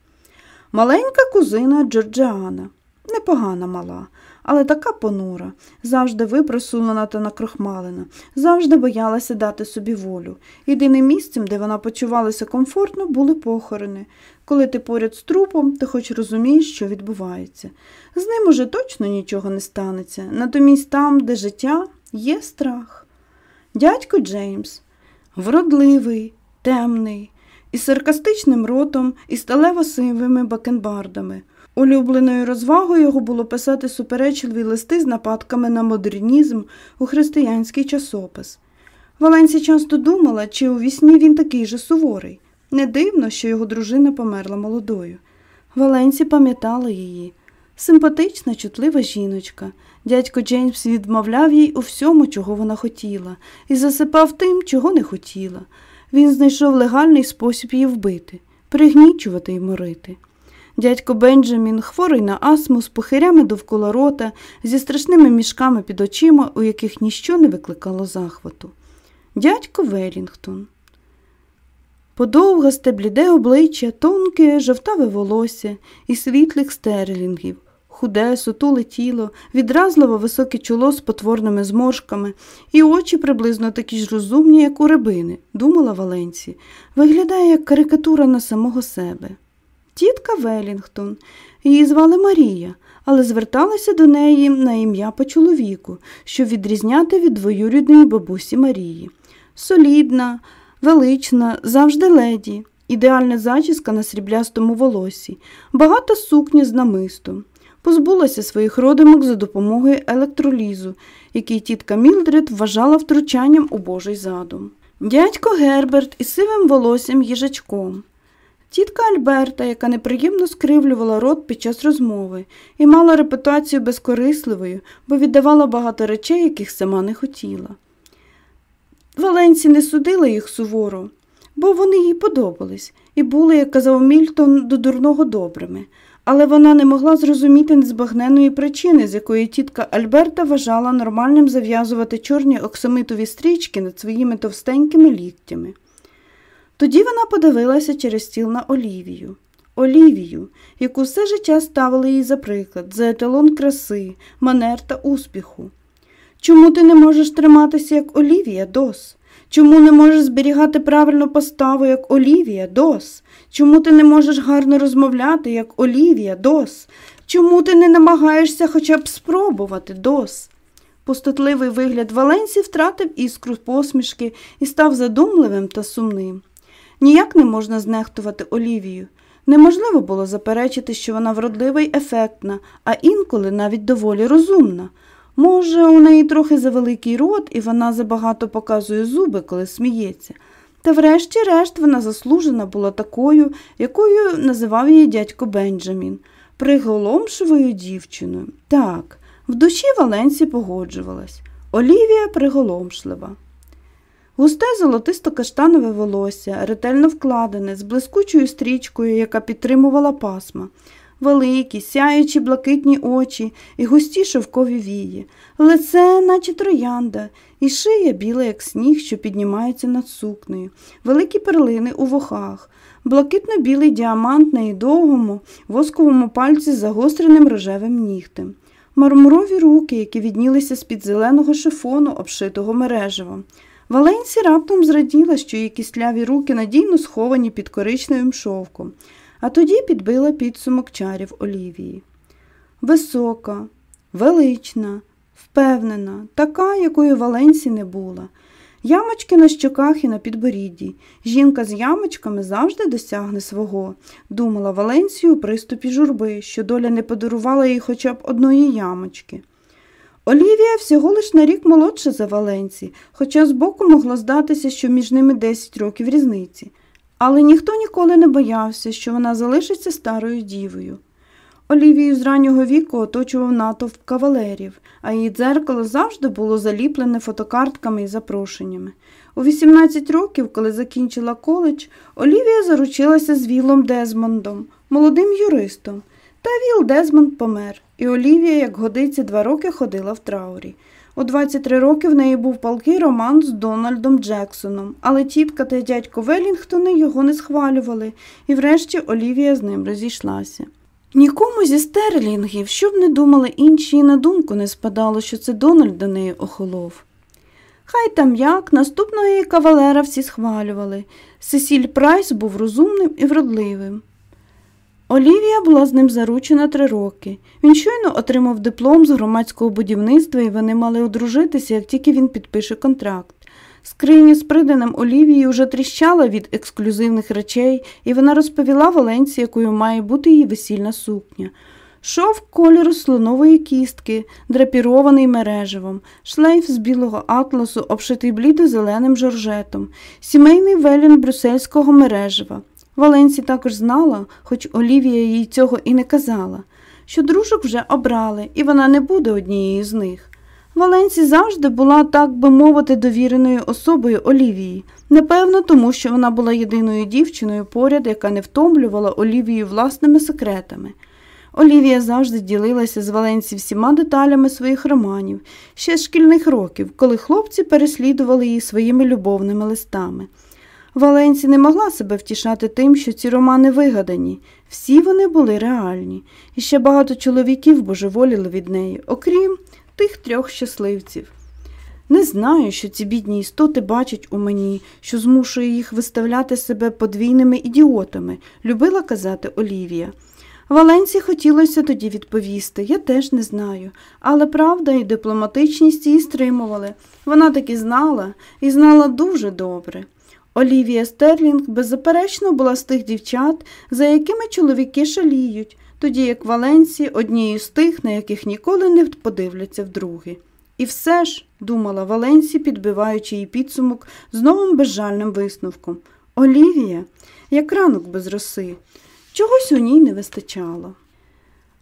Маленька кузина Джорджіана, непогана мала, але така понура, завжди випросунена та накрохмалена, завжди боялася дати собі волю. Єдиним місцем, де вона почувалася комфортно, були похорони. Коли ти поряд з трупом, ти хоч розумієш, що відбувається. З ним уже точно нічого не станеться, натомість там, де життя, є страх. Дядько Джеймс вродливий, темний, із саркастичним ротом і сталево сивими бакенбардами. Улюбленою розвагою його було писати суперечливі листи з нападками на модернізм у християнський часопис. Валенсі часто думала, чи у вісні він такий же суворий. Не дивно, що його дружина померла молодою. Валенсі пам'ятала її. Симпатична, чутлива жіночка. Дядько Джеймс відмовляв їй у всьому, чого вона хотіла, і засипав тим, чого не хотіла. Він знайшов легальний спосіб її вбити, пригнічувати і морити. Дядько Бенджамін, хворий на астму, з похирями довкола рота, зі страшними мішками під очима, у яких ніщо не викликало захвату. Дядько Велінгтон. Подовгасте, бліде обличчя, тонке, жовтаве волосся і світлих стерлінгів, худе, сутуле тіло, відразливо високе чоло з потворними зморшками, і очі приблизно такі ж розумні, як у рибини, думала Валенці, виглядає як карикатура на самого себе. Тітка Велінгтон, її звали Марія, але зверталася до неї на ім'я по чоловіку, щоб відрізняти від двоюрідної бабусі Марії. Солідна, велична, завжди леді, ідеальна зачіска на сріблястому волосі, багата сукня з намистом. Позбулася своїх родимок за допомогою електролізу, який тітка Мілдред вважала втручанням у Божий задум. Дядько Герберт із сивим волоссям їжачком. Тітка Альберта, яка неприємно скривлювала рот під час розмови, і мала репутацію безкорисливою, бо віддавала багато речей, яких сама не хотіла. Валенці не судила їх суворо, бо вони їй подобались і були, як казав Мільтон, до дурного добрими, але вона не могла зрозуміти незбагненої причини, з якої тітка Альберта вважала нормальним зав'язувати чорні оксамитові стрічки над своїми товстенькими ліктями. Тоді вона подивилася через стіл на Олівію. Олівію, яку все життя ставили їй за приклад, за еталон краси, манер та успіху. Чому ти не можеш триматися, як Олівія, Дос? Чому не можеш зберігати правильну поставу, як Олівія, Дос? Чому ти не можеш гарно розмовляти, як Олівія, Дос? Чому ти не намагаєшся хоча б спробувати, Дос? Пустотливий вигляд Валенсі втратив іскру посмішки і став задумливим та сумним. Ніяк не можна знехтувати Олівію. Неможливо було заперечити, що вона вродлива й ефектна, а інколи навіть доволі розумна. Може, у неї трохи завеликий рот, і вона забагато показує зуби, коли сміється. Та врешті-решт вона заслужена була такою, якою називав її дядько Бенджамін, приголомшивою дівчиною. Так, в душі Валенсі погоджувалась. Олівія приголомшлива. Густе золотисто-каштанове волосся, ретельно вкладене, з блискучою стрічкою, яка підтримувала пасма, великі, сяючі блакитні очі і густі шовкові вії, лице, наче троянда, і шия біла, як сніг, що піднімається над сукнею, великі перлини у вухах, блакитно-білий діамант на її довгому, восковому пальці з загостреним рожевим нігтем, мармурові руки, які віднілися з-під зеленого шифону, обшитого мережевом. Валенсі раптом зраділа, що її кисляві руки надійно сховані під коричневим шовком, а тоді підбила підсумок чарів Олівії. Висока, велична, впевнена, така, якою Валенсі не була. Ямочки на щоках і на підборідді. Жінка з ямочками завжди досягне свого, думала Валенсію у приступі журби, що доля не подарувала їй хоча б одної ямочки. Олівія всього лиш на рік молодша за Валенці, хоча збоку могло здатися, що між ними 10 років різниці. Але ніхто ніколи не боявся, що вона залишиться старою дівою. Олівію з раннього віку оточував натовп кавалерів, а її дзеркало завжди було заліплене фотокартками і запрошеннями. У 18 років, коли закінчила коледж, Олівія заручилася з Вілом Дезмондом, молодим юристом. Та Віл Дезмонд помер, і Олівія, як годиться, два роки ходила в траурі. У 23 роки в неї був палкий роман з Дональдом Джексоном, але тітка та дядько Велінгтони його не схвалювали, і врешті Олівія з ним розійшлася. Нікому зі стерлінгів, щоб не думали інші, і на думку не спадало, що це Дональд до неї охолов. Хай там як, наступного її кавалера всі схвалювали. Сесіль Прайс був розумним і вродливим. Олівія була з ним заручена три роки. Він щойно отримав диплом з громадського будівництва, і вони мали одружитися, як тільки він підпише контракт. Скриня з приданим Олівії вже тріщала від ексклюзивних речей, і вона розповіла Валенці, якою має бути її весільна сукня. Шов кольору слонової кістки, драпірований мережевом, шлейф з білого атласу, обшитий блідо-зеленим жоржетом, сімейний велін брюссельського мережева. Валенсі також знала, хоч Олівія їй цього і не казала, що дружок вже обрали, і вона не буде однією з них. Валенсі завжди була, так би мовити, довіреною особою Олівії, напевно, тому що вона була єдиною дівчиною поряд, яка не втомлювала Олівію власними секретами. Олівія завжди ділилася з Валенсі всіма деталями своїх романів, ще з шкільних років, коли хлопці переслідували її своїми любовними листами. Валенсі не могла себе втішати тим, що ці романи вигадані, всі вони були реальні, і ще багато чоловіків божеволіли від неї, окрім тих трьох щасливців. Не знаю, що ці бідні істоти бачать у мені, що змушує їх виставляти себе подвійними ідіотами, любила казати Олівія. Валенсі хотілося тоді відповісти, я теж не знаю, але правда і дипломатичність її стримували. Вона таки знала і знала дуже добре. Олівія Стерлінг беззаперечно була з тих дівчат, за якими чоловіки шаліють, тоді як Валенсі однією з тих, на яких ніколи не подивляться вдруге. І все ж, думала Валенсі, підбиваючи її підсумок з новим безжальним висновком. Олівія, як ранок без роси, чогось у ній не вистачало.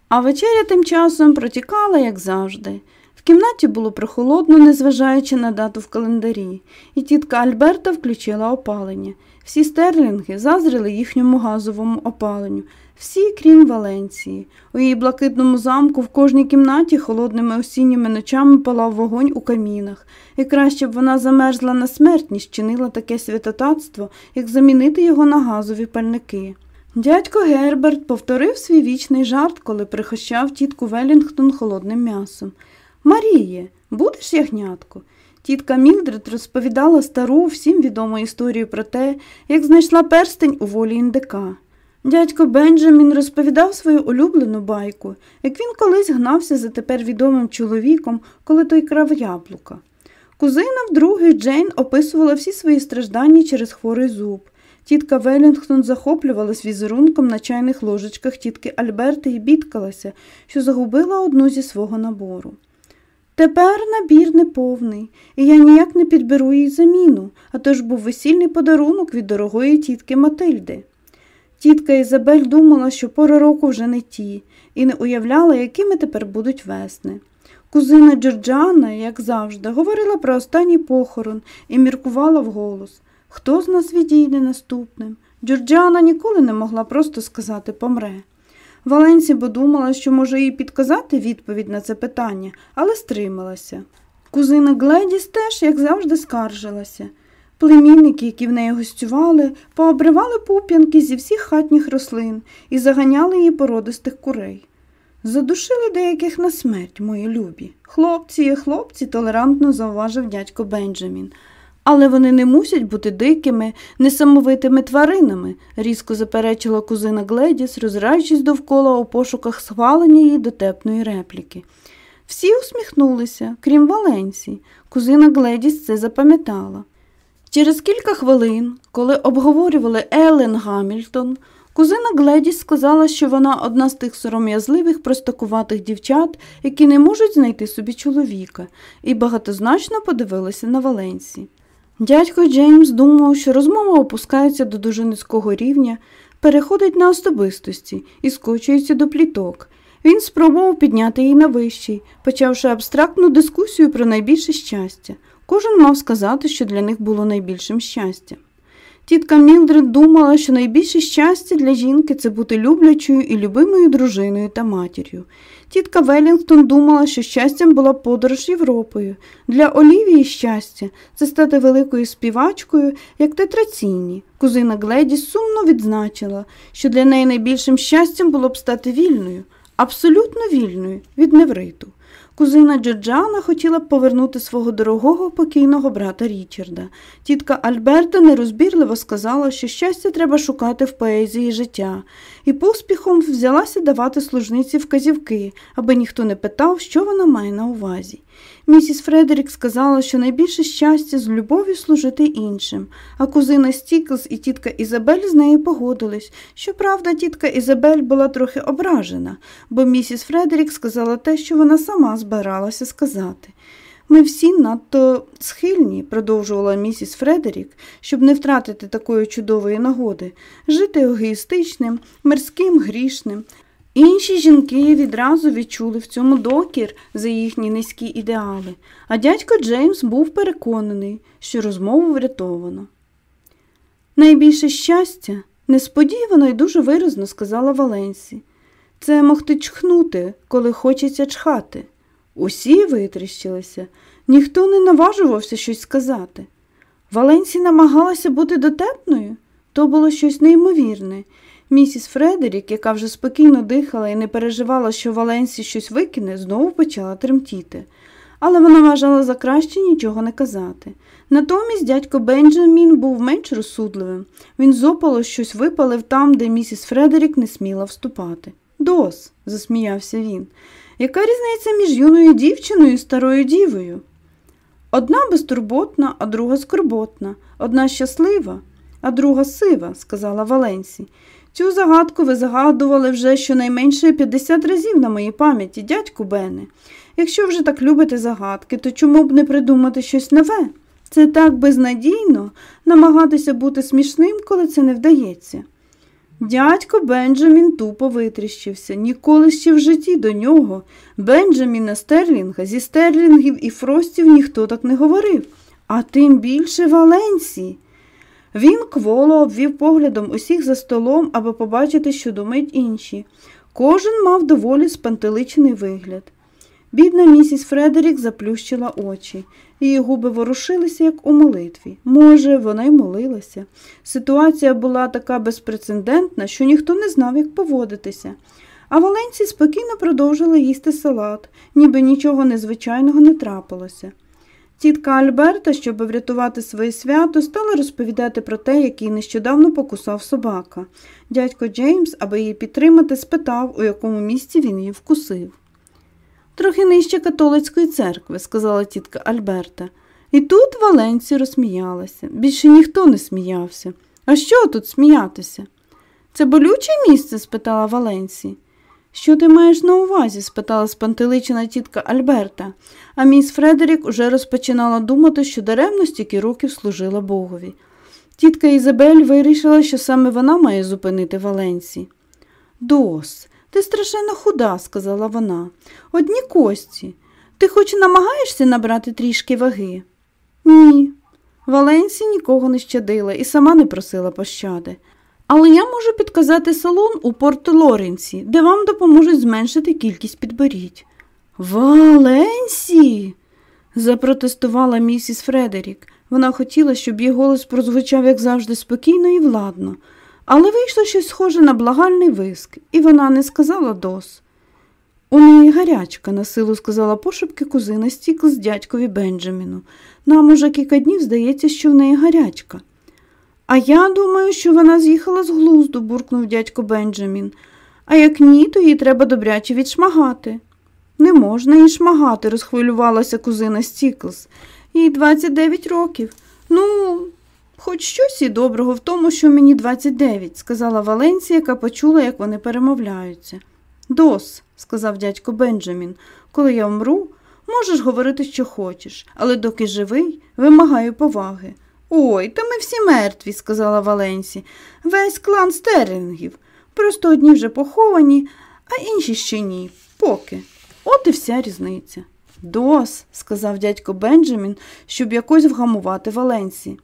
А вечеря тим часом протікала, як завжди. В кімнаті було прохолодно, незважаючи на дату в календарі, і тітка Альберта включила опалення. Всі стерлінги зазріли їхньому газовому опаленню, всі, крім Валенції. У її блакитному замку в кожній кімнаті холодними осінніми ночами палав вогонь у камінах, і краще б вона замерзла на смерть, ніж чинила таке святотатство, як замінити його на газові пальники. Дядько Герберт повторив свій вічний жарт, коли прихощав тітку Велінгтон холодним м'ясом. Маріє, будеш ягнятко? Тітка Мілдред розповідала стару всім відому історію про те, як знайшла перстень у волі індика. Дядько Бенджамін розповідав свою улюблену байку, як він колись гнався за тепер відомим чоловіком, коли той крав яблука. Кузина вдруге Джейн описувала всі свої страждання через хворий зуб. Тітка Велінгтон захоплювалась візерунком на чайних ложечках тітки Альберти і бідкалася, що загубила одну зі свого набору. Тепер набір неповний, і я ніяк не підберу їй заміну, а то ж був весільний подарунок від дорогої тітки Матильди. Тітка Ізабель думала, що пора року вже не ті, і не уявляла, якими тепер будуть весни. Кузина Джорджана, як завжди, говорила про останній похорон і міркувала вголос. Хто з нас відійде наступним? Джорджіана ніколи не могла просто сказати помре. Валенсі бо думала, що може їй підказати відповідь на це питання, але стрималася. Кузина Гледіс теж, як завжди, скаржилася. Племінники, які в неї гостювали, пообривали пуп'янки зі всіх хатніх рослин і заганяли її породистих курей. Задушили деяких на смерть, мої любі. Хлопці хлопці, толерантно зауважив дядько Бенджамін. Але вони не мусять бути дикими, несамовитими тваринами, різко заперечила кузина Гледіс, розраючись довкола у пошуках схвалення її дотепної репліки. Всі усміхнулися, крім Валенсі. Кузина Гледіс це запам'ятала. Через кілька хвилин, коли обговорювали Елен Гамільтон, кузина Гледіс сказала, що вона одна з тих сором'язливих, простакуватих дівчат, які не можуть знайти собі чоловіка, і багатозначно подивилася на Валенсі. Дядько Джеймс думав, що розмова опускається до дуже низького рівня, переходить на особистості і скочується до пліток. Він спробував підняти її на вищий, почавши абстрактну дискусію про найбільше щастя. Кожен мав сказати, що для них було найбільшим щастям. Тітка Мілдред думала, що найбільше щастя для жінки це бути люблячою і любимою дружиною та матір'ю. Тітка Велінгтон думала, що щастям була подорож Європою. Для Олівії щастя це стати великою співачкою, як тетраціні. Кузина Гледіс сумно відзначила, що для неї найбільшим щастям було б стати вільною, абсолютно вільною від невриту. Кузина Джорджана хотіла б повернути свого дорогого покійного брата Річарда. Тітка Альберта нерозбірливо сказала, що щастя треба шукати в поезії життя, і поспіхом взялася давати служниці вказівки, аби ніхто не питав, що вона має на увазі. Місіс Фредерік сказала, що найбільше щастя з любов'ю служити іншим, а кузина Стіклс і тітка Ізабель з нею погодились. Щоправда, тітка Ізабель була трохи ображена, бо місіс Фредерік сказала те, що вона сама збиралася сказати. Ми всі надто схильні, продовжувала місіс Фредерік, щоб не втратити такої чудової нагоди, жити егоїстичним, мирським, грішним. Інші жінки відразу відчули в цьому докір за їхні низькі ідеали, а дядько Джеймс був переконаний, що розмову врятовано. Найбільше щастя, несподівано і дуже виразно сказала Валенсі, це могти чхнути, коли хочеться чхати. Усі витріщилися, ніхто не наважувався щось сказати. Валенсі намагалася бути дотепною, то було щось неймовірне. Місіс Фредерік, яка вже спокійно дихала і не переживала, що Валенсі щось викине, знову почала тремтіти. Але вона вважала за краще нічого не казати. Натомість дядько Бенджамін був менш розсудливим. Він зопало щось випалив там, де місіс Фредерік не сміла вступати. Дос, засміявся він. Яка різниця між юною дівчиною і старою дівою? Одна безтурботна, а друга скорботна, одна щаслива, а друга сива, сказала Валенсі. Цю загадку ви загадували вже щонайменше 50 разів на моїй пам'яті, дядьку Бене. Якщо вже так любите загадки, то чому б не придумати щось нове? Це так безнадійно намагатися бути смішним, коли це не вдається. Дядько Бенджамін тупо витріщився. Ніколи ще в житті до нього. Бенджаміна Стерлінга зі Стерлінгів і Фростів ніхто так не говорив, а тим більше Валенсії. Він кволо обвів поглядом усіх за столом, аби побачити, що думають інші. Кожен мав доволі спантеличений вигляд. Бідна місіс Фредерік заплющила очі. Її губи ворушилися, як у молитві. Може, вона й молилася. Ситуація була така безпрецедентна, що ніхто не знав, як поводитися. А Валенці спокійно продовжила їсти салат, ніби нічого незвичайного не трапилося. Тітка Альберта, щоб врятувати своє свято, стала розповідати про те, який нещодавно покусав собака. Дядько Джеймс, аби її підтримати, спитав, у якому місці він її вкусив. Трохи нижче католицької церкви, сказала тітка Альберта. І тут Валенці розсміялася. Більше ніхто не сміявся. А що тут сміятися? Це болюче місце? спитала Валенці. Що ти маєш на увазі? спитала спантеличена тітка Альберта, а міс Фредерік уже розпочинала думати, що даремно стільки років служила Богові. Тітка Ізабель вирішила, що саме вона має зупинити Валенсі. Дос, ти страшенно худа, сказала вона. Одні кості. Ти хоч намагаєшся набрати трішки ваги? Ні. Валенсі нікого не щадила і сама не просила пощади. Але я можу підказати салон у Порт Лоренсі, де вам допоможуть зменшити кількість підборідь. Валенсі. запротестувала місіс Фредерік. Вона хотіла, щоб її голос прозвучав, як завжди, спокійно і владно, але вийшло щось схоже на благальний виск, і вона не сказала дос. У неї гарячка, насилу сказала пошепки кузина Стіклс дядькові Бенджаміну. Нам уже кілька днів здається, що в неї гарячка. А я думаю, що вона з'їхала з глузду, буркнув дядько Бенджамін. А як ні, то їй треба добряче відшмагати. Не можна її шмагати, розхвилювалася кузина Стіклс. Їй 29 років. Ну, хоч щось є доброго в тому, що мені 29, сказала Валенсі, яка почула, як вони перемовляються. Дос, сказав дядько Бенджамін, коли я вмру, можеш говорити, що хочеш, але доки живий, вимагаю поваги. Ой, та ми всі мертві, сказала Валенсі. Весь клан стерлінгів. Просто одні вже поховані, а інші ще ні. Поки. От і вся різниця. Дос, сказав дядько Бенджамін, щоб якось вгамувати Валенсі.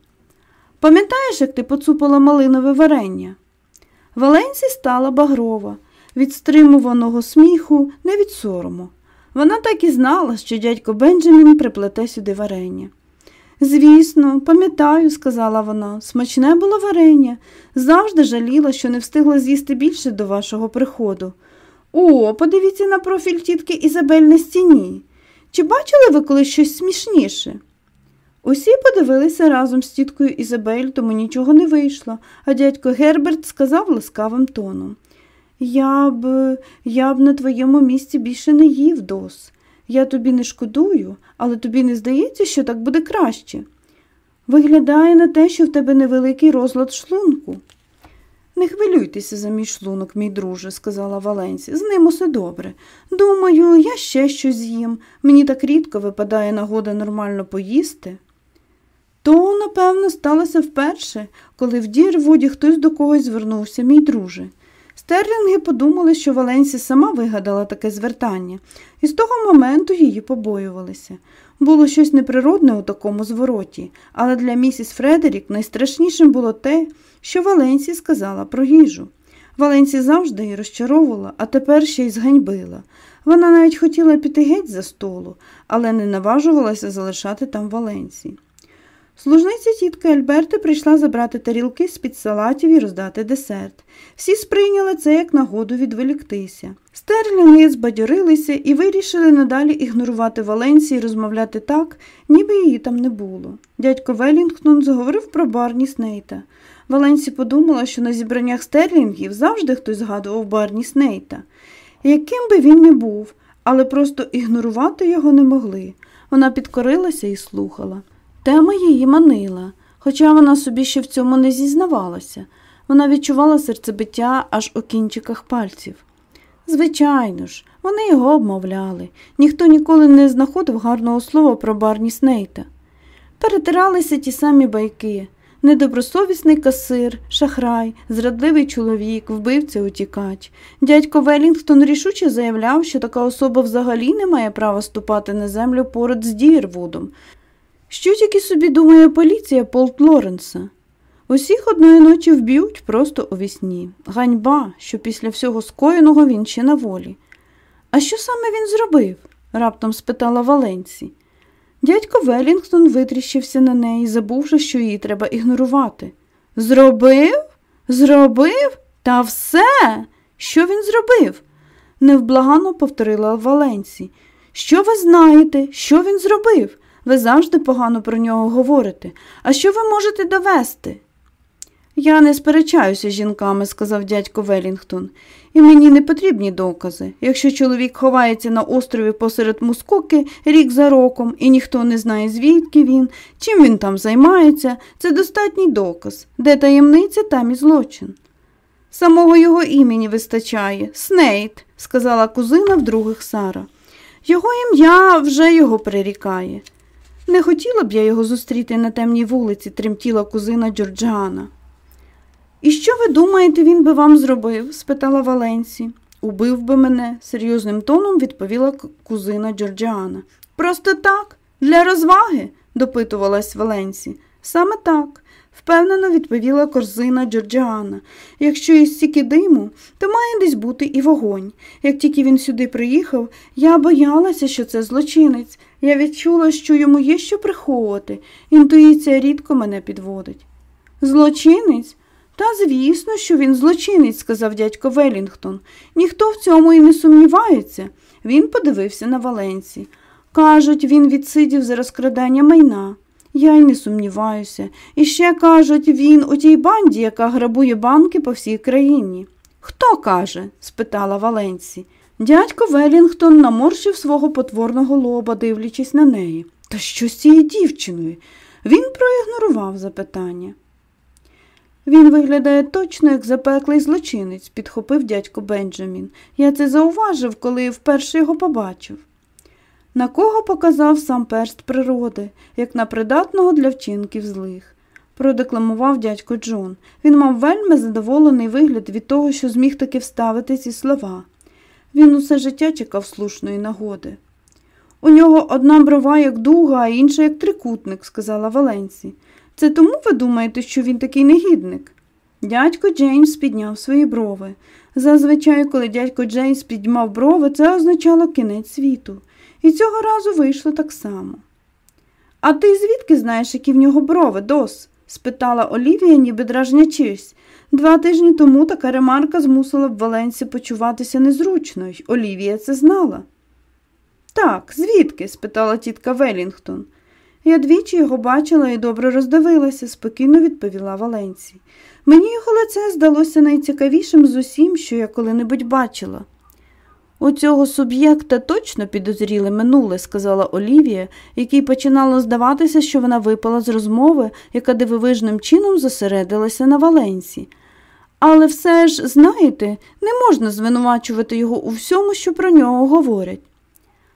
Пам'ятаєш, як ти поцупила малинове варення? Валенсі стала багрова, від стримуваного сміху, не від сорому. Вона так і знала, що дядько Бенджамін приплете сюди варення. Звісно, пам'ятаю, сказала вона, смачне було варення. Завжди жаліла, що не встигла з'їсти більше до вашого приходу. О, подивіться на профіль тітки Ізабель на стіні. Чи бачили ви колись щось смішніше? Усі подивилися разом з тіткою Ізабель, тому нічого не вийшло, а дядько Герберт сказав ласкавим тоном. Я б, я б на твоєму місці більше не їв дос. Я тобі не шкодую, але тобі не здається, що так буде краще. Виглядає на те, що в тебе невеликий розлад шлунку. Не хвилюйтеся за мій шлунок, мій друже, сказала Валенсі. З ним усе добре. Думаю, я ще щось з'їм. Мені так рідко випадає нагода нормально поїсти. То, напевно, сталося вперше, коли в Дірвуді хтось до когось звернувся, мій друже. Стерлінги подумали, що Валенсі сама вигадала таке звертання, і з того моменту її побоювалися. Було щось неприродне у такому звороті, але для місіс Фредерік найстрашнішим було те, що Валенсі сказала про їжу. Валенсі завжди її розчаровувала, а тепер ще й зганьбила. Вона навіть хотіла піти геть за столу, але не наважувалася залишати там Валенсі. Служниця тітки Альберти прийшла забрати тарілки з-під салатів і роздати десерт. Всі сприйняли це як нагоду відволіктися. Стерлінги збадьорилися і вирішили надалі ігнорувати Валенсі і розмовляти так, ніби її там не було. Дядько Велінгтон заговорив про Барні Снейта. Валенсі подумала, що на зібраннях стерлінгів завжди хтось згадував Барні Снейта. Яким би він не був, але просто ігнорувати його не могли. Вона підкорилася і слухала. Тема її манила, хоча вона собі ще в цьому не зізнавалася. Вона відчувала серцебиття аж у кінчиках пальців. Звичайно ж, вони його обмовляли. Ніхто ніколи не знаходив гарного слова про Барні Снейта. Перетиралися ті самі байки недобросовісний касир, шахрай, зрадливий чоловік, вбивця утікач. Дядько Велінгтон рішуче заявляв, що така особа взагалі не має права ступати на землю поряд з Дірвудом. Що тільки собі думає поліція Полт Лоренса? Усіх одної ночі вб'ють просто у вісні. Ганьба, що після всього скоєного він ще на волі. А що саме він зробив? раптом спитала Валенсі. Дядько Велінгтон витріщився на неї, забувши, що її треба ігнорувати. Зробив? Зробив? Та все. Що він зробив? невблагано повторила Валенсі. Що ви знаєте, що він зробив? Ви завжди погано про нього говорите. А що ви можете довести? Я не сперечаюся з жінками, сказав дядько Велінгтон, і мені не потрібні докази. Якщо чоловік ховається на острові посеред Мускоки рік за роком, і ніхто не знає, звідки він, чим він там займається, це достатній доказ. Де таємниця, там і злочин. Самого його імені вистачає Снейт, сказала кузина вдругих Сара. Його ім'я вже його прирікає. Не хотіла б я його зустріти на темній вулиці, тремтіла кузина Джорджана. І що ви думаєте, він би вам зробив? спитала Валенсі. Убив би мене, серйозним тоном відповіла кузина Джорджіана. Просто так, для розваги, допитувалась Валенсі. Саме так, впевнено відповіла корзина Джорджіана. Якщо є стільки диму, то має десь бути і вогонь. Як тільки він сюди приїхав, я боялася, що це злочинець. Я відчула, що йому є що приховувати. Інтуїція рідко мене підводить. Злочинець? Та, звісно, що він злочинець, сказав дядько Велінгтон. Ніхто в цьому і не сумнівається. Він подивився на Валенсі. Кажуть, він відсидів за розкрадання майна. Я й не сумніваюся. І ще кажуть, він у тій банді, яка грабує банки по всій країні. Хто каже? спитала Валенсі. Дядько Велінгтон наморщив свого потворного лоба, дивлячись на неї. Та що з цією дівчиною? Він проігнорував запитання. Він виглядає точно, як запеклий злочинець, підхопив дядько Бенджамін. Я це зауважив, коли вперше його побачив. На кого показав сам перст природи, як на придатного для вчинків злих, продекламував дядько Джон. Він мав вельми задоволений вигляд від того, що зміг таки вставити ці слова. Він усе життя чекав слушної нагоди. У нього одна брова, як дуга, а інша, як трикутник, сказала Валенсі. Це тому ви думаєте, що він такий негідник? Дядько Джеймс підняв свої брови. Зазвичай, коли дядько Джеймс піднімав брови, це означало кінець світу. І цього разу вийшло так само. А ти звідки знаєш, які в нього брови, дос? спитала Олівія, ніби дражнячись. Два тижні тому така ремарка змусила б Валенсі почуватися незручно, й Олівія це знала. Так, звідки? спитала тітка Велінгтон. Я двічі його бачила і добре роздивилася, спокійно відповіла Валенсі. Мені його лице здалося найцікавішим з усім, що я коли-небудь бачила. У цього суб'єкта точно підозріле минуле, сказала Олівія, якій починало здаватися, що вона випала з розмови, яка дивовижним чином зосередилася на Валенсі. Але все ж, знаєте, не можна звинувачувати його у всьому, що про нього говорять.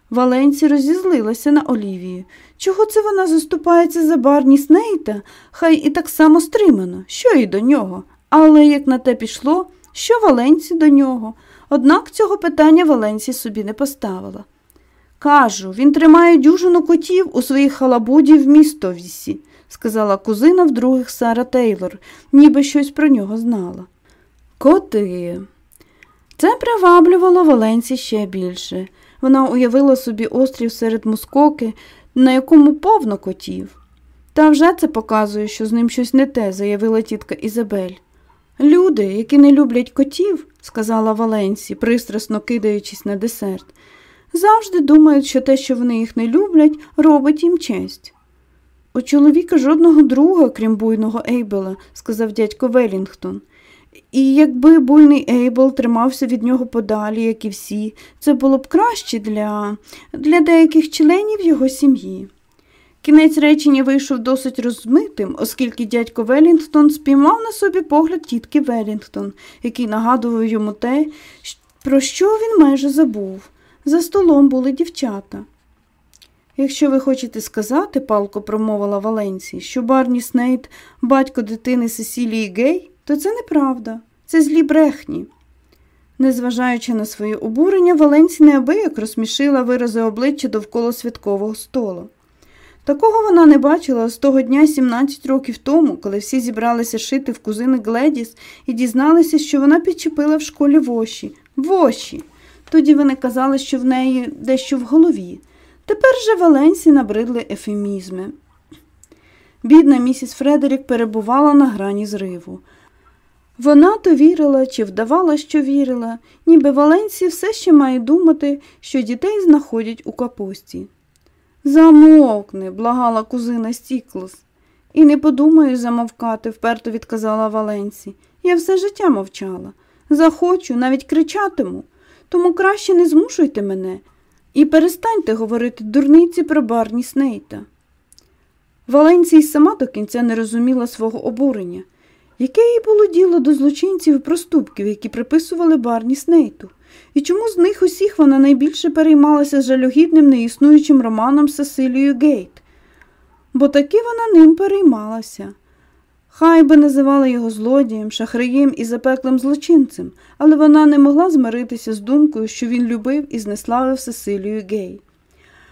Валенці розізлилася на Олівію. Чого це вона заступається за Барні Снейта? Хай і так само стримано, що й до нього. Але як на те пішло, що Валенці до нього? Однак цього питання Валенці собі не поставила. Кажу, він тримає дюжину котів у своїй халабуді в містовісі, сказала кузина вдругих Сара Тейлор, ніби щось про нього знала. Коти. Це приваблювало Валенці ще більше. Вона уявила собі острів серед мускоки, на якому повно котів. Та вже це показує, що з ним щось не те, заявила тітка Ізабель. Люди, які не люблять котів, сказала Валенсі, пристрасно кидаючись на десерт, завжди думають, що те, що вони їх не люблять, робить їм честь. У чоловіка жодного друга, крім буйного Ейбела, сказав дядько Велінгтон. І якби буйний Ейбл тримався від нього подалі, як і всі, це було б краще для, для деяких членів його сім'ї. Кінець речення вийшов досить розмитим, оскільки дядько Велінгтон спіймав на собі погляд тітки Велінгтон, який нагадував йому те, про що він майже забув. За столом були дівчата. Якщо ви хочете сказати, палко промовила Валенсі, що Барні Снейт, батько дитини Сесілії Гей, то це неправда, це злі брехні. Незважаючи на своє обурення, Валенсі неабияк розсмішила вирази обличчя довкола святкового столу. Такого вона не бачила з того дня 17 років тому, коли всі зібралися шити в кузини Гледіс і дізналися, що вона підчепила в школі воші. Воші. Тоді вони казали, що в неї дещо в голові. Тепер же Валенсі набридли ефемізми. Бідна місіс Фредерік перебувала на грані зриву. Вона то вірила чи вдавала, що вірила, ніби Валенсі все ще має думати, що дітей знаходять у капусті. Замовкни, благала кузина Стіклс. І не подумаю замовкати, вперто відказала Валенсі. Я все життя мовчала. Захочу, навіть кричатиму, тому краще не змушуйте мене і перестаньте говорити дурниці про Барні Снейта. Й сама до кінця не розуміла свого обурення. Яке їй було діло до злочинців і проступків, які приписували Барні Снейту? І чому з них усіх вона найбільше переймалася жалюгідним неіснуючим романом Сесилією Гейт? Бо таки вона ним переймалася. Хай би називали його злодієм, шахраєм і запеклим злочинцем, але вона не могла змиритися з думкою, що він любив і знеславив Сесилію Гей.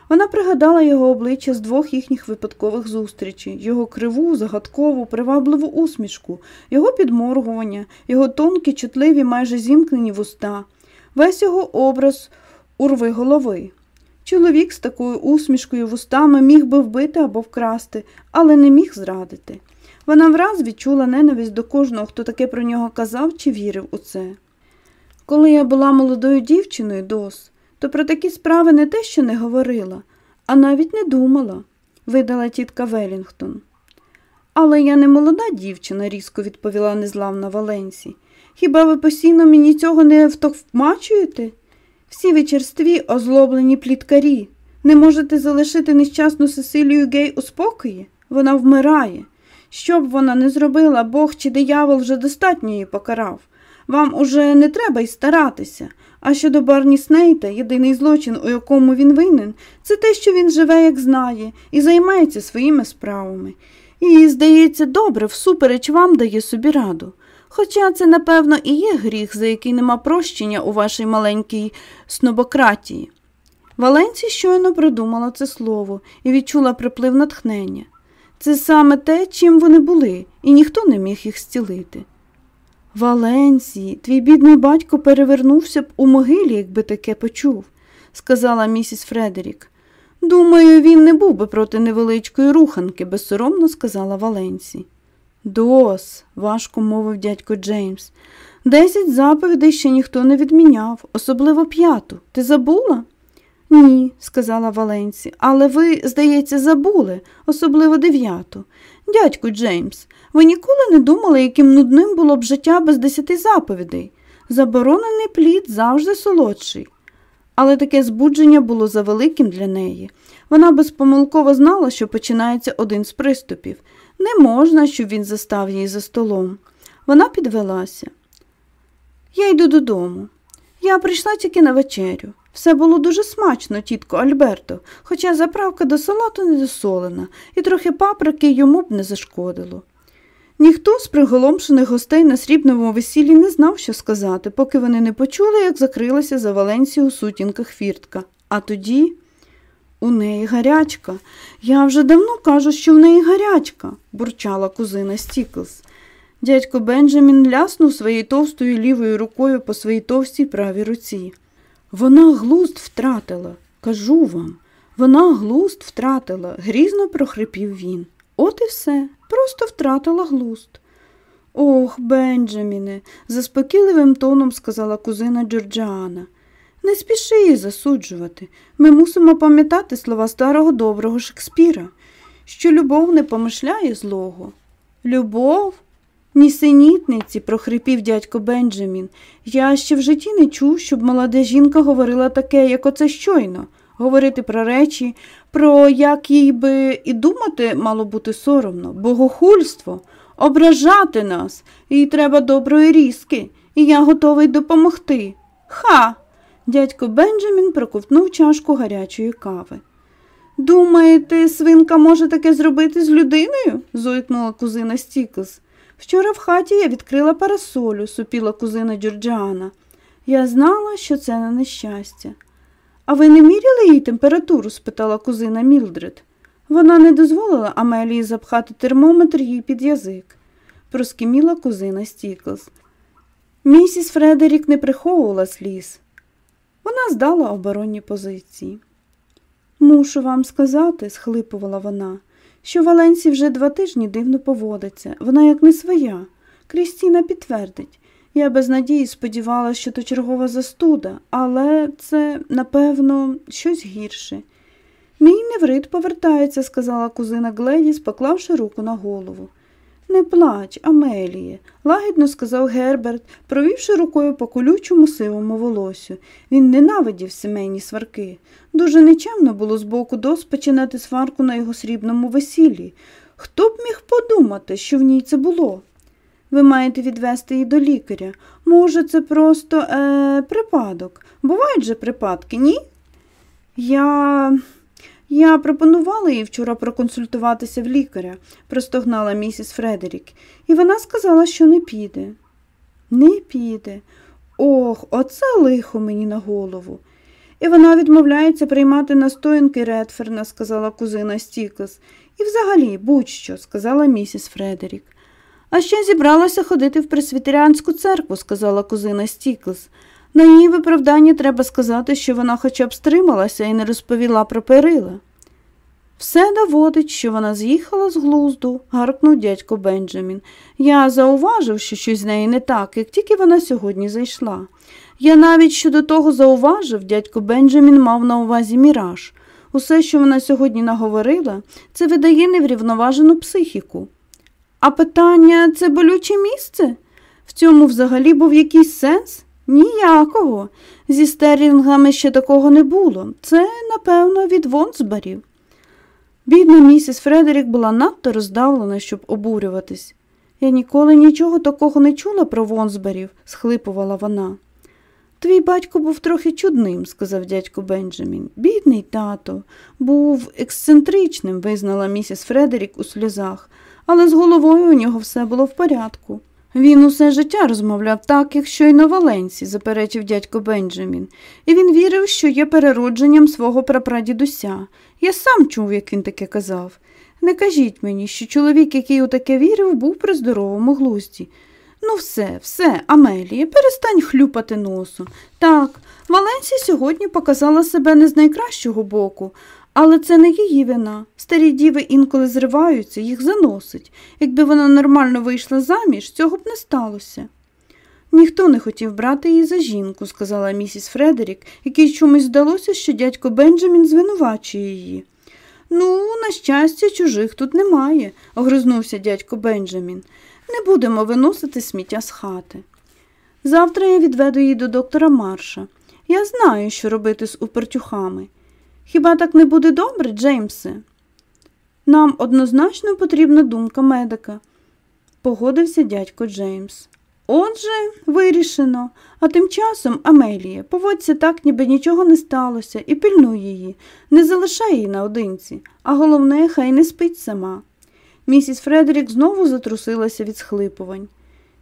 Вона пригадала його обличчя з двох їхніх випадкових зустрічей, його криву, загадкову, привабливу усмішку, його підморгування, його тонкі, чутливі, майже зімкнені вуста, весь його образ урви голови. Чоловік з такою усмішкою вустами міг би вбити або вкрасти, але не міг зрадити. Вона враз відчула ненависть до кожного, хто таке про нього казав чи вірив у це. Коли я була молодою дівчиною, дос, то про такі справи не те, що не говорила, а навіть не думала, видала тітка Велінгтон. Але я не молода дівчина, різко відповіла незламна Валенсі. Хіба ви постійно мені цього не втовмачуєте? Всі ви озлоблені пліткарі. Не можете залишити нещасну Сесилію Гей у спокої? Вона вмирає. Що б вона не зробила, Бог чи диявол вже достатньо її покарав. Вам уже не треба й старатися. А щодо Барні Снейта, єдиний злочин, у якому він винен, це те, що він живе, як знає, і займається своїми справами. І, здається, добре, всупереч вам дає собі раду. Хоча це, напевно, і є гріх, за який нема прощення у вашій маленькій снобократії. Валенці щойно придумала це слово і відчула приплив натхнення. Це саме те, чим вони були, і ніхто не міг їх зцілити. Валенсії, твій бідний батько перевернувся б у могилі, якби таке почув, сказала місіс Фредерік. Думаю, він не був би проти невеличкої руханки, безсоромно сказала Валенсі. Дос, важко мовив дядько Джеймс. Десять заповідей ще ніхто не відміняв, особливо п'яту. Ти забула? Ні, сказала Валенсі, але ви, здається, забули, особливо дев'яту. Дядьку Джеймс, ви ніколи не думали, яким нудним було б життя без десяти заповідей. Заборонений плід завжди солодший. Але таке збудження було завеликим для неї. Вона безпомилково знала, що починається один з приступів. Не можна, щоб він застав її за столом. Вона підвелася. Я йду додому. Я прийшла тільки на вечерю. Все було дуже смачно, тітко Альберто, хоча заправка до салату не досолена, і трохи паприки йому б не зашкодило. Ніхто з приголомшених гостей на срібному весіллі не знав, що сказати, поки вони не почули, як закрилася за Валенсію у сутінках фіртка. А тоді у неї гарячка. Я вже давно кажу, що в неї гарячка, бурчала кузина Стіклс. Дядько Бенджамін ляснув своєю товстою лівою рукою по своїй товстій правій руці. Вона глузд втратила, кажу вам, вона глузд втратила, грізно прохрипів він. От і все, просто втратила глузд. Ох, Бенджаміне, заспокійливим тоном сказала кузина Джорджіана. Не спіши її засуджувати. Ми мусимо пам'ятати слова старого доброго Шекспіра, що любов не помишляє злого. Любов? Нісенітниці, прохрипів дядько Бенджамін. Я ще в житті не чув, щоб молода жінка говорила таке, як оце щойно, говорити про речі, про які їй би і думати мало бути соромно, богохульство, ображати нас, їй треба доброї різки, і я готовий допомогти. Ха. Дядько Бенджамін проковтнув чашку гарячої кави. Думаєте, свинка може таке зробити з людиною? зойкнула кузина Стіклс. Вчора в хаті я відкрила парасолю, сопіла кузина Джорджіана. Я знала, що це на нещастя. А ви не міряли їй температуру? спитала кузина Мілдред. Вона не дозволила Амелії запхати термометр їй під язик, проскімлила кузина Стіклс. Місіс Фредерік не приховувала сліз. Вона здала оборонні позиції. Мушу вам сказати, схлипувала вона, що Валенсі вже два тижні дивно поводиться, вона як не своя. Крістіна підтвердить. Я без надії сподівалася, що то чергова застуда, але це, напевно, щось гірше. Мій неврит повертається, сказала кузина Гледіс, поклавши руку на голову. Не плач, Амеліє, лагідно сказав Герберт, провівши рукою по колючому сивому волосю. Він ненавидів сімейні сварки. Дуже нечемно було з боку дос починати сварку на його срібному весіллі. Хто б міг подумати, що в ній це було? Ви маєте відвести її до лікаря. Може, це просто е, припадок. Бувають же припадки, ні? Я. Я пропонувала їй вчора проконсультуватися в лікаря, простогнала місіс Фредерік, і вона сказала, що не піде. Не піде. Ох, оце лихо мені на голову. І вона відмовляється приймати настоянки Редферна, сказала кузина Стіклс. І взагалі, будь-що, сказала місіс Фредерік. А ще зібралася ходити в пресвітеріанську церкву, сказала кузина Стіклс. На її виправданні треба сказати, що вона хоча б стрималася і не розповіла про перила. Все доводить, що вона з'їхала з глузду, гаркнув дядько Бенджамін. Я зауважив, що щось з неї не так, як тільки вона сьогодні зайшла. Я навіть щодо того зауважив, дядько Бенджамін мав на увазі міраж. Усе, що вона сьогодні наговорила, це видає неврівноважену психіку. А питання це болюче місце? В цьому взагалі був якийсь сенс? Ніякого. Зі стерінгами ще такого не було. Це, напевно, від Вонсбарів. Бідна місіс Фредерік була надто роздавлена, щоб обурюватись. Я ніколи нічого такого не чула про Вонсбарів, схлипувала вона. Твій батько був трохи чудним, сказав дядько Бенджамін. Бідний тато, був ексцентричним, визнала місіс Фредерік у сльозах, але з головою у нього все було в порядку. Він усе життя розмовляв так, як щойно Валенсі, заперечив дядько Бенджамін, і він вірив, що є переродженням свого прапрадідуся. Я сам чув, як він таке казав. Не кажіть мені, що чоловік, який у таке вірив, був при здоровому глузді. Ну, все, все, Амелія, перестань хлюпати носом. Так, Валенсі сьогодні показала себе не з найкращого боку, але це не її вина. Старі діви інколи зриваються, їх заносить. Якби вона нормально вийшла заміж, цього б не сталося. Ніхто не хотів брати її за жінку, сказала місіс Фредерік, якій чомусь здалося, що дядько Бенджамін звинувачує її. Ну, на щастя, чужих тут немає, огризнувся дядько Бенджамін. Не будемо виносити сміття з хати. Завтра я відведу її до доктора Марша. Я знаю, що робити з упертюхами. Хіба так не буде добре, Джеймсе? Нам однозначно потрібна думка медика, погодився дядько Джеймс. Отже, вирішено, а тим часом, Амелія, поводься так, ніби нічого не сталося, і пильнуй її, не залишай її наодинці, а головне, хай не спить сама. Місіс Фредерік знову затрусилася від схлипувань.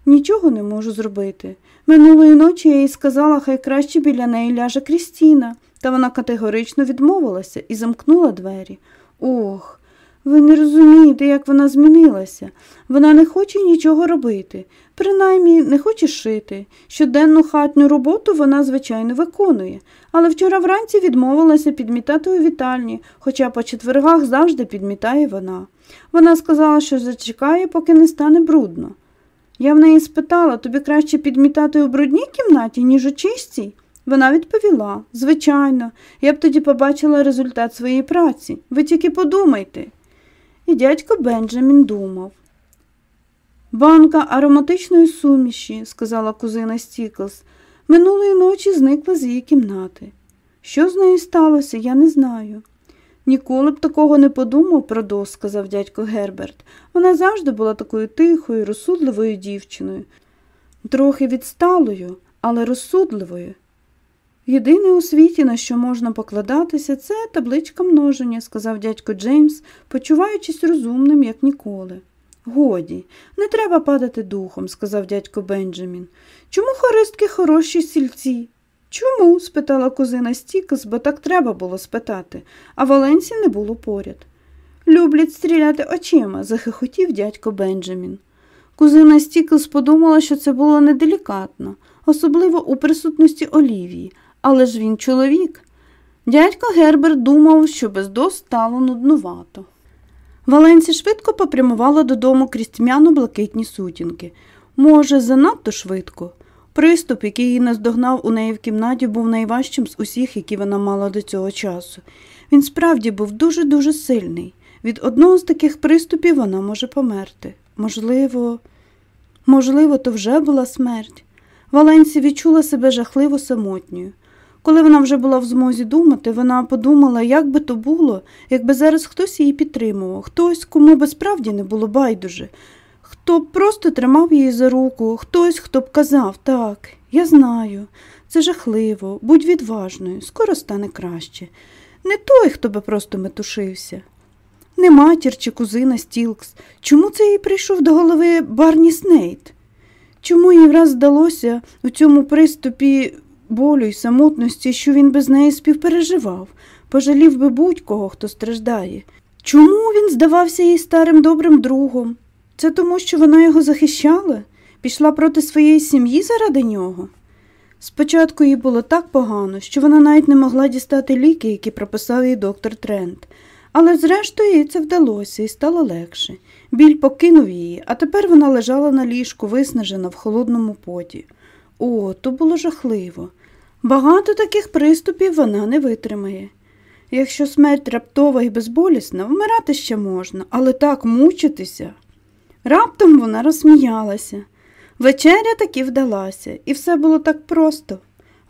Нічого не можу зробити. Минулої ночі я їй сказала, хай краще біля неї ляже Крістіна, та вона категорично відмовилася і замкнула двері. Ох, ви не розумієте, як вона змінилася. Вона не хоче нічого робити, принаймні не хоче шити. Щоденну хатню роботу вона, звичайно, виконує, але вчора вранці відмовилася підмітати у вітальні, хоча по четвергах завжди підмітає вона. Вона сказала, що зачекає, поки не стане брудно. Я в неї спитала, тобі краще підмітати у брудній кімнаті, ніж у чистій? Вона відповіла звичайно, я б тоді побачила результат своєї праці. Ви тільки подумайте. І дядько Бенджамін думав. Банка ароматичної суміші, сказала кузина Стіклс, минулої ночі зникла з її кімнати. Що з нею сталося, я не знаю. Ніколи б такого не подумав про Дос, сказав дядько Герберт. Вона завжди була такою тихою, розсудливою дівчиною, трохи відсталою, але розсудливою. Єдине у світі, на що можна покладатися, це табличка множення, сказав дядько Джеймс, почуваючись розумним, як ніколи. Годі, не треба падати духом, сказав дядько Бенджамін. Чому хористки хороші стрільці? Чому? спитала кузина Стіклс, бо так треба було спитати, а Валенсі не було поряд. Люблять стріляти очима, захихотів дядько Бенджамін. Кузина Стіклс подумала, що це було неделікатно, особливо у присутності Олівії, Але ж він чоловік. Дядько Герберт думав, що без доз стало нуднувато. Валенсі швидко попрямувала додому крізь тьмяно блакитні сутінки. Може, занадто швидко. Приступ, який її наздогнав у неї в кімнаті, був найважчим з усіх, які вона мала до цього часу. Він справді був дуже-дуже сильний. Від одного з таких приступів вона може померти. Можливо, можливо, то вже була смерть. Валенсі відчула себе жахливо самотньою. Коли вона вже була в змозі думати, вона подумала, як би то було, якби зараз хтось її підтримував, хтось, кому би справді не було байдуже, хто б просто тримав її за руку, хтось, хто б казав так, я знаю, це жахливо, будь відважною, скоро стане краще. Не той, хто би просто метушився. Не матір чи кузина Стілкс. Чому це їй прийшов до голови Барні Снейт? Чому їй враз здалося у цьому приступі болю й самотності, що він без неї співпереживав, пожалів би будь-кого, хто страждає? Чому він здавався їй старим добрим другом? Це тому, що вона його захищала, пішла проти своєї сім'ї заради нього? Спочатку їй було так погано, що вона навіть не могла дістати ліки, які прописав їй доктор Трент. Але зрештою їй це вдалося і стало легше. Біль покинув її, а тепер вона лежала на ліжку, виснажена в холодному поті. О, то було жахливо. Багато таких приступів вона не витримає. Якщо смерть раптова і безболісна, вмирати ще можна, але так мучитися. Раптом вона розсміялася. Вечеря таки вдалася, і все було так просто.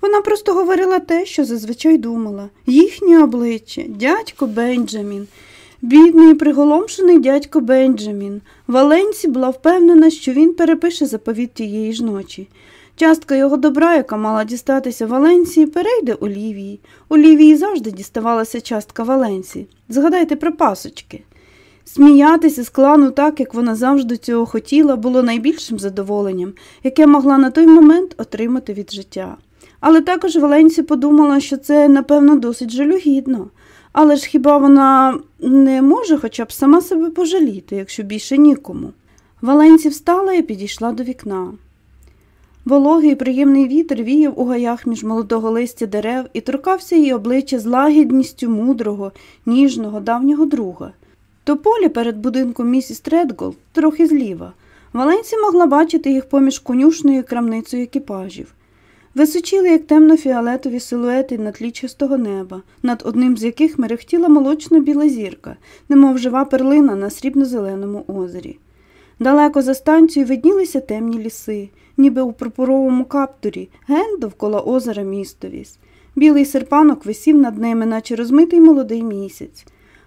Вона просто говорила те, що зазвичай думала. Їхнє обличчя, дядько Бенджамін. Бідний і приголомшений дядько Бенджамін. Валенсі була впевнена, що він перепише заповіт тієї ж ночі. Частка його добра, яка мала дістатися Валенсії, перейде Олівії. Олівії завжди діставалася частка Валенсії. Згадайте про пасочки. Сміятися з клану так, як вона завжди цього хотіла, було найбільшим задоволенням, яке могла на той момент отримати від життя. Але також Валенсі подумала, що це, напевно, досить жалюгідно. Але ж хіба вона не може хоча б сама себе пожаліти, якщо більше нікому? Валенсі встала і підійшла до вікна. Вологий приємний вітер віяв у гаях між молодого листя дерев і торкався її обличчя з лагідністю мудрого, ніжного, давнього друга. Тополі перед будинком місіс Тредгол трохи зліва. Валенсі могла бачити їх поміж конюшною крамницею екіпажів. Височили, як темно-фіолетові силуети на тлі чистого неба, над одним з яких мерехтіла молочно біла зірка, немов жива перлина на срібно-зеленому озері. Далеко за станцією виднілися темні ліси, ніби у пурпуровому каптурі, ген довкола озера містовіс. Білий серпанок висів над ними, наче розмитий молодий місяць.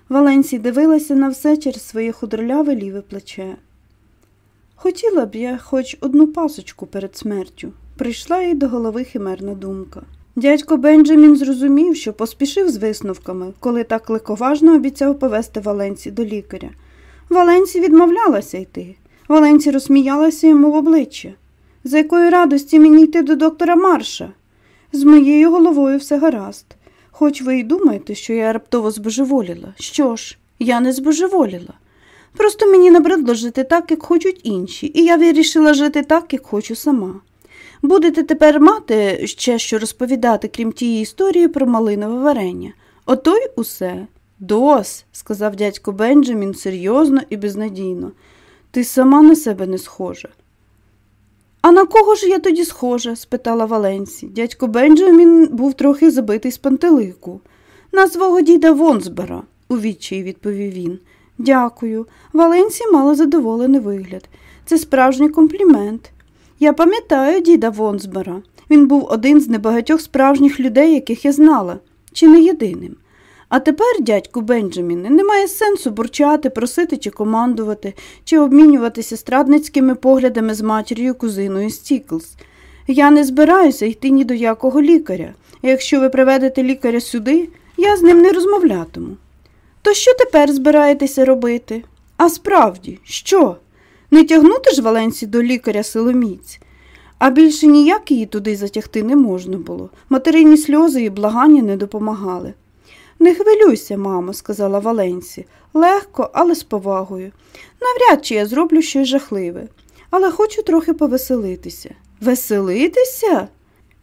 Валенсій дивилася на все через своє худроляве ліве плече. Хотіла б я хоч одну пасочку перед смертю, прийшла їй до голови химерна думка. Дядько Бенджамін зрозумів, що поспішив з висновками, коли так легковажно обіцяв повести Валенсі до лікаря. Валенсі відмовлялася йти. Валенсі розсміялася йому в обличчя. За якої радості мені йти до доктора Марша? З моєю головою все гаразд. Хоч ви й думаєте, що я раптово збожеволіла. Що ж, я не збожеволіла. Просто мені набридло жити так, як хочуть інші, і я вирішила жити так, як хочу сама. Будете тепер мати ще що розповідати, крім тієї історії про малинове варення. Ото й усе. Дос, сказав дядько Бенджамін серйозно і безнадійно. Ти сама на себе не схожа. А на кого ж я тоді схожа? спитала Валенсі. Дядько Бенджамін був трохи забитий з пантелику. На свого діда Вонсбера, у відчаї відповів він. Дякую. Валенсі мала задоволений вигляд. Це справжній комплімент. Я пам'ятаю діда Вонсбера. Він був один з небагатьох справжніх людей, яких я знала, чи не єдиним. А тепер, дядьку Бенджаміне, немає сенсу бурчати, просити чи командувати, чи обмінюватися страдницькими поглядами з матір'ю кузиною Стіклс. Я не збираюся йти ні до якого лікаря, якщо ви приведете лікаря сюди, я з ним не розмовлятиму. То що тепер збираєтеся робити? А справді, що? Не тягнути ж Валенсі до лікаря силоміць? А більше ніяк її туди затягти не можна було. Материні сльози і благання не допомагали. Не хвилюйся, мамо, сказала Валенсі. Легко, але з повагою. Навряд чи я зроблю щось жахливе, але хочу трохи повеселитися. Веселитися?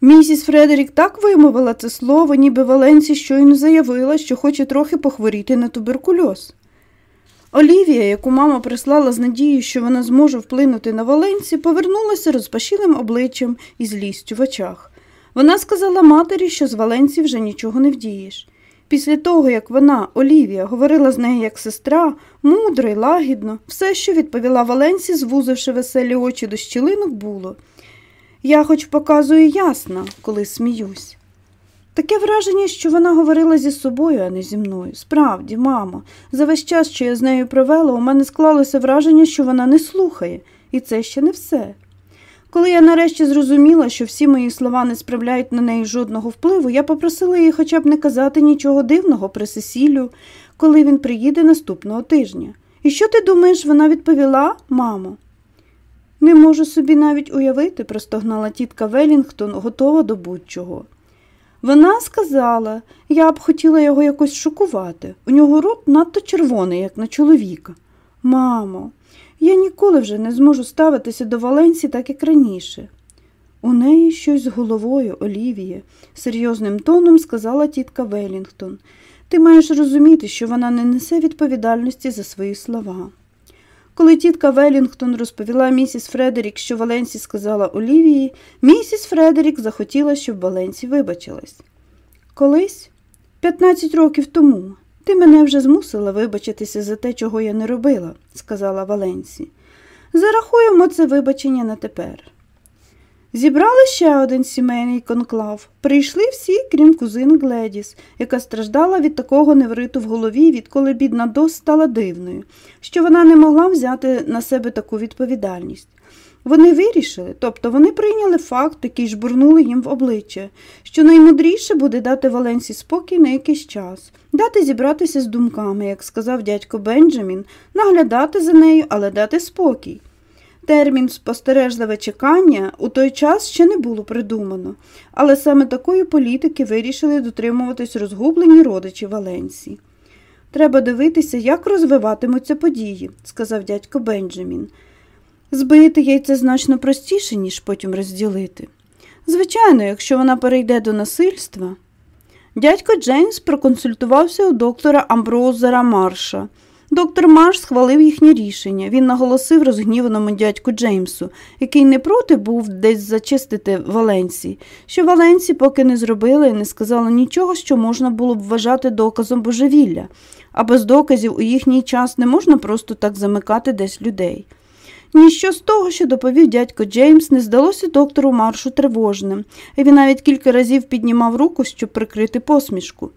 Місіс Фредерік так вимовила це слово, ніби Валенсі щойно заявила, що хоче трохи похворіти на туберкульоз. Олівія, яку мама прислала з надією, що вона зможе вплинути на Валенсі, повернулася розпашілим обличчям і злістю в очах. Вона сказала матері, що з Валенсі вже нічого не вдієш. Після того, як вона, Олівія, говорила з нею як сестра, мудро й лагідно, все, що відповіла Валенсі, звузивши веселі очі до щілинок, було. Я хоч показую ясно, коли сміюсь. Таке враження, що вона говорила зі собою, а не зі мною. Справді, мамо, за весь час, що я з нею провела, у мене склалося враження, що вона не слухає, і це ще не все. Коли я нарешті зрозуміла, що всі мої слова не справляють на неї жодного впливу, я попросила її хоча б не казати нічого дивного про Сесілю, коли він приїде наступного тижня. І що ти думаєш, вона відповіла, мамо? Не можу собі навіть уявити, простогнала тітка Велінгтон, готова до будь-чого. Вона сказала, я б хотіла його якось шокувати. У нього рот надто червоний, як на чоловіка. Мамо, я ніколи вже не зможу ставитися до Валенсі так, як раніше. У неї щось з головою, Олівіє, серйозним тоном сказала тітка Велінгтон. Ти маєш розуміти, що вона не несе відповідальності за свої слова. Коли тітка Велінгтон розповіла місіс Фредерік, що Валенсі сказала Олівії, місіс Фредерік захотіла, щоб Валенсі вибачилась. Колись, 15 років тому, ти мене вже змусила вибачитися за те, чого я не робила, сказала Валенсі. Зарахуємо це вибачення на тепер. Зібрали ще один сімейний конклав. Прийшли всі, крім кузин Гледіс, яка страждала від такого невриту в голові, відколи бідна Дос стала дивною, що вона не могла взяти на себе таку відповідальність. Вони вирішили, тобто вони прийняли факт, який жбурнули їм в обличчя, що наймудріше буде дати Валенсі спокій на якийсь час, дати зібратися з думками, як сказав дядько Бенджамін, наглядати за нею, але дати спокій. Термін спостережливе чекання у той час ще не було придумано, але саме такої політики вирішили дотримуватись розгублені родичі Валенсії. Треба дивитися, як розвиватимуться події, сказав дядько Бенджамін. Збити яйце значно простіше, ніж потім розділити. Звичайно, якщо вона перейде до насильства. Дядько Джеймс проконсультувався у доктора Амброузера Марша. Доктор Марш схвалив їхнє рішення. Він наголосив розгніваному дядьку Джеймсу, який не проти був десь зачистити Валенсі, що Валенсі поки не зробили і не сказали нічого, що можна було б вважати доказом божевілля, а без доказів у їхній час не можна просто так замикати десь людей. Ніщо з того, що доповів дядько Джеймс, не здалося доктору Маршу тривожним, і він навіть кілька разів піднімав руку, щоб прикрити посмішку.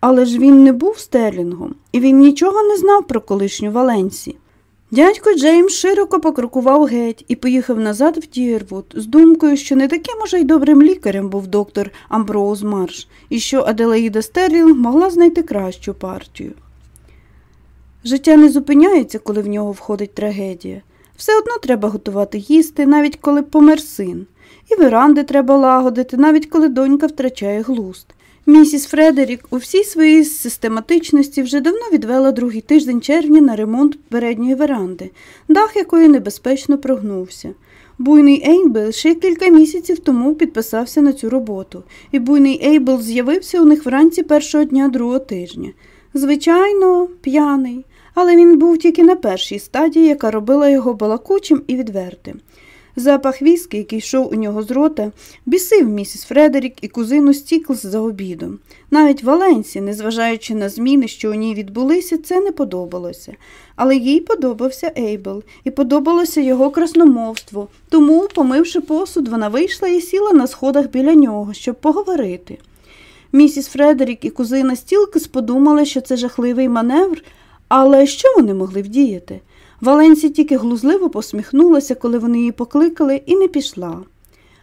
Але ж він не був Стерлінгом, і він нічого не знав про колишню Валенсі. Дядько Джеймс широко покрокував геть і поїхав назад в Тірвуд з думкою, що не таким уже й добрим лікарем був доктор Амброуз Марш, і що Аделаїда Стерлінг могла знайти кращу партію. Життя не зупиняється, коли в нього входить трагедія. Все одно треба готувати їсти, навіть коли помер син, і веранди треба лагодити, навіть коли донька втрачає глуст. Місіс Фредерік у всій своїй систематичності вже давно відвела другий тиждень червня на ремонт передньої веранди, дах якої небезпечно прогнувся. Буйний Ейбл ще кілька місяців тому підписався на цю роботу, і буйний Ейбл з'явився у них вранці першого дня другого тижня. Звичайно, п'яний, але він був тільки на першій стадії, яка робила його балакучим і відвертим. Запах віски, який йшов у нього з рота, бісив місіс Фредерік і кузину Стіклс за обідом. Навіть Валенсі, незважаючи на зміни, що у ній відбулися, це не подобалося. Але їй подобався Ейбл і подобалося його красномовство. Тому, помивши посуд, вона вийшла і сіла на сходах біля нього, щоб поговорити. Місіс Фредерік і кузина Стілкс подумали, що це жахливий маневр, але що вони могли вдіяти? Валенсі тільки глузливо посміхнулася, коли вони її покликали, і не пішла.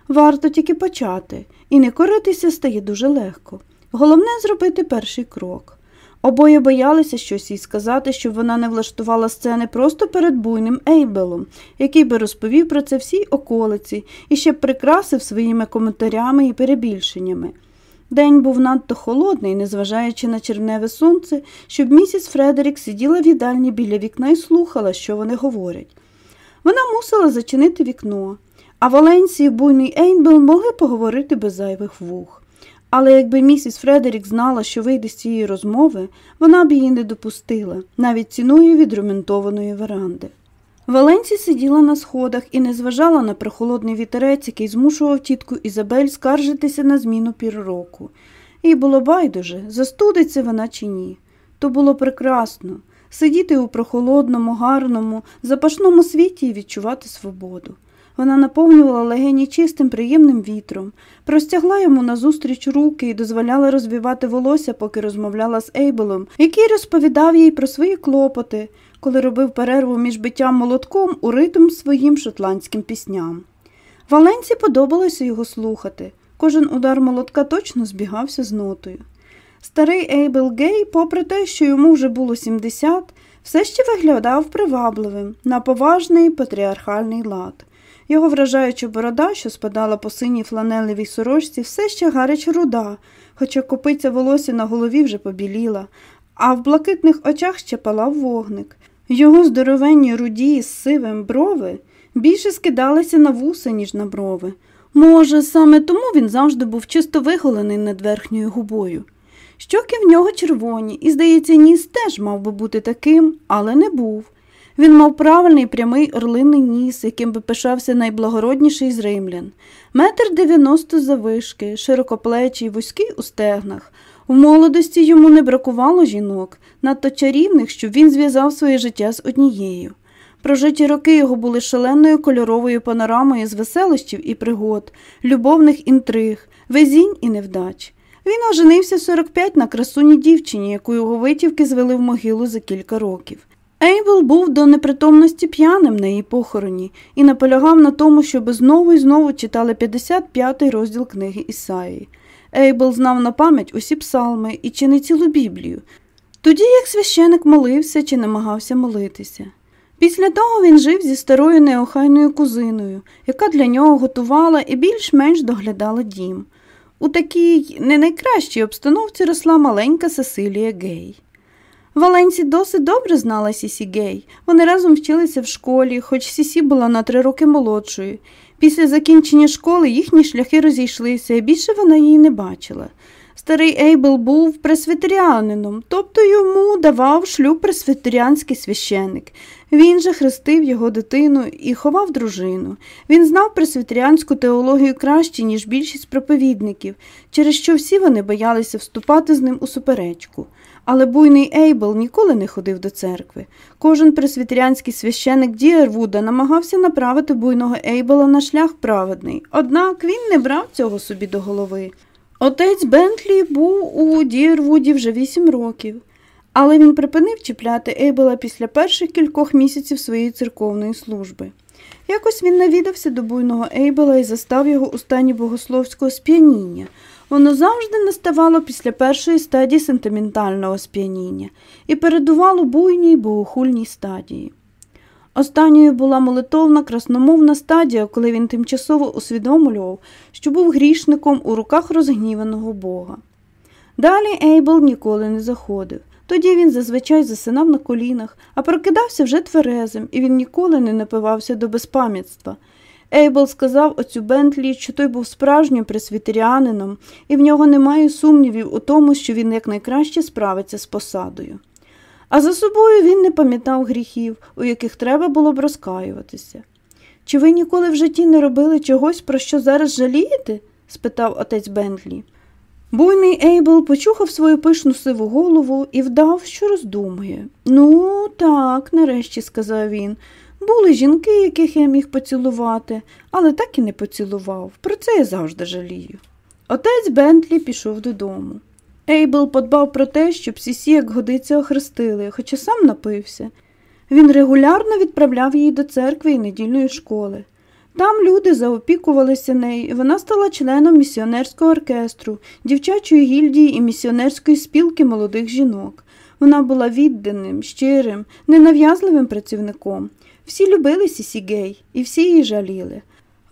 Варто тільки почати, і не коритися стає дуже легко. Головне зробити перший крок. Обоє боялися щось їй сказати, щоб вона не влаштувала сцени просто перед буйним Ейбелом, який би розповів про це всій околиці і ще прикрасив своїми коментарями і перебільшеннями. День був надто холодний, незважаючи на червневе сонце, щоб місіс Фредерік сиділа в їдальні біля вікна і слухала, що вони говорять. Вона мусила зачинити вікно, А Валенсії буйний Ейнбел могли поговорити без зайвих вух. Але якби місіс Фредерік знала, що вийде з цієї розмови, вона б її не допустила, навіть ціною відремонтованої веранди. Валенсі сиділа на сходах і не зважала на прохолодний вітерець, який змушував тітку Ізабель скаржитися на зміну пір року. Їй було байдуже, застудиться вона чи ні. То було прекрасно сидіти у прохолодному, гарному, запашному світі і відчувати свободу. Вона наповнювала легені чистим, приємним вітром, простягла йому назустріч руки і дозволяла розвівати волосся, поки розмовляла з Ейбелом, який розповідав їй про свої клопоти, коли робив перерву між биттям молотком у ритм своїм шотландським пісням. Валенці подобалося його слухати. Кожен удар молотка точно збігався з нотою. Старий Ейбел Гей, попри те, що йому вже було 70, все ще виглядав привабливим на поважний патріархальний лад. Його вражаюча борода, що спадала по синій фланелевій сорочці, все ще гаряче руда, хоча копиця волосся на голові вже побіліла, а в блакитних очах ще палав вогник. Його здоровенні руді з сивим брови більше скидалися на вуса, ніж на брови. Може, саме тому він завжди був чисто виголений над верхньою губою. Щоки в нього червоні, і, здається, ніс теж мав би бути таким, але не був. Він мав правильний прямий орлиний ніс, яким би пишався найблагородніший з римлян, метр дев'яносто завишки, широкоплечий, вузький у стегнах. У молодості йому не бракувало жінок, надто чарівних, щоб він зв'язав своє життя з однією. Прожиті роки його були шаленою кольоровою панорамою з веселощів і пригод, любовних інтриг, везінь і невдач. Він оженився в 45 на красуні дівчині, яку його витівки звели в могилу за кілька років. Ейбл був до непритомності п'яним на її похороні і наполягав на тому, щоб знову і знову читали 55-й розділ книги Ісаї. Ейбл знав на пам'ять усі псалми і чи не цілу Біблію, тоді як священик молився чи намагався молитися. Після того він жив зі старою неохайною кузиною, яка для нього готувала і більш-менш доглядала дім. У такій не найкращій обстановці росла маленька Сесилія Гей. Валенсі досить добре знала Сісі Гей. Вони разом вчилися в школі, хоч Сісі була на три роки молодшою. Після закінчення школи їхні шляхи розійшлися, і більше вона її не бачила. Старий Ейбл був пресвітеріанином, тобто йому давав шлюб пресвітеріанський священник. Він же хрестив його дитину і ховав дружину. Він знав пресвітеріанську теологію краще, ніж більшість проповідників, через що всі вони боялися вступати з ним у суперечку. Але буйний Ейбл ніколи не ходив до церкви. Кожен пресвітеріанський священик Діервуда намагався направити буйного Ейбела на шлях праведний, однак він не брав цього собі до голови. Отець Бентлі був у Діервуді вже вісім років, але він припинив чіпляти Ейбела після перших кількох місяців своєї церковної служби. Якось він навідався до буйного Ейбела і застав його у стані богословського сп'яніння. Воно завжди наставало після першої стадії сентиментального сп'яніння і передувало буйній богохульній стадії. Останньою була молитовна красномовна стадія, коли він тимчасово усвідомлював, що був грішником у руках розгніваного Бога. Далі Ейбл ніколи не заходив. Тоді він зазвичай засинав на колінах, а прокидався вже тверезим, і він ніколи не напивався до безпам'ятства. Ейбл сказав оцю Бентлі, що той був справжнім пресвітеріанином, і в нього немає сумнівів у тому, що він якнайкраще справиться з посадою. А за собою він не пам'ятав гріхів, у яких треба було б розкаюватися. Чи ви ніколи в житті не робили чогось, про що зараз жалієте? спитав отець Бентлі. Буйний Ейбл почухав свою пишну сиву голову і вдав, що роздумує. Ну, так, нарешті, сказав він. Були жінки, яких я міг поцілувати, але так і не поцілував. Про це я завжди жалію. Отець Бентлі пішов додому. Ейбл подбав про те, щоб сісі, як годиться, охрестили, хоча сам напився. Він регулярно відправляв її до церкви і недільної школи. Там люди заопікувалися нею, і вона стала членом місіонерського оркестру, дівчачої гільдії і місіонерської спілки молодих жінок. Вона була відданим, щирим, ненав'язливим працівником. Всі любили Сісі Гей, і всі її жаліли.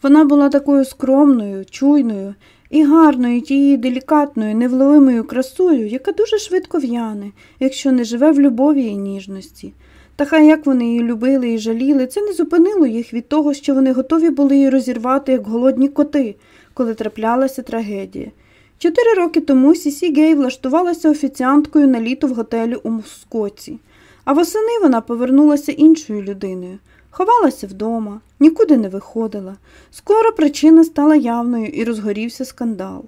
Вона була такою скромною, чуйною і гарною, тією делікатною, невловимою красою, яка дуже швидко в'яне, якщо не живе в любові і ніжності. Та хай як вони її любили і жаліли, це не зупинило їх від того, що вони готові були її розірвати, як голодні коти, коли траплялася трагедія. Чотири роки тому Сісі Гей влаштувалася офіціанткою на літо в готелі у Мускоці, а восени вона повернулася іншою людиною. Ховалася вдома, нікуди не виходила. Скоро причина стала явною і розгорівся скандал.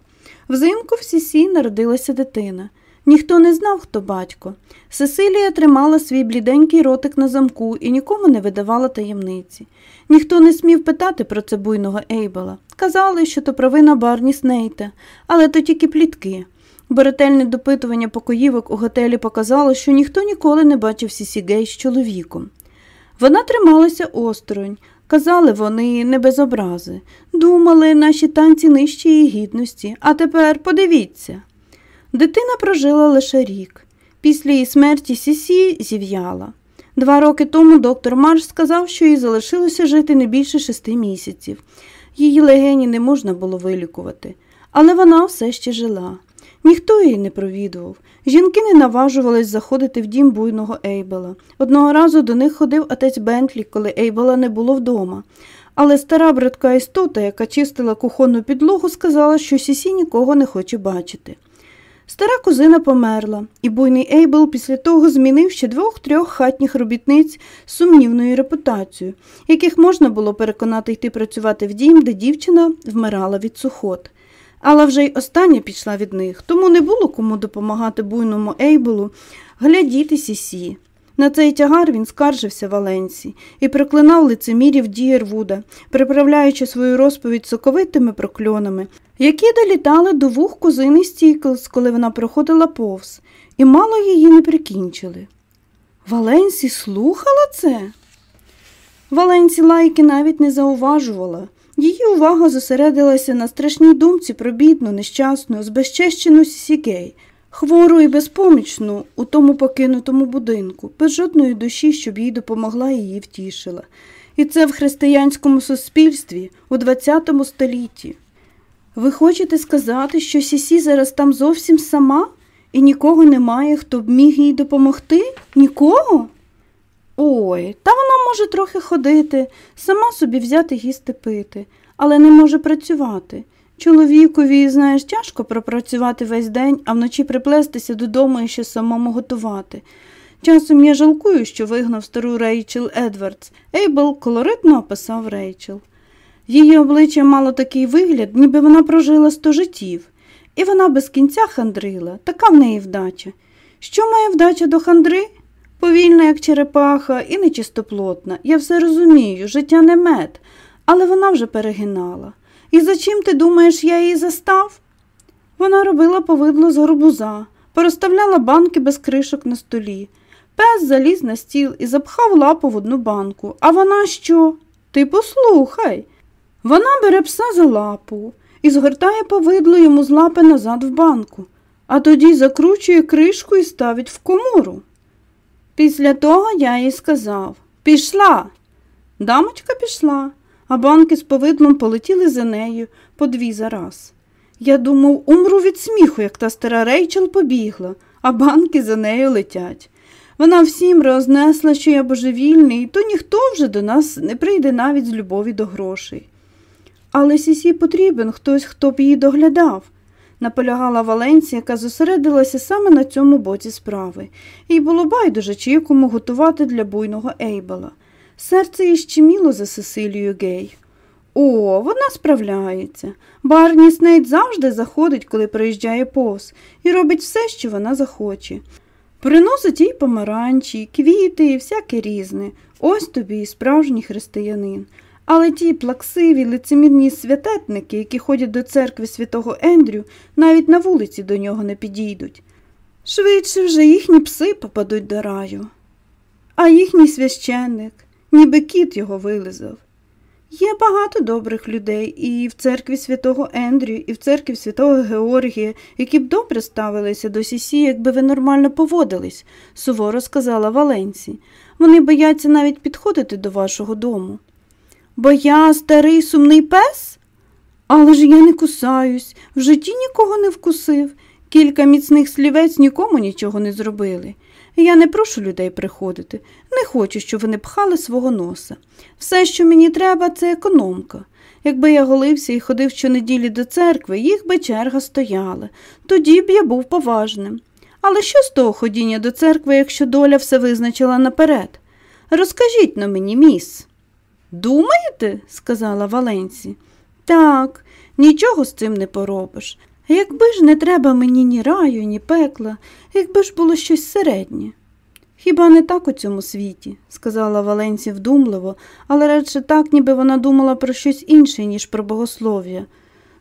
Взимку в Сісі народилася дитина. Ніхто не знав, хто батько. Сесилія тримала свій бліденький ротик на замку і нікому не видавала таємниці. Ніхто не смів питати про це буйного Ейбела. Казали, що то провина Барні Снейта, але то тільки плітки. Бо ретельне допитування покоївок у готелі показало, що ніхто ніколи не бачив Сісі Гей з чоловіком. Вона трималася осторонь, казали вони не без образи, думали наші танці нижчі її гідності, а тепер подивіться. Дитина прожила лише рік. Після її смерті Сісі зів'яла. Два роки тому доктор Марш сказав, що їй залишилося жити не більше шести місяців. Її легені не можна було вилікувати, але вона все ще жила. Ніхто її не провідував. Жінки не наважувались заходити в дім буйного Ейбела. Одного разу до них ходив отець Бентлі, коли Ейбела не було вдома. Але стара братка істота, яка чистила кухонну підлогу, сказала, що Сісі нікого не хоче бачити. Стара кузина померла, і буйний Ейбл після того змінив ще двох-трьох хатніх робітниць з сумнівною репутацією, яких можна було переконати йти працювати в дім, де дівчина вмирала від сухот. Але вже й остання пішла від них, тому не було кому допомагати буйному Ейбелу глядіти сісі. На цей тягар він скаржився Валенсі і проклинав лицемірів Дієрвуда, приправляючи свою розповідь соковитими прокльонами, які долітали до вух кузини Стіклс, коли вона проходила повз, і мало її не прикінчили. Валенсі слухала це? Валенсі лайки навіть не зауважувала. Її увага зосередилася на страшній думці про бідну, нещасну, збезчещену Сісігей, хвору і безпомічну у тому покинутому будинку, без жодної душі, щоб їй допомогла і її втішила. І це в християнському суспільстві у ХХ столітті. Ви хочете сказати, що Сісі зараз там зовсім сама і нікого немає, хто б міг їй допомогти? Нікого? Ой, та вона може трохи ходити, сама собі взяти їсти пити, але не може працювати. Чоловікові, знаєш, тяжко пропрацювати весь день, а вночі приплестися додому і ще самому готувати. Часом я жалкую, що вигнав стару Рейчел Едвардс. Ейбл колоритно описав Рейчел. Її обличчя мало такий вигляд, ніби вона прожила сто життів, і вона без кінця хандрила, така в неї вдача. Що має вдача до хандри? Повільна, як черепаха, і нечистоплотна. Я все розумію, життя не мед, але вона вже перегинала. І за чим ти думаєш, я її застав? Вона робила повидло з горбуза, переставляла банки без кришок на столі. Пес заліз на стіл і запхав лапу в одну банку. А вона що? Ти послухай. Вона бере пса за лапу і згортає повидло йому з лапи назад в банку, а тоді закручує кришку і ставить в комору. Після того я їй сказав Пішла. Дамочка пішла, а банки з повидлом полетіли за нею по дві за раз. Я думав, умру від сміху, як та стара Рейчел побігла, а банки за нею летять. Вона всім рознесла, що я божевільний, то ніхто вже до нас не прийде навіть з любові до грошей. Але сісі потрібен хтось, хто б її доглядав, наполягала Валенція, яка зосередилася саме на цьому боці справи, їй було байдуже, чи якому готувати для буйного Ейбела. Серце їй щеміло за Сесилію Гей. О, вона справляється. Барні Снейд завжди заходить, коли приїжджає повз, і робить все, що вона захоче. Приносить їй помаранчі, квіти і всяке різне. Ось тобі і справжній християнин. Але ті плаксиві, лицемірні святетники, які ходять до церкви святого Ендрю, навіть на вулиці до нього не підійдуть. Швидше вже їхні пси попадуть до раю. А їхній священник, ніби кіт його вилизав. Є багато добрих людей і в церкві святого Ендрю, і в церкві святого Георгія, які б добре ставилися до сісі, якби ви нормально поводились, суворо сказала Валенсі. Вони бояться навіть підходити до вашого дому. Бо я старий сумний пес? Але ж я не кусаюсь, в житті нікого не вкусив. Кілька міцних слівець нікому нічого не зробили. Я не прошу людей приходити. Не хочу, щоб вони пхали свого носа. Все, що мені треба, це економка. Якби я голився і ходив щонеділі до церкви, їх би черга стояла. Тоді б я був поважним. Але що з того ходіння до церкви, якщо доля все визначила наперед? Розкажіть на мені, міс. Думаєте? сказала Валенсі. Так, нічого з цим не поробиш. Якби ж не треба мені ні раю, ні пекла, якби ж було щось середнє. Хіба не так у цьому світі, сказала Валенсі вдумливо, але радше так, ніби вона думала про щось інше, ніж про богослов'я.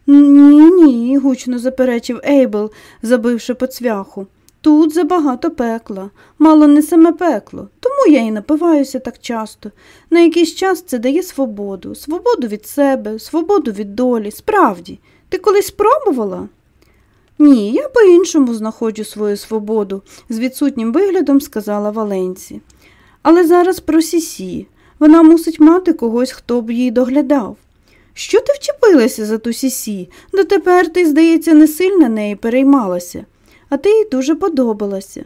Ні, ні, гучно заперечив Ейбл, забивши по цвяху. Тут забагато пекла, мало не саме пекло, тому я і напиваюся так часто. На якийсь час це дає свободу, свободу від себе, свободу від долі. Справді, ти колись спробувала? Ні, я по-іншому знаходжу свою свободу, з відсутнім виглядом сказала Валенці. Але зараз про Сісі. Вона мусить мати когось, хто б їй доглядав. Що ти вчепилася за ту Сісі? Дотепер ти, здається, не сильно неї переймалася, а ти їй дуже подобалася.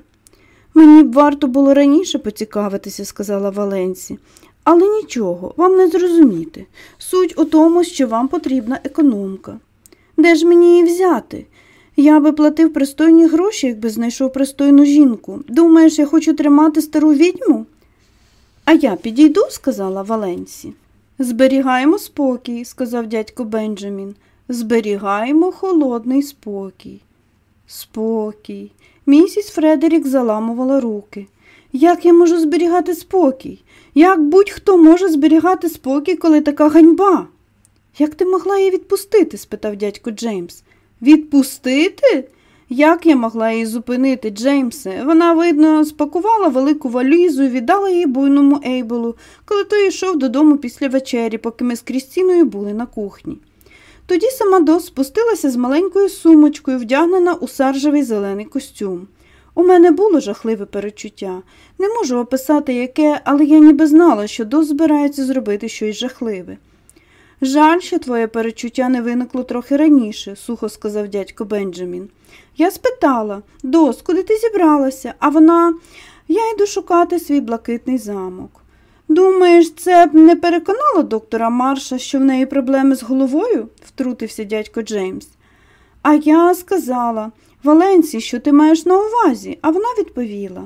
Мені б варто було раніше поцікавитися, сказала Валенці. Але нічого, вам не зрозуміти. Суть у тому, що вам потрібна економка. Де ж мені її взяти? Я би платив пристойні гроші, якби знайшов пристойну жінку. Думаєш, я хочу тримати стару відьму? А я підійду, сказала Валенсі. Зберігаємо спокій, сказав дядько Бенджамін. Зберігаємо холодний спокій. Спокій. Місіс Фредерік заламувала руки. Як я можу зберігати спокій? Як будь-хто може зберігати спокій, коли така ганьба? Як ти могла її відпустити? спитав дядько Джеймс. Відпустити? Як я могла її зупинити, Джеймсе? Вона, видно, спакувала велику валізу і віддала її буйному Ейбелу, коли той йшов додому після вечері, поки ми з Крістіною були на кухні. Тоді сама Дос спустилася з маленькою сумочкою, вдягнена у саржевий зелений костюм. У мене було жахливе перечуття. Не можу описати, яке, але я ніби знала, що Дос збирається зробити щось жахливе. Жаль, що твоє перечуття не виникло трохи раніше, сухо сказав дядько Бенджамін. Я спитала Дос, куди ти зібралася? А вона я йду шукати свій блакитний замок. Думаєш, це б не переконало доктора Марша, що в неї проблеми з головою? втрутився дядько Джеймс. А я сказала Валенсі, що ти маєш на увазі, а вона відповіла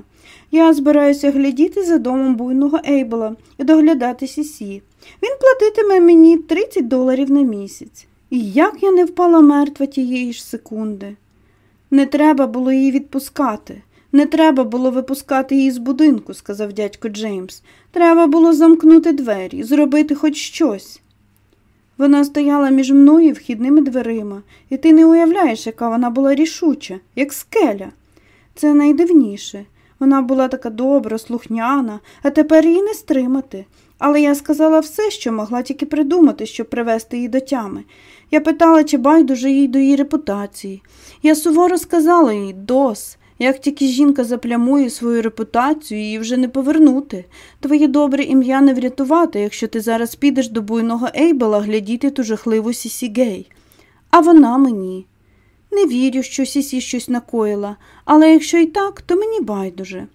Я збираюся глядіти за домом буйного Ейбела і доглядати сісі. Він платитиме мені 30 доларів на місяць. І як я не впала мертва тієї ж секунди. Не треба було її відпускати. Не треба було випускати її з будинку, сказав дядько Джеймс. Треба було замкнути двері, зробити хоч щось. Вона стояла між мною і вхідними дверима, і ти не уявляєш, яка вона була рішуча, як скеля. Це найдивніше. Вона була така добра, слухняна, а тепер її не стримати. Але я сказала все, що могла тільки придумати, щоб привести її до тями. Я питала, чи байдуже їй до її репутації. Я суворо сказала їй дос. Як тільки жінка заплямує свою репутацію, її вже не повернути. Твоє добре ім'я не врятувати, якщо ти зараз підеш до буйного Ейбела глядіти ту жахливу Сісі Гей. А вона мені. Не вірю, що Сісі щось накоїла, але якщо й так, то мені байдуже.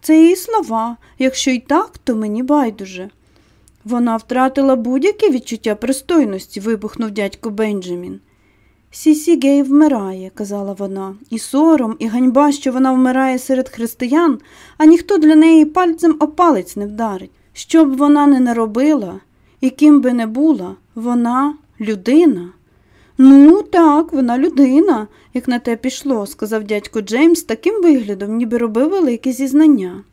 Це її слова, якщо й так, то мені байдуже. Вона втратила будь-яке відчуття пристойності, вибухнув дядько Бенджамін. Сісі Гей вмирає, казала вона, і сором, і ганьба, що вона вмирає серед християн, а ніхто для неї пальцем о палець не вдарить. Що б вона не наробила, і ким би не була, вона людина. Ну, так, вона людина, як на те пішло, сказав дядько Джеймс таким виглядом, ніби робив велике зізнання.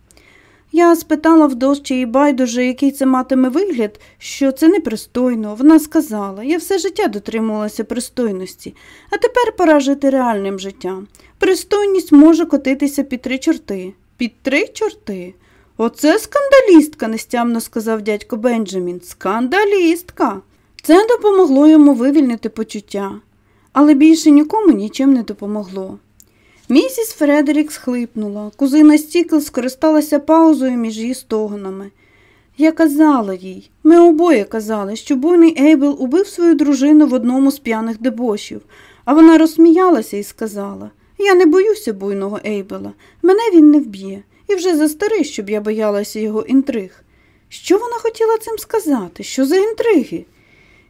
Я спитала в дощі і байдуже, який це матиме вигляд, що це непристойно. Вона сказала, я все життя дотримувалася пристойності, а тепер пора жити реальним життям. Пристойність може котитися під три чорти. Під три чорти. Оце скандалістка, нестямно сказав дядько Бенджамін. Скандалістка. Це допомогло йому вивільнити почуття, але більше нікому нічим не допомогло. Місіс Фредерік схлипнула. Кузина Стікл скористалася паузою між її стогонами. Я казала їй, ми обоє казали, що буйний Ейбел убив свою дружину в одному з п'яних дебошів, а вона розсміялася і сказала Я не боюся буйного Ейбела, мене він не вб'є. він вже застарий, щоб я боялася його інтриг. Що вона хотіла цим сказати? Що за інтриги?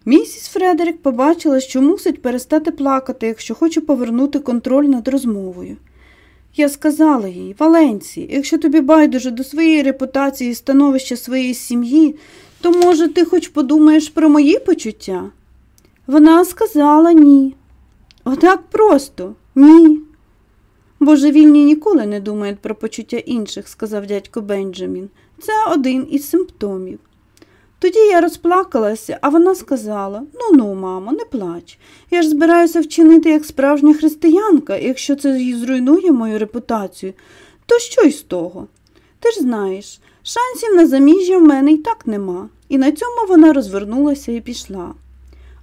Місіс Фредерік побачила, що мусить перестати плакати, якщо хоче повернути контроль над розмовою. Я сказала їй, Валенці, якщо тобі байдуже до своєї репутації і становища своєї сім'ї, то, може, ти хоч подумаєш про мої почуття? Вона сказала ні. Отак просто ні. Божевільні ніколи не думають про почуття інших, сказав дядько Бенджамін. Це один із симптомів. Тоді я розплакалася, а вона сказала Ну ну, мамо, не плач. Я ж збираюся вчинити як справжня християнка, і якщо це зруйнує мою репутацію, то що й з того? Ти ж знаєш, шансів на заміжжя в мене й так нема, і на цьому вона розвернулася і пішла.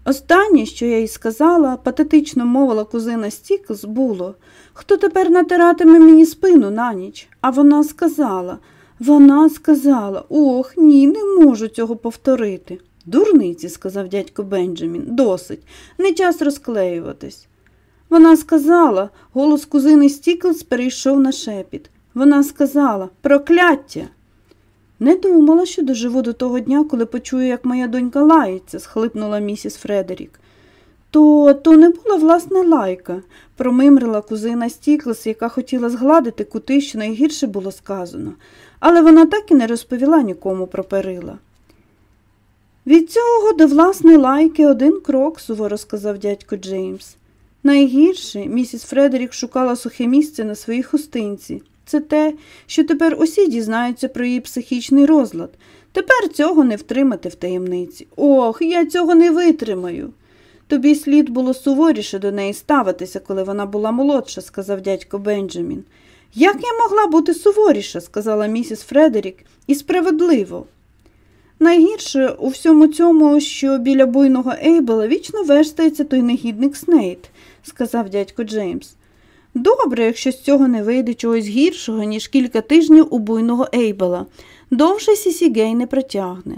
Останнє, що я їй сказала, патетично мовила кузина Стіклс, було хто тепер натиратиме мені спину на ніч? А вона сказала вона сказала ох, ні, не можу цього повторити. Дурниці, сказав дядько Бенджамін, досить, не час розклеюватись. Вона сказала, голос кузини Стіклс перейшов на шепіт. Вона сказала прокляття. Не думала, що доживу до того дня, коли почую, як моя донька лається, схлипнула місіс Фредерік. То то не була власне лайка, промимрила кузина Стіклс, яка хотіла згладити кути, що найгірше було сказано, але вона так і не розповіла нікому про перила. Від цього до власної лайки один крок, суворо сказав дядько Джеймс. Найгірше місіс Фредерік шукала сухе місце на своїй хустинці. Це те, що тепер усі дізнаються про її психічний розлад. Тепер цього не втримати в таємниці. Ох, я цього не витримаю. Тобі слід було суворіше до неї ставитися, коли вона була молодша, сказав дядько Бенджамін. Як я могла бути суворіша, сказала місіс Фредерік, і справедливо. Найгірше у всьому цьому, що біля буйного Ейбела вічно вештається той негідник Снейт, сказав дядько Джеймс. Добре, якщо з цього не вийде чогось гіршого, ніж кілька тижнів у буйного Ейбела. Довше Сісі Гей не протягне.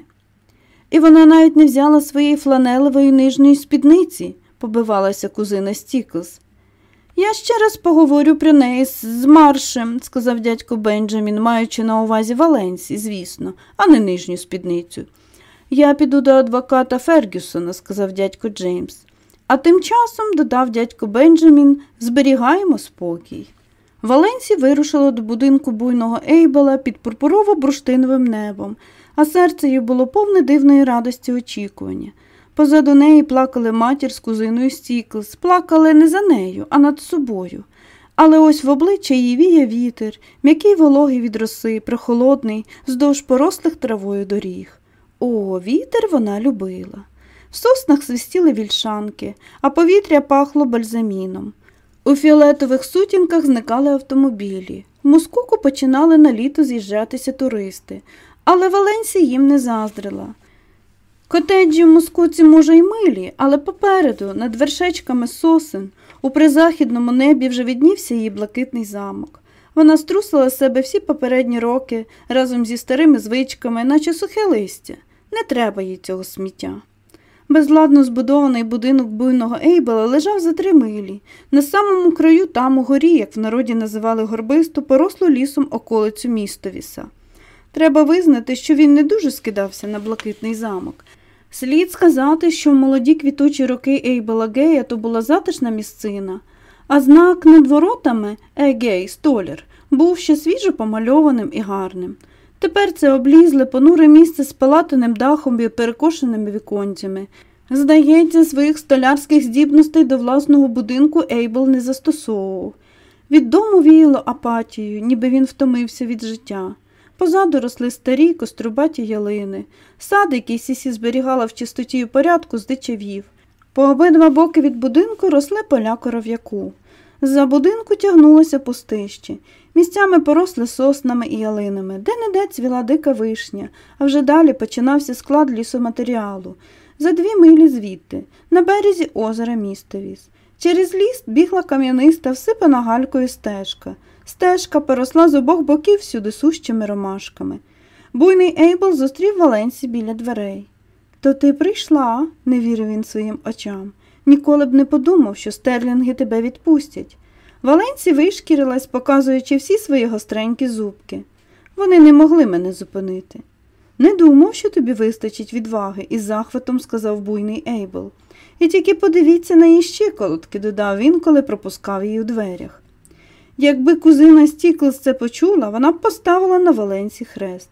І вона навіть не взяла своєї фланелевої нижньої спідниці, побивалася кузина Стіклс. Я ще раз поговорю про неї з маршем, сказав дядько Бенджамін, маючи на увазі Валенсі, звісно, а не нижню спідницю. Я піду до адвоката Фергюсона, сказав дядько Джеймс. А тим часом, додав дядько Бенджамін, зберігаємо спокій. Валенсі вирушила до будинку буйного Ейбела під пурпурово бурштиновим небом, а серце їй було повне дивної радості очікування. Позаду неї плакали матір з кузиною Стіклс, плакали не за нею, а над собою. Але ось в обличчя її віє вітер, м'який вологий від роси, прохолодний, вздовж порослих травою доріг. О, вітер вона любила. В соснах свистіли вільшанки, а повітря пахло бальзаміном. У фіолетових сутінках зникали автомобілі. В Мускуку починали на літо з'їжджатися туристи, але Валенсія їм не заздрила. Котеджі в Москуці, може, й милі, але попереду, над вершечками сосен, у призахідному небі вже віднівся її блакитний замок. Вона струсила себе всі попередні роки разом зі старими звичками, наче сухе листя. Не треба їй цього сміття. Безладно збудований будинок буйного Ейбела лежав за три милі, на самому краю там у горі, як в народі називали горбисту, порослу лісом околицю містовіса. Треба визнати, що він не дуже скидався на блакитний замок. Слід сказати, що в молоді квітучі роки Ейбела Гея то була затишна місцина, а знак над воротами Егей, столяр, був ще свіжо помальованим і гарним. Тепер це облізле, понуре місце з палатаним дахом і перекошеними віконцями. Здається, своїх столярських здібностей до власного будинку Ейбл не застосовував. Від дому віяло апатією, ніби він втомився від життя. Позаду росли старі кострубаті ялини. Сад, який сісі зберігала в чистоті і порядку, здичавів. По обидва боки від будинку росли поля коров'яку. За будинку тягнулося пустище. Місцями поросли соснами і ялинами, де не де цвіла дика вишня, а вже далі починався склад лісоматеріалу. За дві милі звідти, на березі озера містовіс. Через ліс бігла кам'яниста, всипана галькою стежка. Стежка поросла з обох боків всюди сущими ромашками. Буйний Ейбл зустрів Валенсі біля дверей. То ти прийшла, не вірив він своїм очам. Ніколи б не подумав, що стерлінги тебе відпустять. Валенці вишкірилась, показуючи всі свої гостренькі зубки. Вони не могли мене зупинити. Не думав, що тобі вистачить відваги, із захватом сказав буйний Ейбл. І тільки подивіться на її щиколотки, додав він, коли пропускав її у дверях. Якби кузина Стіклс це почула, вона б поставила на Валенсі хрест.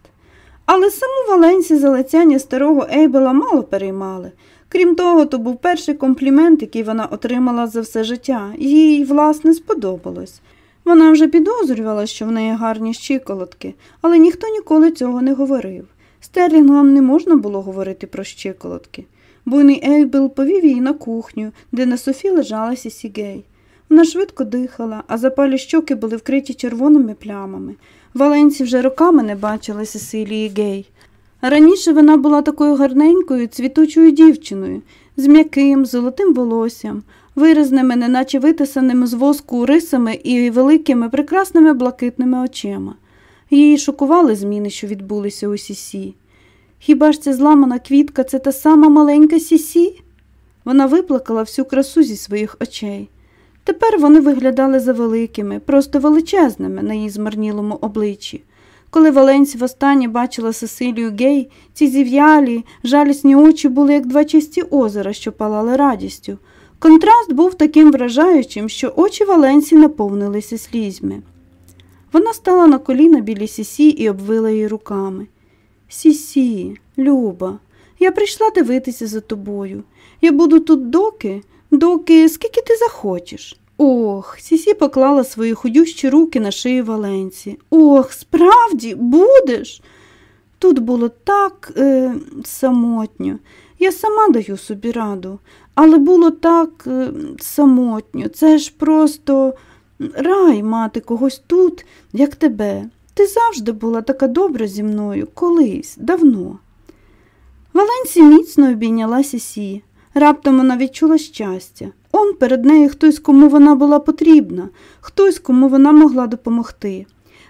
Але саму Валенсі залицяння старого Ейбела мало переймали. Крім того, то був перший комплімент, який вона отримала за все життя, їй, власне, сподобалось. Вона вже підозрювала, що в неї гарні щиколотки, але ніхто ніколи цього не говорив. Стерлінгам не можна було говорити про щиколотки. Буйний Ейбел повів її на кухню, де на софі лежала Сісі Гей. Вона швидко дихала, а запалі щоки були вкриті червоними плямами. Валенці вже роками не бачили Сесилії Гей. Раніше вона була такою гарненькою, цвітучою дівчиною, з м'яким, золотим волоссям, виразними, неначе витисаними з воску рисами і великими, прекрасними блакитними очима. Її шокували зміни, що відбулися у Сісі. Хіба ж ця зламана квітка це та сама маленька Сісі? Вона виплакала всю красу зі своїх очей. Тепер вони виглядали завеликими, просто величезними на її змарнілому обличчі. Коли Валенсі востаннє бачила Сесилію Гей, ці зів'ялі, жалісні очі були як два чисті озера, що палали радістю. Контраст був таким вражаючим, що очі Валенсі наповнилися слізьми. Вона стала на коліна біля Сісі і обвила її руками. Сісі, Люба, я прийшла дивитися за тобою. Я буду тут доки, доки, скільки ти захочеш. Ох, Сісі поклала свої худющі руки на шию Валенці. Ох, справді, будеш? Тут було так е, самотньо. Я сама даю собі раду, але було так е, самотньо. Це ж просто рай мати когось тут, як тебе. Ти завжди була така добра зі мною, колись, давно. Валенсі міцно обійняла Сісі. Раптом вона відчула щастя. Он перед нею хтось, кому вона була потрібна, хтось, кому вона могла допомогти.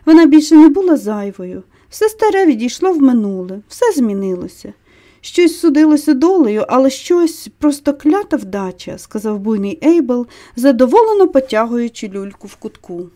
Вона більше не була зайвою. Все старе відійшло в минуле, все змінилося. Щось судилося долею, але щось просто клята вдача, сказав буйний Ейбл, задоволено потягуючи люльку в кутку.